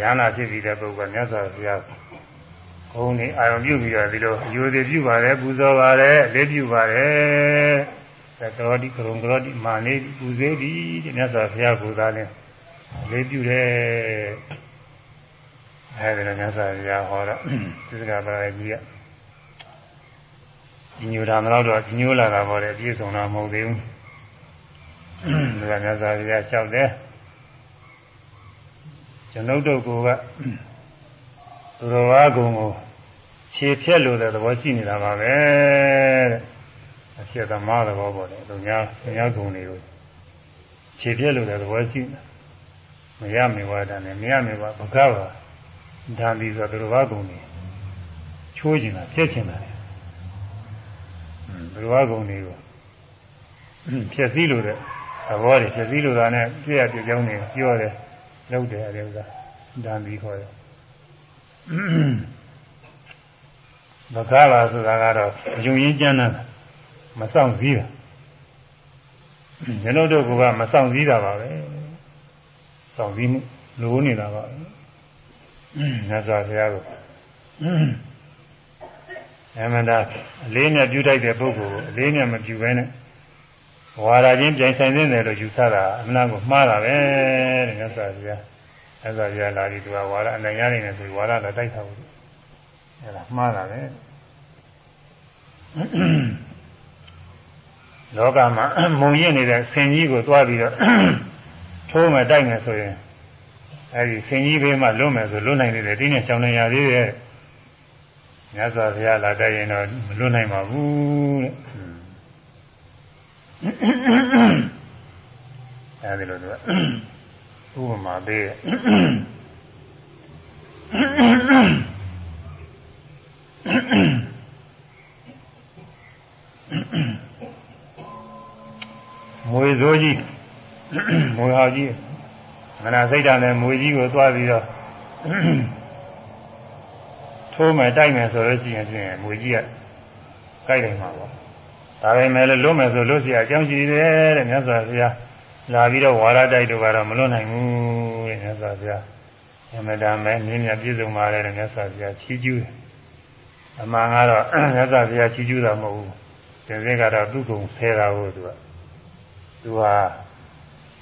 ရဟနာဖြစ်ပြီးတဲ့ပုဂ္ဂိုလ်မြတ်စွာဘုရားဘုန်းကြီးအာရုံပြုပြီးတော့ဒီလိုအယူသေးပြုပါတယ်ပူဇော်ပါတယ်လေးပြုပါတယ်သတော်ဒီကရုံကရောဒီမာနေပူဇေးဒီတဲ့မြတ်စွာဘုရားကိုယ်သားနဲ့လေးပြုတယ်အဲဒီလိုမြတ်စွာဘုရားဟောတော့သစ္စကပါရကြီးကညညူတာမလို့တော့ညညူလာတာပေါ့လေပြည့်စုံတာမဟုတ်သေးဘူးဒါကမြတ်စွာဘုရားလျှောက်တယ် ကျွန်ုပ်တို့ကသူတော်ဘာကုံကိုခြေဖြက်လို့တဲ့သဘောရှိနေတာပါပဲတဲ့အဖြစ်သမားသဘောပေါ့လေသူများသူများဂုံတွေကိုခြေပြက်လို့တဲ့သဘောရှိတယ်မရမေဝါဒနဲ့မရမေဝါဘဂဝါဓာန်ဒီဆိုသူတော်ဘာဂုံတွေချိုးကျင်တာပြက်ကျင်တာသူတော်ဘာဂုံတွေကိုဖြက်စည်းလို့တဲ့သဘောတွေဖြက်စည်းလို့တာနဲ့ပြည့်ရပြည့်ကြောင်းနေပြောတယ် လုပ်တယ်အဲဒီဥစ္စာဓာန်ဒီခေါ်တယ်ဘဂဝါဆိုတာကတော့အယုံရင်းကျမ်းတာမဆောင်စည်းတာကျွန်တော်တို့ကမဆောင်စည်းတာပါပဲဆောင်စည်းမှုလိုနေတာပါပဲမြတ်စွာဘုရားကအမှန်တရားအလေးနဲ့ပြုတိုက်တဲ့ပုဂ္ဂိုလ်ကိုအလေးနဲ့မပြုဘဲနဲ့ ဝါဒချင်းပြိုင်ဆိုင်နေတယ်လို့ယူဆတာအမှန်ကိုမှားတာပဲတဲ့မြတ်စွာဘုရားမြတ်စွာဘုရားလာပြီးသူကဝါဒအနိုင်ရနေတယ်ဆိုဝါဒလည်းတိုက်ထားဘူးအဲ့ဒါမှားတာပဲလောကမှာမုံရင့်နေတဲ့ဆင်ကြီးကိုသွားပြီးတော့ထိုးမယ်တိုက်မယ်ဆိုရင်အဲဒီဆင်ကြီးဘေးမှာလွတ်မယ်ဆိုလွတ်နိုင်တယ်တင်းနဲ့ရှောင်းနေရသေးတယ်မြတ်စွာဘုရားလာတိုက်ရင်တော့မလွတ်နိုင်ပါဘူးတဲ့ အဲဒီလိုတော့ဥပမာပေးမွေစိုးကြီးမွေဟောက်ကြီးမနာစိတ်ဓာတ်နဲ့မွေကြီးကိုသွားပြီးတော့ထိုးမယ်တိုက်မယ်ဆိုလို့ရှိရင်ဖြင့်မွေကြီးကကြိုက်တယ်မှာပေါ့ ဒါပေမဲ့လည်းလွတ်မယ်ဆိုလို့ရှိရအကြောင်းရှိတယ်တဲ့မြတ်စွာဘုရားလာပြီးတော့ဝါရတိုက်တို့ကတော့မလွတ်နိုင်ဘူးတဲ့မြတ်စွာဘုရားယမတာမဲမြင်းမြပြည့်စုံပါတယ်တဲ့မြတ်စွာဘုရားချီးကျူးတယ်အမှန်ကတော့မြတ်စွာဘုရားချီးကျူးတာမဟုတ်ဘူးဒီစက်ကတော့သူ့ကုံဆဲတာကိုသူကသူဟာ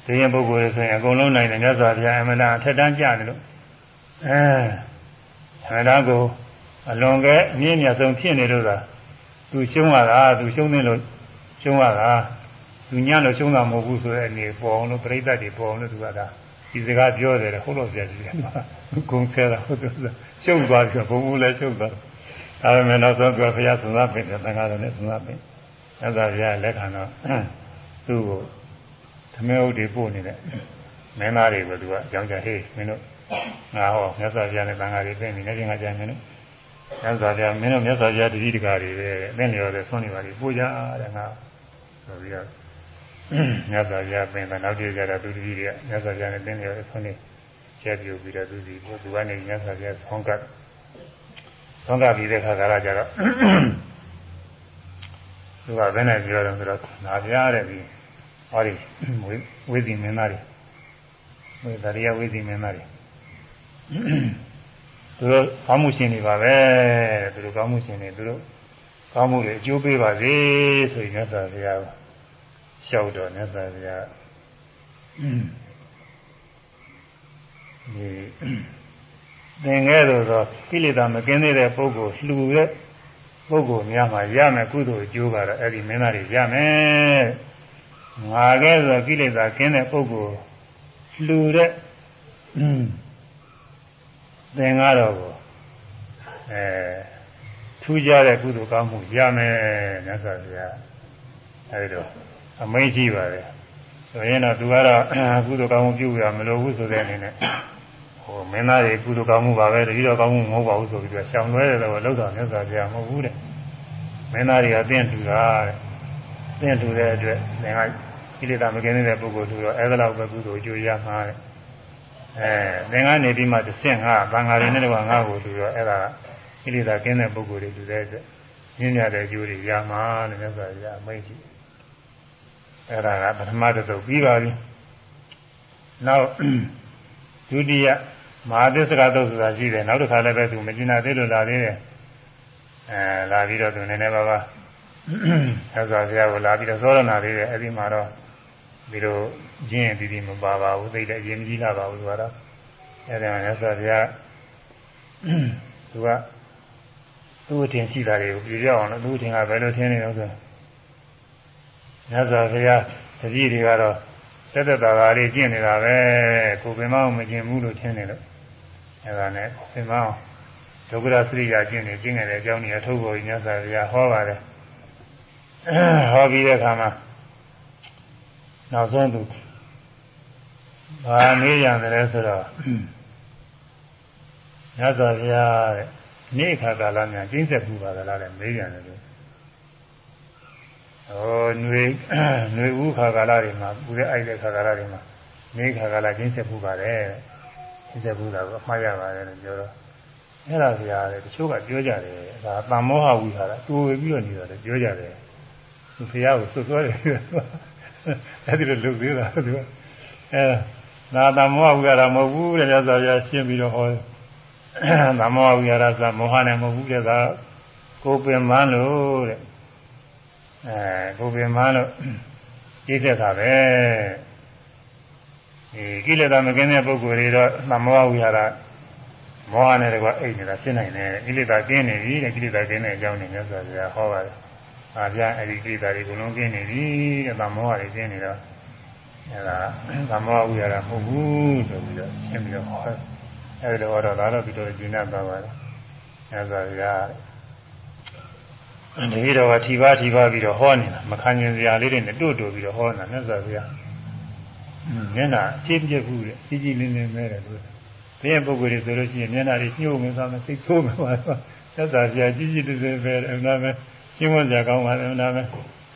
ဒီရင်ပုဂ္ဂိုလ်ဆိုရင်အကုန်လုံးနိုင်တယ်မြတ်စွာဘုရားအမှန်တရားထက်တန်းကြတယ်လို့အဲဆန္ဒကိုအလွန်ကဲမြင့်မြတ်ဆုံးဖြစ်နေလို့သာ သူရှုံးရတာသူရှုံးနေလို့ရှုံးရတာသူညံ့လို့ရှုံးတာမဟုတ်ဘူးဆိုတဲ့အနေပေါ်အောင်လို့ပြိဿတွေပေါ်အောင်လို့သူကဒါဒီစကားပြောတယ်ဟုတ်လို့ပြကြည့်တယ်ဂုံဆဲတာဟုတ်တယ်ရှုံးသွားပြီဘုံဘူးလည်းရှုံးသွားဒါပေမဲ့နောက်ဆုံးသူကဘုရားသုံးသပင်တယ်သံဃာတော်နဲ့သုံးသပင်အဲ့ဒါဘုရားလက်ခံတော့သူ့ကိုသမင်းဥတွေပို့နေတဲ့မင်းသားတွေကိုသူကကြောင်းကြဟေးမင်းတို့ငါဟောမြတ်စွာဘုရားနဲ့သံဃာတွေပြင်နေနေချင်းကကြာမင်းတို့ မြတ်စွာဘုရားမင်းတို့မြတ်စွာဘုရားတတိတကာတွေပဲအသိလျော်တဲ့ဆွမ်းနေပါလိပို့ကြတဲ့ငါဆိုပြီးတော့မြတ်စွာဘုရားပြင်တဲ့နောက်တည့်ကြတော့သူတတိတွေကမြတ်စွာဘုရားနဲ့သိလျော်တဲ့ဆွမ်းနေကျက်ပြုပြီးတော့သူစီသူကနေမြတ်စွာဘုရားဆွမ်းကပ်ဆွမ်းကပ်ပြီးတဲ့ခါကလာကြတော့သူကဘယ်နဲ့ပြောတယ်ဆိုတော့ငါပြားတဲ့ပြီးဟောဒီဝိသီမင်းသားတွေဝိသရိယဝိသီမင်းသားတွေ သူတို့ကောင်းမှုရှင်တွေပါပဲသူတို့ကောင်းမှုရှင်တွေသူတို့ကောင်းမှုတွေအကျိုးပေးပါစေဆိုရင်မြတ်စွာဘုရားလျှောက်တော်မြတ်စွာဘုရားဒီသင်ခဲ့သို့သောကိလေသာမကင်းသေးတဲ့ပုဂ္ဂိုလ်လှူတဲ့ပုဂ္ဂိုလ်များမှာရမယ်ကုသိုလ်အကျိုးကတော့အဲ့ဒီမင်းသားတွေရမယ်ငါကဲဆိုကိလေသာကင်းတဲ့ပုဂ္ဂိုလ်လှူတဲ့ သင်္ကားတော်ကိုအဲထူးခြားတဲ့ကုသိုလ်ကောင်းမှုရမယ်မြတ်စွာဘုရားအဲဒီတော့အမိန့်ကြီးပါတယ်ဆိုရင်တော့သူကတော့ကုသိုလ်ကောင်းမှုပြုရမလိုဘူးဆိုတဲ့အနေနဲ့ဟိုမင်းသားတွေကုသိုလ်ကောင်းမှုပါပဲတတိတော်ကောင်းမှုမဟုတ်ပါဘူးဆိုပြီးတော့ရှောင်လွဲတယ်လို့လောက်တော်မြတ်စွာဘုရားမဟုတ်ဘူးတဲ့မင်းသားတွေကအသင့်တူတာတဲ့သင့်တူတဲ့အတွက်သင်ကကိလေသာမကင်းတဲ့ပုဂ္ဂိုလ်သူတော့အဲဒါလောက်ပဲကုသိုလ်အကျိုးရမှာတဲ့ အဲသင်္ကန်းနေပြီးမှတစ်ဆင့်ငါဘင်္ဂါရီနဲ့တော့ငါ့ကိုသူရောအဲ့ဒါကိလေသာကင်းတဲ့ပုဂ္ဂိုလ်တွေသူတဲ့အတွက်ညဉ့်ညတဲ့အကျိုးတွေရမှာလို့မြတ်စွာဘုရားအမိန့်ရှိအဲ့ဒါကပထမတစ်သုတ်ပြီးပါပြီနောက်ဒုတိယမဟာသစ္စကသုတ်ဆိုတာရှိတယ်နောက်တစ်ခါလည်းပဲသူမကျင်နာသေးလို့လာသေးတယ်အဲလာပြီးတော့သူနည်းနည်းပါးပါဆက်စွာဘုရားကိုလာပြီးတော့သောရဏလေးတယ်အဲ့ဒီမှာတော့ ဒီလိုရင်းပြီးပြီးမပါပါဘူးသိတယ်အရင်ကြီးလာပါဘူးဆိုတော့အဲ့ဒါဆက်စွာဘုရားသူကသူ့အထင်ရှိတာတွေကိုပြပြအောင်လို့သူ့အထင်ကဘယ်လိုထင်နေလဲဆိုမြတ်စွာဘုရားတတိတွေကတော့သက်သက်သာသာလေးကျင့်နေတာပဲကိုပင်မအောင်မကျင့်ဘူးလို့ထင်နေလို့အဲ့ဒါနဲ့ပင်မအောင်ဒုက္ခရစရိယာကျင့်နေကျင့်နေတဲ့အကြောင်းကြီးအထုပ်ပေါ်ကြီးမြတ်စွာဘုရားဟောပါတယ်ဟောပြီးတဲ့အခါမှာ နောက်ဆုံးသူဘာမေးရတယ်ဆိုတော့မြတ်စွာဘုရားတဲ့နေ့ခါကာလများကျင့်ဆက်မှုပါလားတဲ့မေးရတယ်လို့ဟောຫນွေຫນွေဥခါကာလတွေမှာပူတဲ့အိုက်တဲ့ခါကာလတွေမှာနေ့ခါကာလကျင့်ဆက်မှုပါတယ်ကျင့်ဆက်မှုတာကိုအမှားရပါတယ်လို့ပြောတော့အဲ့ဒါဆရာတဲ့တချို့ကပြောကြတယ်ဒါတမ္မောဟဝိဟာရတူပြီးတော့နေတော့ပြောကြတယ်သူဆရာကိုစွတ်စွဲတယ် အဲ့ဒီလိုလုပ်သေးတာသူကအဲနာတမောဝိဟာရမဟုတ်ဘူးတဲ့မြတ်စွာဘုရားရှင်းပြီးတော့ဟောတမောဝိဟာရဆိုမောဟနဲ့မဟုတ်ဘူးတဲ့ကကိုပင်မလို့တဲ့အဲကိုပင်မလို့ကြည့်တဲ့တာပဲဒီကိလေသာမကင်းတဲ့ပုဂ္ဂိုလ်တွေတော့တမောဝိဟာရမောဟနဲ့တကွအိတ်နေတာဖြစ်နိုင်တယ်ကိလေသာကင်းနေပြီတဲ့ကိလေသာကင်းတဲ့အကြောင်းနဲ့မြတ်စွာဘုရားဟောပါတယ် အာပြအဲ့ဒီကိလေသာတွေကိုလုံးကင်းနေပြီတဲ့သမောဟတွေကင်းနေတော့အဲ့ဒါသမောဟဥရတာမဟုတ်ဘူးဆိုပြီးတော့ရှင်းပြီးတော့ဟောအဲ့ဒီတော့တော့ဒါတော့ပြီးတော့ကျင့်တတ်ပါပါတယ်မြတ်စွာဘုရားတတိတော်ကထိပါထိပါပြီးတော့ဟောနေတာမခံကျင်စရာလေးတွေနဲ့တို့တို့ပြီးတော့ဟောနေတာမြတ်စွာဘုရားမျက်နှာအချင်းပြက်ဘူးတဲ့ကြီးကြီးလင်းလင်းမဲတယ်လို့ဘယ်ပုဂ္ဂိုလ်တွေဆိုလို့ရှိရင်မျက်နှာတွေညှို့မယ်ဆိုမှစိတ်ဆိုးမယ်ပါတော့သက်သာပြကြီးကြီးတည်းတည်းပဲအမှန်ပဲ ရှင်းဝန်ကြကောင်းပါလေအမှန်ပဲ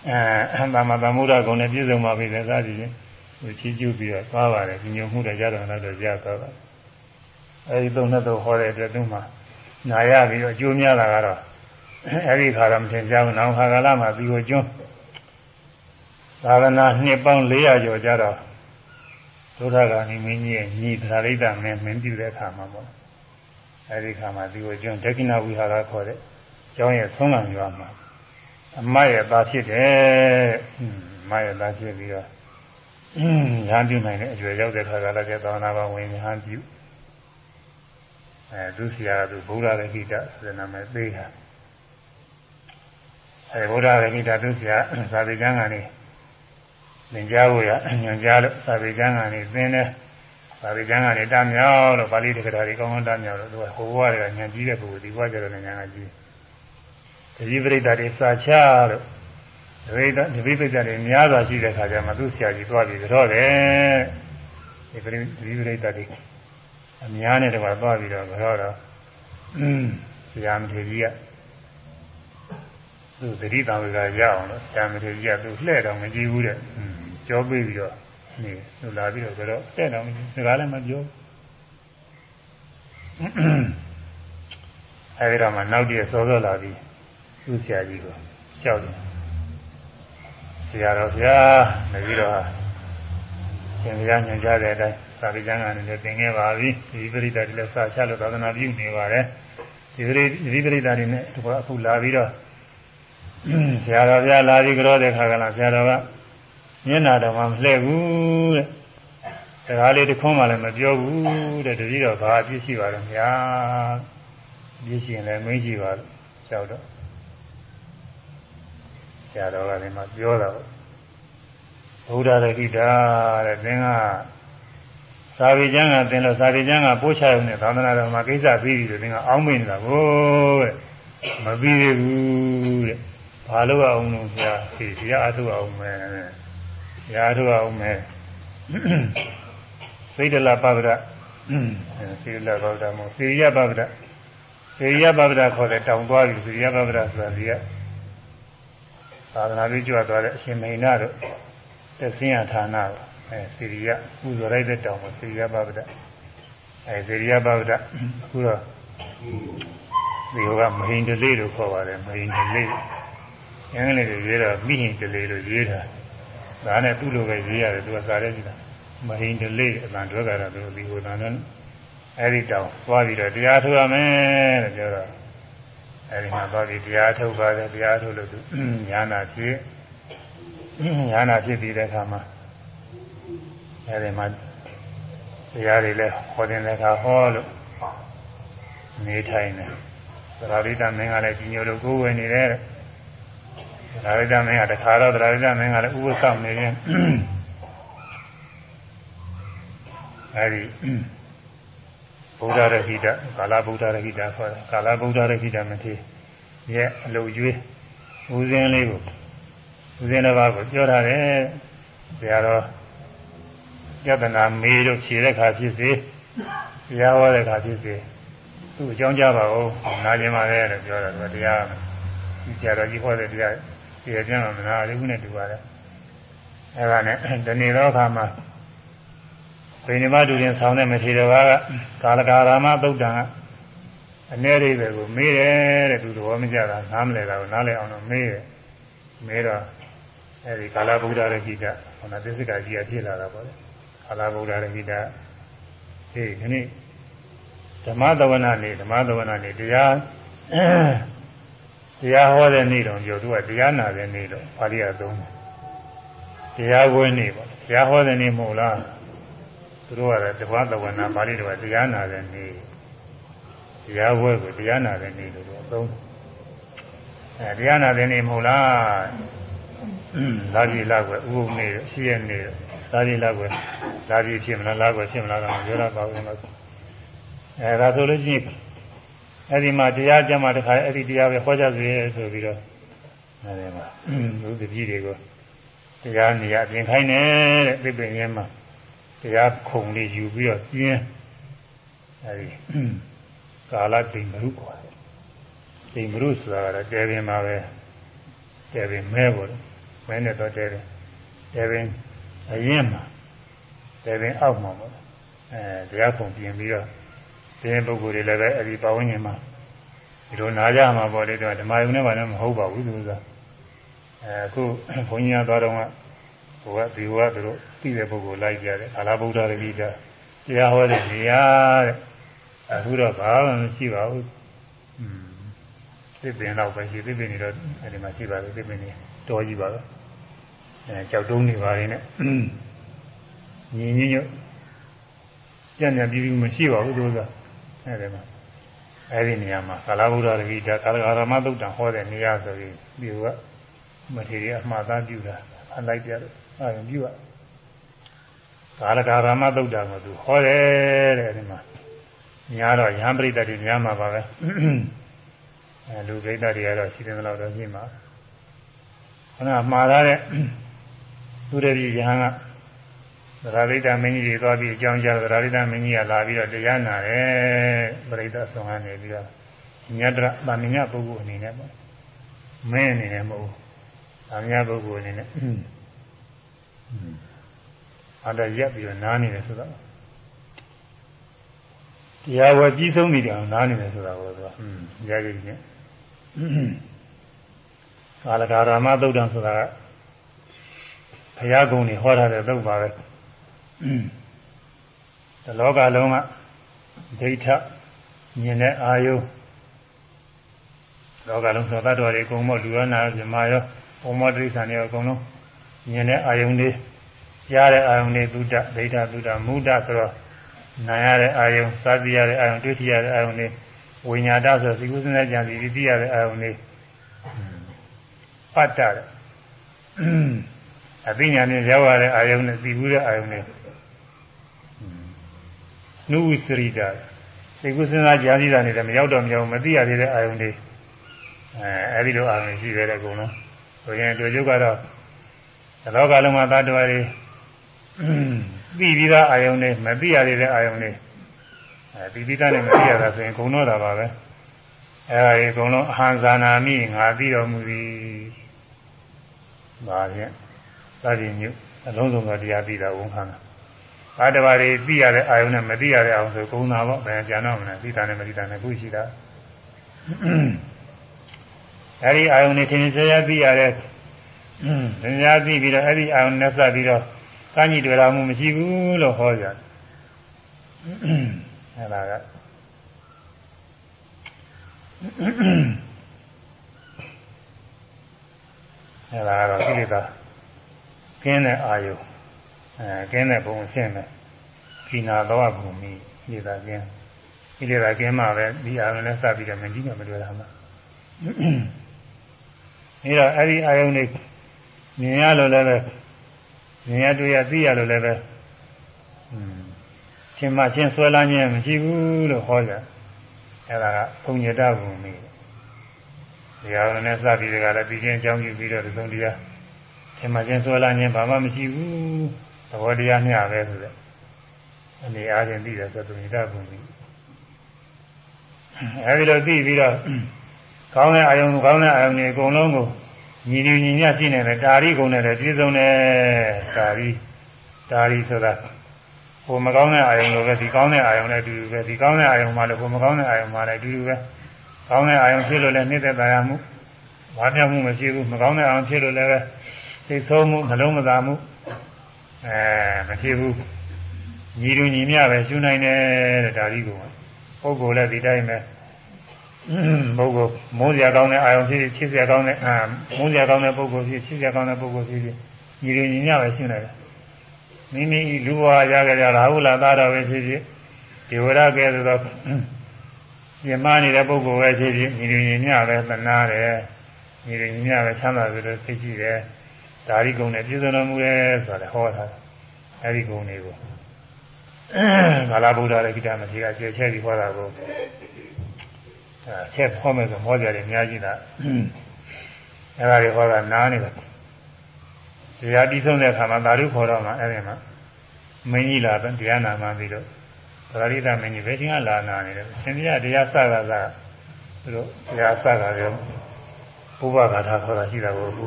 အဲဘာမှသမုဒ္ဒဂုံနဲ့ပြည့်စုံပါပြီလေသာကြည့်ရင်ဟိုချီးကျူးပြီးတော့သွားပါတယ်ညုံမှုတွေကြတော့လည်းတော့ရသွားပါတယ်အဲဒီသုံးနဲ့တော့ဟောတဲ့အတွက်သူမှနာရပြီးတော့အကျိုးများတာကတော့အဲဒီခါတော့မထင်ကြဘူးနောက်ခါကာလမှာပြီးကိုကျွန်းသာသနာနှစ်ပေါင်း400ကျော်ကြတော့ဒုက္ခဂာနိမင်းကြီးရဲ့ညီသရလိတမင်းမင်းပြုတဲ့အခါမှာပေါ့အဲဒီခါမှာဒီကိုကျွန်းဒက္ခိဏဝိဟာရခေါ်တဲ့ကျောင်းရဲ့ဆုံးလံရွာမှာ အမရဲ့သားဖြစ်တယ်အမရဲ့သားဖြစ်ပြီးတော့ရဟန်းပြုနိုင်တဲ့အကျွေရောက်တဲ့ခါကလည်းသာသနာ့ဘဝင်ရဟန်းပြုအဲသူဆရာကသူဗုဒ္ဓရခိတဆိုတဲ့နာမည်ပေးတာအဲဗုဒ္ဓရခိတသူဆရာသာဝေကျမ်းကနေသင်ကြားဖို့ရညွှန်ကြားလို့သာဝေကျမ်းကနေသင်တယ်သာဝေကျမ်းကနေတမြောက်လို့ပါဠိတက္ကရာတွေကောင်းကောင်းတမြောက်လို့သူကဟိုဘဝတွေကညံကြီးတဲ့ပုဂ္ဂိုလ်ဒီဘဝကျတော့ညံကကြီးတ တိပရိသတ်တွေစာချလို့တပိတတပိပိတတွေများစွာရှိတဲ့ခါကျမှသူဆရာကြီးသွားပြီးကြောတယ်ဒီပရိဒီပရိသတ်တွေအများနဲ့တကွာသွားပြီးတော့ကြောတော့ဆရာမထေကြီးကသူသတိတော်ကရအောင်လို့ဆရာမထေကြီးကသူလှဲ့တော့မကြည့်ဘူးတဲ့ကြောပေးပြီးတော့နေသူလာပြီးတော့ကြောတော့တဲ့တော့စကားလည်းမပြောအဲဒီတော့မှနောက်တည့်စောစောလာပြီး သူ့ဆရာကြီးကိုလျှောက်တယ်ဆရာတော်ဗျာတပည့်တော်ဟာရှင်ဘုရားညွှန်ကြားတဲ့အတိုင်းသာဝိကျမ်းကနေလည်းသင်ခဲ့ပါပြီဒီပရိသတ်တွေလည်းစာချလို့သာသနာပြုနေပါတယ်ဒီပရိဒီပရိသတ်တွေနဲ့ဒီကအခုလာပြီးတော့ဆရာတော်ဗျာလာပြီးကြောတဲ့ခါကလာဆရာတော်ကမျက်နာတော်မှမလှည့်ဘူးတဲ့စကားလေးတစ်ခွန်းမှလည်းမပြောဘူးတဲ့တတိတော်ဘာအပြစ်ရှိပါတော့ဗျာပြစ်ရှိရင်လည်းမင်းရှိပါလို့ကြောက်တော့ ဆရာတော်ကလည်းမပြောတာဘုရားရခိတာတဲ့သင်ကသာဝေကျမ်းကသင်လို့သာဝေကျမ်းကပို့ချရုံနဲ့သာသနာတော်မှာကိစ္စပြီးပြီလို့သင်ကအောင်းမိနေတာကိုတဲ့မပြီးသေးဘူးတဲ့ဘာလို့အောင်လို့ဆရာဒီတရားအထုအောင်မယ်တရားအထုအောင်မယ်သိဒလပဗဒသိဒလပဗဒမို့သေရိယပဗဒသေရိယပဗဒခေါ်တဲ့တောင်သွားပြီသေရိယပဗဒဆိုတာဒီက သာသနာ့ပြုကြွသွားတဲ့အရှင်မိန်နာတို့တဆင်းရဌာနအဲစေရိယပူဇော်လိုက်တဲ့တောင်ကိုစေရိယပဗဒအဲစေရိယပဗဒအခုတော့ဒီဟိုကမဟိန်တလေးလို့ခေါ်ပါတယ်မဟိန်တလေးအင်္ဂလိပ်လိုရေးတော့မိဟင်တလေးလို့ရေးတာဒါနဲ့သူ့လိုပဲရေးရတယ်သူကစားရဲကြည့်တာမဟိန်တလေးအတန်တွဲကြတာသူဒီဟိုတန်နဲ့အဲဒီတောင်သွားပြီးတော့တရားထုတ်ရမယ်လို့ပြောတော့ အဲဒီမှာသွားပြီးတရားထုတ်ပါတယ်တရားထုတ်လို့သူညာနာဖြစ်ညာနာဖြစ်ပြီးတဲ့အခါမှာအဲဒီမှာတရားတွေလည်းဟောတဲ့အခါဟောလို့နေထိုင်တယ်သရရိတမင်းကလည်းကြီးညိုလို့ကိုယ်ဝင်နေတယ်သရရိတမင်းကတခါတော့သရရိတမင်းကလည်းဥပ္ပဆောင်နေရင်အဲဒီ ဗုဒ္ဓရဟိတကာလဗုဒ္ဓရဟိတခေါ်တယ်ကာလဗုဒ္ဓရဟိတမထေရဲ့အလုတ်ကျွေးဦးစင်းလေးကိုဦးစင်းတစ်ပါးကိုပြောထားတယ်ဆရာတော်ယတနာမေးတို့ဖြေတဲ့ခါဖြစ်စေတရားဟောတဲ့ခါဖြစ်စေသူ့အကြောင်းကြပါဦးနားကျင်ပါလေလို့ပြောတယ်သူတရားဆရာတော်ကြီးဟောတဲ့တရားဖြေကြမှာမနာလေးခုနဲ့တူပါတယ်အဲဒါနဲ့ဒီနေ့တော့ခါမှာ ဘိနိမတူရင်ဆောင်းတဲ့မထေရဘာကကာလကာရာမသုတ်တံကအ내ရိပဲကိုမေးတယ်တဲ့သူသဘောမကျတာနားမလဲတာကိုနားလဲအောင်တော့မေးတယ်မေးတော့အဲဒီကာလဗုဒ္ဓရခိတဟောနာသစ္စကကြီးအဖြစ်လာတာပေါ့လေကာလဗုဒ္ဓရခိတဟေးဒီနေ့ဓမ္မသဝနာနေဓမ္မသဝနာနေတရားတရားဟောတဲ့နေ့တော့ပြောသူကတရားနာတဲ့နေ့တော့ပါဠိအသုံးတရားဝဲနေ့ပေါ့တရားဟောတဲ့နေ့မဟုတ်လား သူတို့ကလည်းတပတ်သဝနာပါဠိတော်တရားနာတဲ့နေ့တရားပွဲကိုတရားနာတဲ့နေ့လို့သုံးအဲတရားနာတဲ့နေ့မဟုတ်လားလာပြီလာကွယ်ဥပုံနေရှိရနေလာပြီလာကွယ်လာပြီဖြစ်မလားလာကွယ်ဖြစ်မလားတော့ပြောရပါဦးလို့အဲဒါဆိုလို့ရှိရင်အဲ့ဒီမှာတရားကြမှာတခါအဲ့ဒီတရားပဲဟောကြစေဆိုပြီးတော့အဲဒီမှာလူတပည့်တွေကိုတရားနေရပြင်ခိုင်းတယ်တဲ့ပြပင်ရင်းမှာ တရားခုံလေးယူပြီးတော့ပြင်းအဲဒီကာလတိမ်မရုခေါ်တယ်တိမ်မရုဆိုတာကတော့တဲပင်မှာပဲတဲပင်မဲပေါ့မဲနဲ့တော့တဲပင်တဲပင်အရင်မှာတဲပင်အောက်မှာပေါ့အဲတရားခုံပြင်ပြီးတော့ဒီပုဂ္ဂိုလ်တွေလည်းပဲအဲဒီပဝန်းကျင်မှာဒီလိုနာကြမှာပေါ့လေတော့ဓမ္မယုံနဲ့ဘာလည်းမဟုတ်ပါဘူးသူကအဲအခုဘုန်းကြီးကသွားတော့က ဟိုကဒီဟိုကသူတို့ပြီးတဲ့ပုဂ္ဂိုလ်လိုက်ကြတယ်အာလာဗုဒ္ဓရတိတာတရားဟောတဲ့နေရာတဲ့အခုတော့ဘာမှမရှိပါဘူးอืมသစ်ပင်တော့ပဲရှိသစ်ပင်တွေတော့အဲဒီမှာရှိပါသေးသစ်ပင်တွေတော်ကြီးပါပဲအဲကြောက်တုံးနေပါရင်လည်းညီညီညွတ်ကြံ့ကြံ့ပြီးပြီးမရှိပါဘူးသူကအဲဒီမှာအဲဒီနေရာမှာကာလဗုဒ္ဓရတိတာကာလဂရမသုတ်တံဟောတဲ့နေရာဆိုပြီးဒီကမထေရအမှားသားပြုတာအလိုက်ပြတယ် အဲဒါပြုရကာလဂရမသုတ်တံကိုသူဟောတယ်တဲ့အဲဒီမှာညာတော့ရဟန်းပရိသတ်တွေများမှာပါပဲအဲလူပရိသတ်တွေကတော့ရှိတယ်လို့တော့ရှိမှာခဏမှားရတဲ့သူရည်ရဟန်းကသရလိတမင်းကြီးတွေသွားပြီးအကြောင်းကြားသရလိတမင်းကြီးကလာပြီးတော့တရားနာတယ်ပရိသတ်ဆောင်ကနေပြီးတော့ညတရဗာမညပုဂ္ဂိုလ်အနေနဲ့ပေါ့မင်းအနေနဲ့မဟုတ်ဘူးဗာမညပုဂ္ဂိုလ်အနေနဲ့ အဲ့ဒါရက်ပြီးတော့နားနေတယ်ဆိုတော့တရားဝယ်ပြီးဆုံးပြီတောင်နားနေတယ်ဆိုတာကိုသူကอืมရကြည့်နေကာလကာရမသုတ်တံဆိုတာကဘုရားကုံတွေဟောထားတဲ့သုတ်ပါပဲတလောကလုံးကဒိဋ္ဌမြင်တဲ့အာယုလောကလုံးသောတတ်တော်တွေအကုန်မလူရနာမြမရောဘုံမတိဆန်တွေအကုန်လုံး မြင်တဲ့အာယုန်တွေကြားတဲ့အာယုန်တွေသုဒ္ဓဒိဋ္ဌသုဒ္ဓမုဒ္ဒဆိုတော့နာရတဲ့အာယုံစားသိရတဲ့အာယုံတွေ့ထိရတဲ့အာယုံတွေဝိညာတဆိုသိကုသနဲ့ကြံစီသိရတဲ့အာယုံတွေပတ်တာအသိဉာဏ်နဲ့ရောက်ရတဲ့အာယုံနဲ့သိဘူးတဲ့အာယုံတွေနုဝိသရိတာသိကုသနဲ့ကြံစီတာနေတယ်မရောက်တော့မရောက်မသိရသေးတဲ့အာယုံတွေအဲအဲဒီလိုအာယုံရှိသေးတယ်အကုန်လုံးဆိုရင်တို့ကျုပ်ကတော့ လောကလုံးမှာသတ္တဝါတွေသိပြီးသားအာယုန်တွေမသိရသေးတဲ့အာယုန်တွေအဲသိပြီးသားနဲ့မသိရတာဆိုရင်ဂုံတော့တာပါပဲအဲဒါကြီးအကုန်လုံးအဟံဇာနာမိငါသိတော်မူသည်ဒါဖြင့်သာတိညုအလုံးစုံသောတရားသိတာဝန်ခံတာဘာတဘာတွေသိရတဲ့အာယုန်နဲ့မသိရတဲ့အာယုန်ဆိုဂုံတာပေါ့ဘယ်ကြံတော့မလဲသိတာနဲ့မသိတာနဲ့ခုရှိတာအဲဒီအာယုန်တွေထင်ထင်ရှားရှားသိရတဲ့ သင်္ညာသိပြီးတော့အဲ့ဒီအာယုန်နဲ့စပ်ပြီးတော့ကမ်းကြီးတွေ့တာမှမရှိဘူးလို့ဟောကြတယ်အဲ့ဒါကအဲ့ဒါကတော့ကိလေသာကင်းတဲ့အာယုအဲကင်းတဲ့ဘုံရှင်းတယ်ခိနာသောဘုံမိကိလေသာကင်းကိလေသာကင်းမှပဲဒီအာယုနဲ့စပ်ပြီးတော့မကြီးမှမတွေ့တာမှအဲ့တော့အဲ့ဒီအာယုနဲ့ မြင်ရလို့လည်းပဲမြင်ရတွေ့ရသိရလို့လည်းပဲရှင်မချင်းဆွဲလန်းခြင်းမရှိဘူးလို့ဟောကြအဲ့ဒါကဘုံညတဘုံမိတရားတော်နဲ့စပြီးတကလည်းပြီးချင်းအကြောင်းပြုပြီးတော့သုံးတရားရှင်မချင်းဆွဲလန်းခြင်းဘာမှမရှိဘူးသဘောတရားမျှပဲဆိုတဲ့အနေအားဖြင့်ပြီးတယ်ဆိုဘုံညတဘုံမိအဲဒီလိုသိပြီးတော့ကောင်းတဲ့အာယုံကောင်းတဲ့အာယုံတွေအကုန်လုံးကို ညီညီညီညရှိနေတယ်ဒါရီကုန်တယ်ပြည့်စုံတယ်ဒါရီဒါရီဆိုတာဟိုမကောင်းတဲ့အာယုံလိုပဲဒီကောင်းတဲ့အာယုံနဲ့အတူတူပဲဒီကောင်းတဲ့အာယုံမှလည်းဟိုမကောင်းတဲ့အာယုံမှလည်းအတူတူပဲကောင်းတဲ့အာယုံဖြစ်လို့လည်းနှိမ့်သက်သာရမှုဘာမြောက်မှုမရှိဘူးမကောင်းတဲ့အာယုံဖြစ်လို့လည်းပဲသိဆိုးမှုနှလုံးမသာမှုအဲမဖြစ်ဘူးညီလူညီမျှပဲရှုနိုင်တယ်တဲ့ဒါရီကုန်ပုဂ္ဂိုလ်လည်းဒီတိုင်းပဲ ပုဂ္ဂိုလ်မုန်းစရာကောင်းတဲ့အာယုံဖြစ်ဖြစ်ချစ်စရာကောင်းတဲ့အာမုန်းစရာကောင်းတဲ့ပုဂ္ဂိုလ်ဖြစ်ချစ်စရာကောင်းတဲ့ပုဂ္ဂိုလ်ဖြစ်ဖြစ်ညီရညီညပဲရှင်းတယ်မိမိလူဘဝရကြကြရာဟုလာသားတော်ပဲဖြစ်ဖြစ်ဒီဝရကဲဆိုတော့ပြမနေတဲ့ပုဂ္ဂိုလ်ပဲဖြစ်ဖြစ်ညီရညီညပဲသနာတယ်ညီရညီညပဲချမ်းသာဆိုတော့သိကြည့်တယ်ဒါရီကုံနဲ့ပြည့်စုံတော်မူတယ်ဆိုတော့ဟောတာအဲဒီကုံတွေကိုကာလဗုဒ္ဓရဲ့ဂိတမထေရကျေချဲ့ပြီးဟောတာကို အဲချက်ဟောမယ်ဆိုမောကြတယ်အများကြီးလားအဲဒါတွေဟောတာနားနေတယ်တရားတိဆုံးတဲ့အခါမှာသာဓုခေါ်တော့မှအဲ့ဒီမှာမင်းကြီးလာတယ်တရားနာမှပြီးတော့ဗရာရိတမင်းကြီးဘယ်ချိန်ကလာနာနေတယ်ရှင်ပြတရားစတာကသူတို့တရားစတာရောဘုရားဂါထာခေါ်တာရှိတာကိုအခု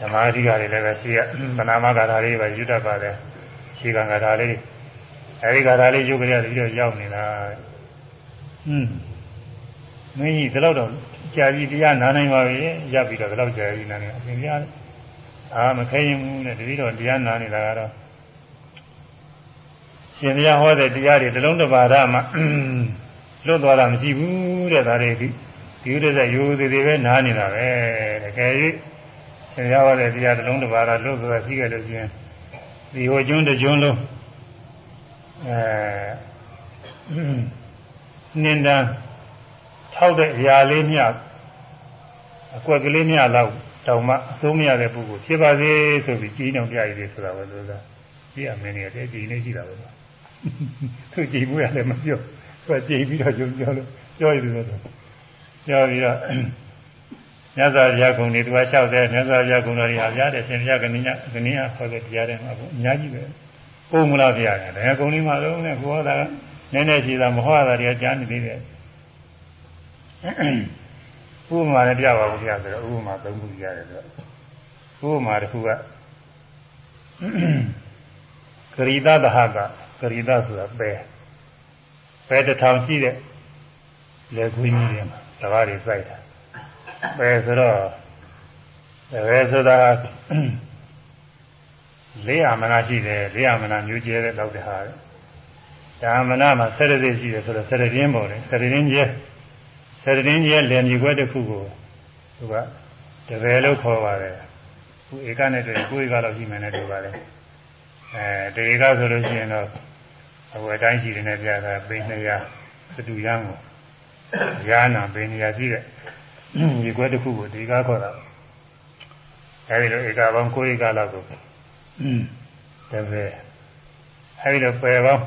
ဓမ္မအဓိကတွေလည်းပဲရှိရသနာမဂါထာလေးပဲယူတတ်ပါတယ်ခြေကံဂါထာလေးအဲဒီဂါထာလေးယူကြရပြီးတော့ရောက်နေတာอืม မင်းကြီးဒီလောက်တော့ကြာပြီတရားနာနိုင်ပါပြီရပ်ပြီးတော့ဒီလောက်ကြာပြီနာနေအပြင်ပြရတယ်အာမခဲရင်ဘူးနဲ့တတိတော်တရားနာနေတာကတော့ရှင်ဘုရားဟောတဲ့တရားတွေတစ်လုံးတစ်ပါးရမှလွတ်သွားတာမရှိဘူးတဲ့ဒါတွေဒီဒီဥဒ္ဒဇရိုးသေးသေးပဲနားနေတာပဲတကယ်၍ရှင်ဘုရားဟောတဲ့တရားတစ်လုံးတစ်ပါးရလွတ်သွားရှိခဲ့လို့ရှိရင်ဒီဟိုကျွန်းတစ်ကျွန်းလုံးအဲနင်းတန်း ထောက်တဲ့အရာလေးမြအကွက်ကလေးမြလောက်တောင်မှအဆုံးမရတဲ့ပုဂ္ဂိုလ်ဖြစ်ပါစေဆိုပြီးကြီးနှောင်ပြရည်တယ်ဆိုတာပဲလို့သာကြည့်ရမင်းတွေတဲ့ကြည်နေရှိတာပဲသူကြည်မှုရတယ်မပြောသူကြည်ပြီးတော့ကြုံပြောလို့ပြောရတယ်လို့ပြောပြီးတော့မြတ်စွာဘုရားကုံတွေသူကလျှောက်တယ်မြတ်စွာဘုရားကုံတော်တွေဟာဘုရားတဲ့ရှင်ဘုရားကနိညာကနိညာခေါ်တဲ့တရားတွေမှာအများကြီးပဲပုံမလားဘုရားကတကယ်ကုံတွေမှာလုံးနဲ့ဘောတာကနည်းနည်းရှိတာမဟုတ်တာတွေကကြားနေသေးတယ် ဥပမာနဲ့ပြပါဘူးဘုရားဆိုတော့ဥပမာသုံးခုရတယ်ဆိုတော့ဥပမာတစ်ခုကကရိတသဟကကရိတဆိုတာပဲပဲတစ်ထောင်ရှိတဲ့လက်ခွေးကြီးတွေမှာတကားတွေစိုက်တာပဲဆိုတော့ပဲဆိုတာလေးအမနာရှိတယ်လေးအမနာမျိုးကျဲတဲ့တော့တဲ့ဟာဒါမနာမှာဆယ်ရည်ရှိတယ်ဆိုတော့ဆယ်ရည်ပေါ်တယ်ဆယ်ရည်ကျဲ ဆယ်တင်းကြီးရဲ့လယ်မြေခွဲတစ်ခုကိုသူကတပယ်လို့ခေါ်ပါတယ်ခုဧကနဲ့တည်းကိုယ်ဧကလောက်ရှိမှန်းနဲ့တူပါတယ်အဲတေကဆိုလို့ရှိရင်တော့အခုအတိုင်းရှိတယ်နဲ့ပြတာပိ200သတူရမ်းကိုရာနာပိ200ရှိတဲ့ဒီခွဲတစ်ခုကိုဒီကားခေါ်တာအဲဒီလိုဧကပေါင်းကိုယ်ဧကလောက်ကိုတပယ်အဲဒီလိုပယ်ပေါင်း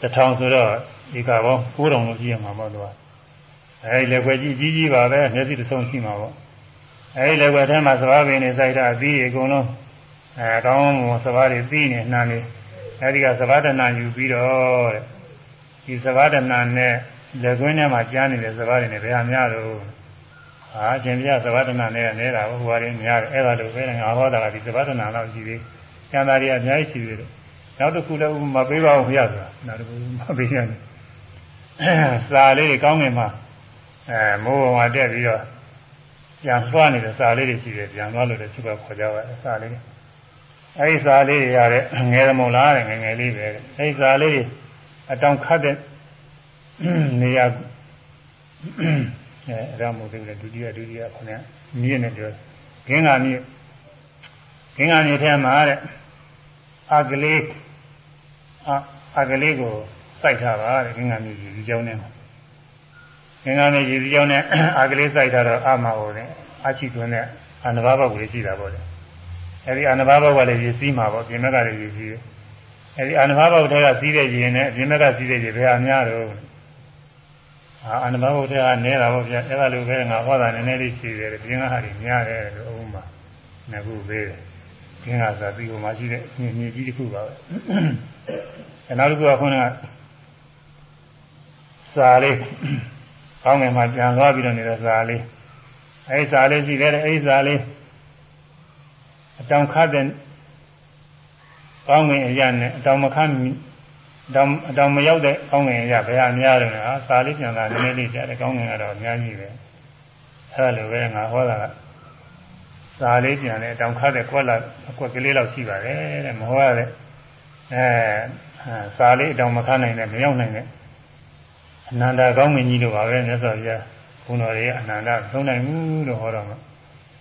တစ်ထောင်ဆိုတော့ ဧကပေါင်း9000လို့ရှိရမှာပေါ့လို့အဲဒီလက်ွယ်ကြီးကြီးကြီးပါပဲမျက်စိတစ်ဆုံးရှိမှာပေါ့အဲဒီလက်ွယ်ထဲမှာစဘာပင်နေစိုက်တာအပြီးအကုန်လုံးအဲကောင်းမွန်စဘာတွေပြီးနေနှမ်းနေအဲဒီကစဘာဒနာယူပြီးတော့တဲ့ဒီစဘာဒနာနဲ့လက်ကွင်းထဲမှာကြားနေတဲ့စဘာတွေနဲ့ဘယ်ဟာများတော့ဟာရှင်ပြစဘာဒနာနဲ့နေတာဟိုဟာတွေများတယ်အဲ့ဒါလိုပဲငါဟောတာကဒီစဘာဒနာလောက်ရှိသေးကျန်တာတွေအများကြီးရှိသေးတယ်နောက်တစ်ခုလည်းဥပမာပေးပါဦးခရဆိုတာနောက်တစ်ခုမပေးရဘူး စာလေးတွေကောင်းငင်မှာအဲမိုးပေါ်မှာတက်ပြီးတော့ပြန်လွှားနေတဲ့စာလေးတွေရှိတယ်ပြန်လွှားလို့လည်းသူကခေါ်ကြပါစာလေးတွေအဲဒီစာလေးတွေရတဲ့ငယ်မုံလားတဲ့ငယ်ငယ်လေးပဲအဲဒီစာလေးတွေအတောင်ခတ်တဲ့နေရာအဲအရမို့သေးတယ်ဒုတိယဒုတိယခေါင်းကမြင့်နေပြောဂင်းကမြင့်ဂင်းကမြင့်ထဲမှာတဲ့အကလေးအကလေးကို စိုက်ထားပါတဲ့ငင်္ဂါမြေကြီးဒီကြောင်းနဲ့ငင်္ဂါမြေကြီးဒီကြောင်းနဲ့အာကလေးစိုက်ထားတော့အမဟောတယ်အချိသွင်းတဲ့အာနဘာဘကလေးရှိတာပေါ့လေအဲဒီအာနဘာဘကလည်းရည်စည်းမှာပေါ့ပြင်မက်ကလည်းရည်စည်းတယ်အဲဒီအာနဘာဘကထဲကစီးတဲ့ရင်နဲ့ပြင်မက်ကစီးတဲ့ရင်ဘယ်အများတော့အာအာနဘာဘကထဲကနဲတာပေါ့ဗျအဲ့ဒါလိုပဲငါဟောတာနည်းနည်းလေးရှိတယ်ပြင်ကဟာတွေများတယ်လို့အုံးမှာငခုပေးတယ်ပြင်ကဆိုပြီးဟိုမှာရှိတဲ့မြေကြီးတစ်ခုပါပဲအဲနောက်တစ်ခုကခုနက စာလေးကောင်းငယ်မှာပြန်သွားပြီးတော့နေတဲ့စာလေးအဲဒီစာလေးရှိတယ်အဲဒီစာလေးအတောင်ခတ်တဲ့ကောင်းငယ်အရာနဲ့အတောင်မခတ်တောင်အတောင်မရောက်တဲ့ကောင်းငယ်အရာဘယ်ဟာများတယ်လဲဟာစာလေးပြန်လာနည်းနည်းလေးကြားတယ်ကောင်းငယ်ကတော့အများကြီးပဲအဲလိုပဲငါဟောတာကစာလေးပြန်တယ်အတောင်ခတ်တဲ့ကွက်လာအကွက်ကလေးလောက်ရှိပါတယ်တဲ့မဟောရတဲ့အဲစာလေးအတောင်မခတ်နိုင်တဲ့မရောက်နိုင်တဲ့ အနန္တကောင်းမင်းကြီးတို့ပါပဲမြတ်စွာဘုရားဘုန်းတော်တွေကအနန္တသုံးနိုင်ဘူးလို့ဟောတော့မှ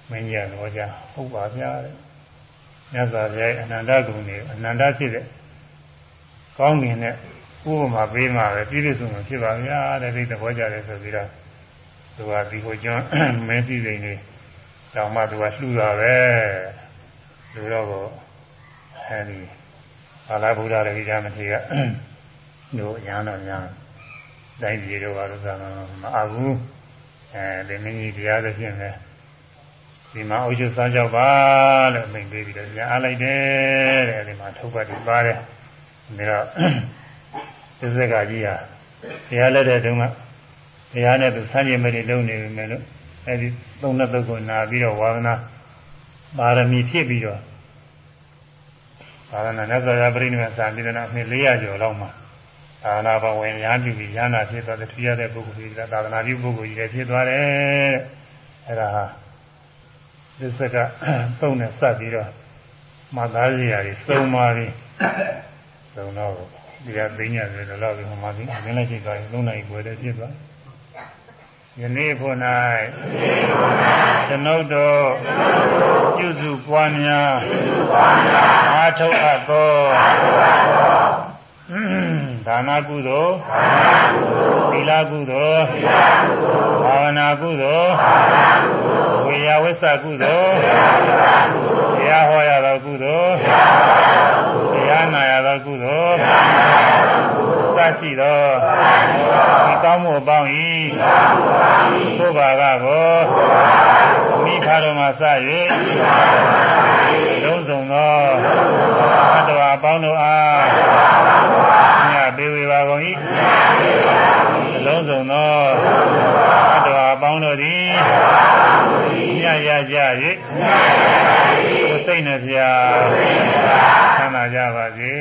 မင်းကြီးကတော့ကြာဟုတ်ပါဗျာတဲ့မြတ်စွာဘုရားအနန္တဂုဏ်တွေအနန္တဖြစ်တဲ့ကောင်းမြင်တဲ့ဥပမာပေးမှပဲပြည့်စုံမှာဖြစ်ပါဗျာတဲ့ဒီသဘောကြတယ်ဆိုပြီးတော့သူကဒီကိုကျွန်းမင်းစည်းစိမ်တွေတောင်မှသူကလှူတာပဲလူတော့ကိုအဲဒီဘာလာဗုဒ္ဓရဲ့ကြာမထေကတို့ရဟန်းတော်များ တိုင်းပြည်တော့ဘာလို့သာမအားဘူးအဲဒီမင်းကြီးတရားသဖြင့်ပဲဒီမှာအုပ်ချုပ်စားကြောက်ပါလို့အမိန့်ပေးပြီးတော့ညာအားလိုက်တယ်တဲ့ဒီမှာထုတ်ပတ်ပြီးပါတယ်ဒါတော့သစ္စာကကြီးဟာတရားလက်တဲ့တုန်းကတရားနဲ့သူဆန်းကျင်မဲ့တွေလုံးနေပြီမဲ့လို့အဲဒီသုံးနှစ်သုတ်ကိုနာပြီးတော့ဝါဒနာပါရမီဖြစ်ပြီးတော့ဘာဝနာနဲ့ဆိုရပြိဋိနိဗ္ဗာန်စာပြီးတော့နှစ်400ကျော်လောက်မှာ သာနာဘဝင်ရဟန်းပြုပြီးရဟနာဖြစ်သွားတဲ့တရားတဲ့ပုဂ္ဂိုလ်ကြီးကသာသနာပြုပုဂ္ဂိုလ်ကြီးလည်းဖြစ်သွားတယ်အဲ့ဒါဟာသစ္စကသုံးနဲ့စပ်ပြီးတော့မသားစရာတွေသုံးပါပြီသုံးတော့ဒီကသိညာတယ်တော့ပြီးဟိုမှာဒီအင်းလိုက်ချိန်သွားရင်သုံးနိုင်ပွဲတည်းဖြစ်သွားယနေ့ဖို့၌ကျွန်ုပ်တို့ပြုစုပွားများအားထုတ်အပ်သော ဒါနကုသိုလ်သီလကုသိုလ်ဘာဝနာကုသိုလ်ဝေယဝိသကုသိုလ်တရားဟောရသောကုသိုလ်တရားနာရသောကုသိုလ်စရှိသောဒီကောင်းမှုအပေါင်း၏သို့ပါကကိုမိခါတော်မှာစ၍လုံးစုံသောအတ္တဝါအပေါင်းတို့အားမြတ် ပေဝေပါကုန်၏လုံးစုံသောအတ္တဝါအပေါင်းတို့သည်မြတ်ရကြ၍ကိုယ်စိတ်နှပြချမ်းသာကြပါစေ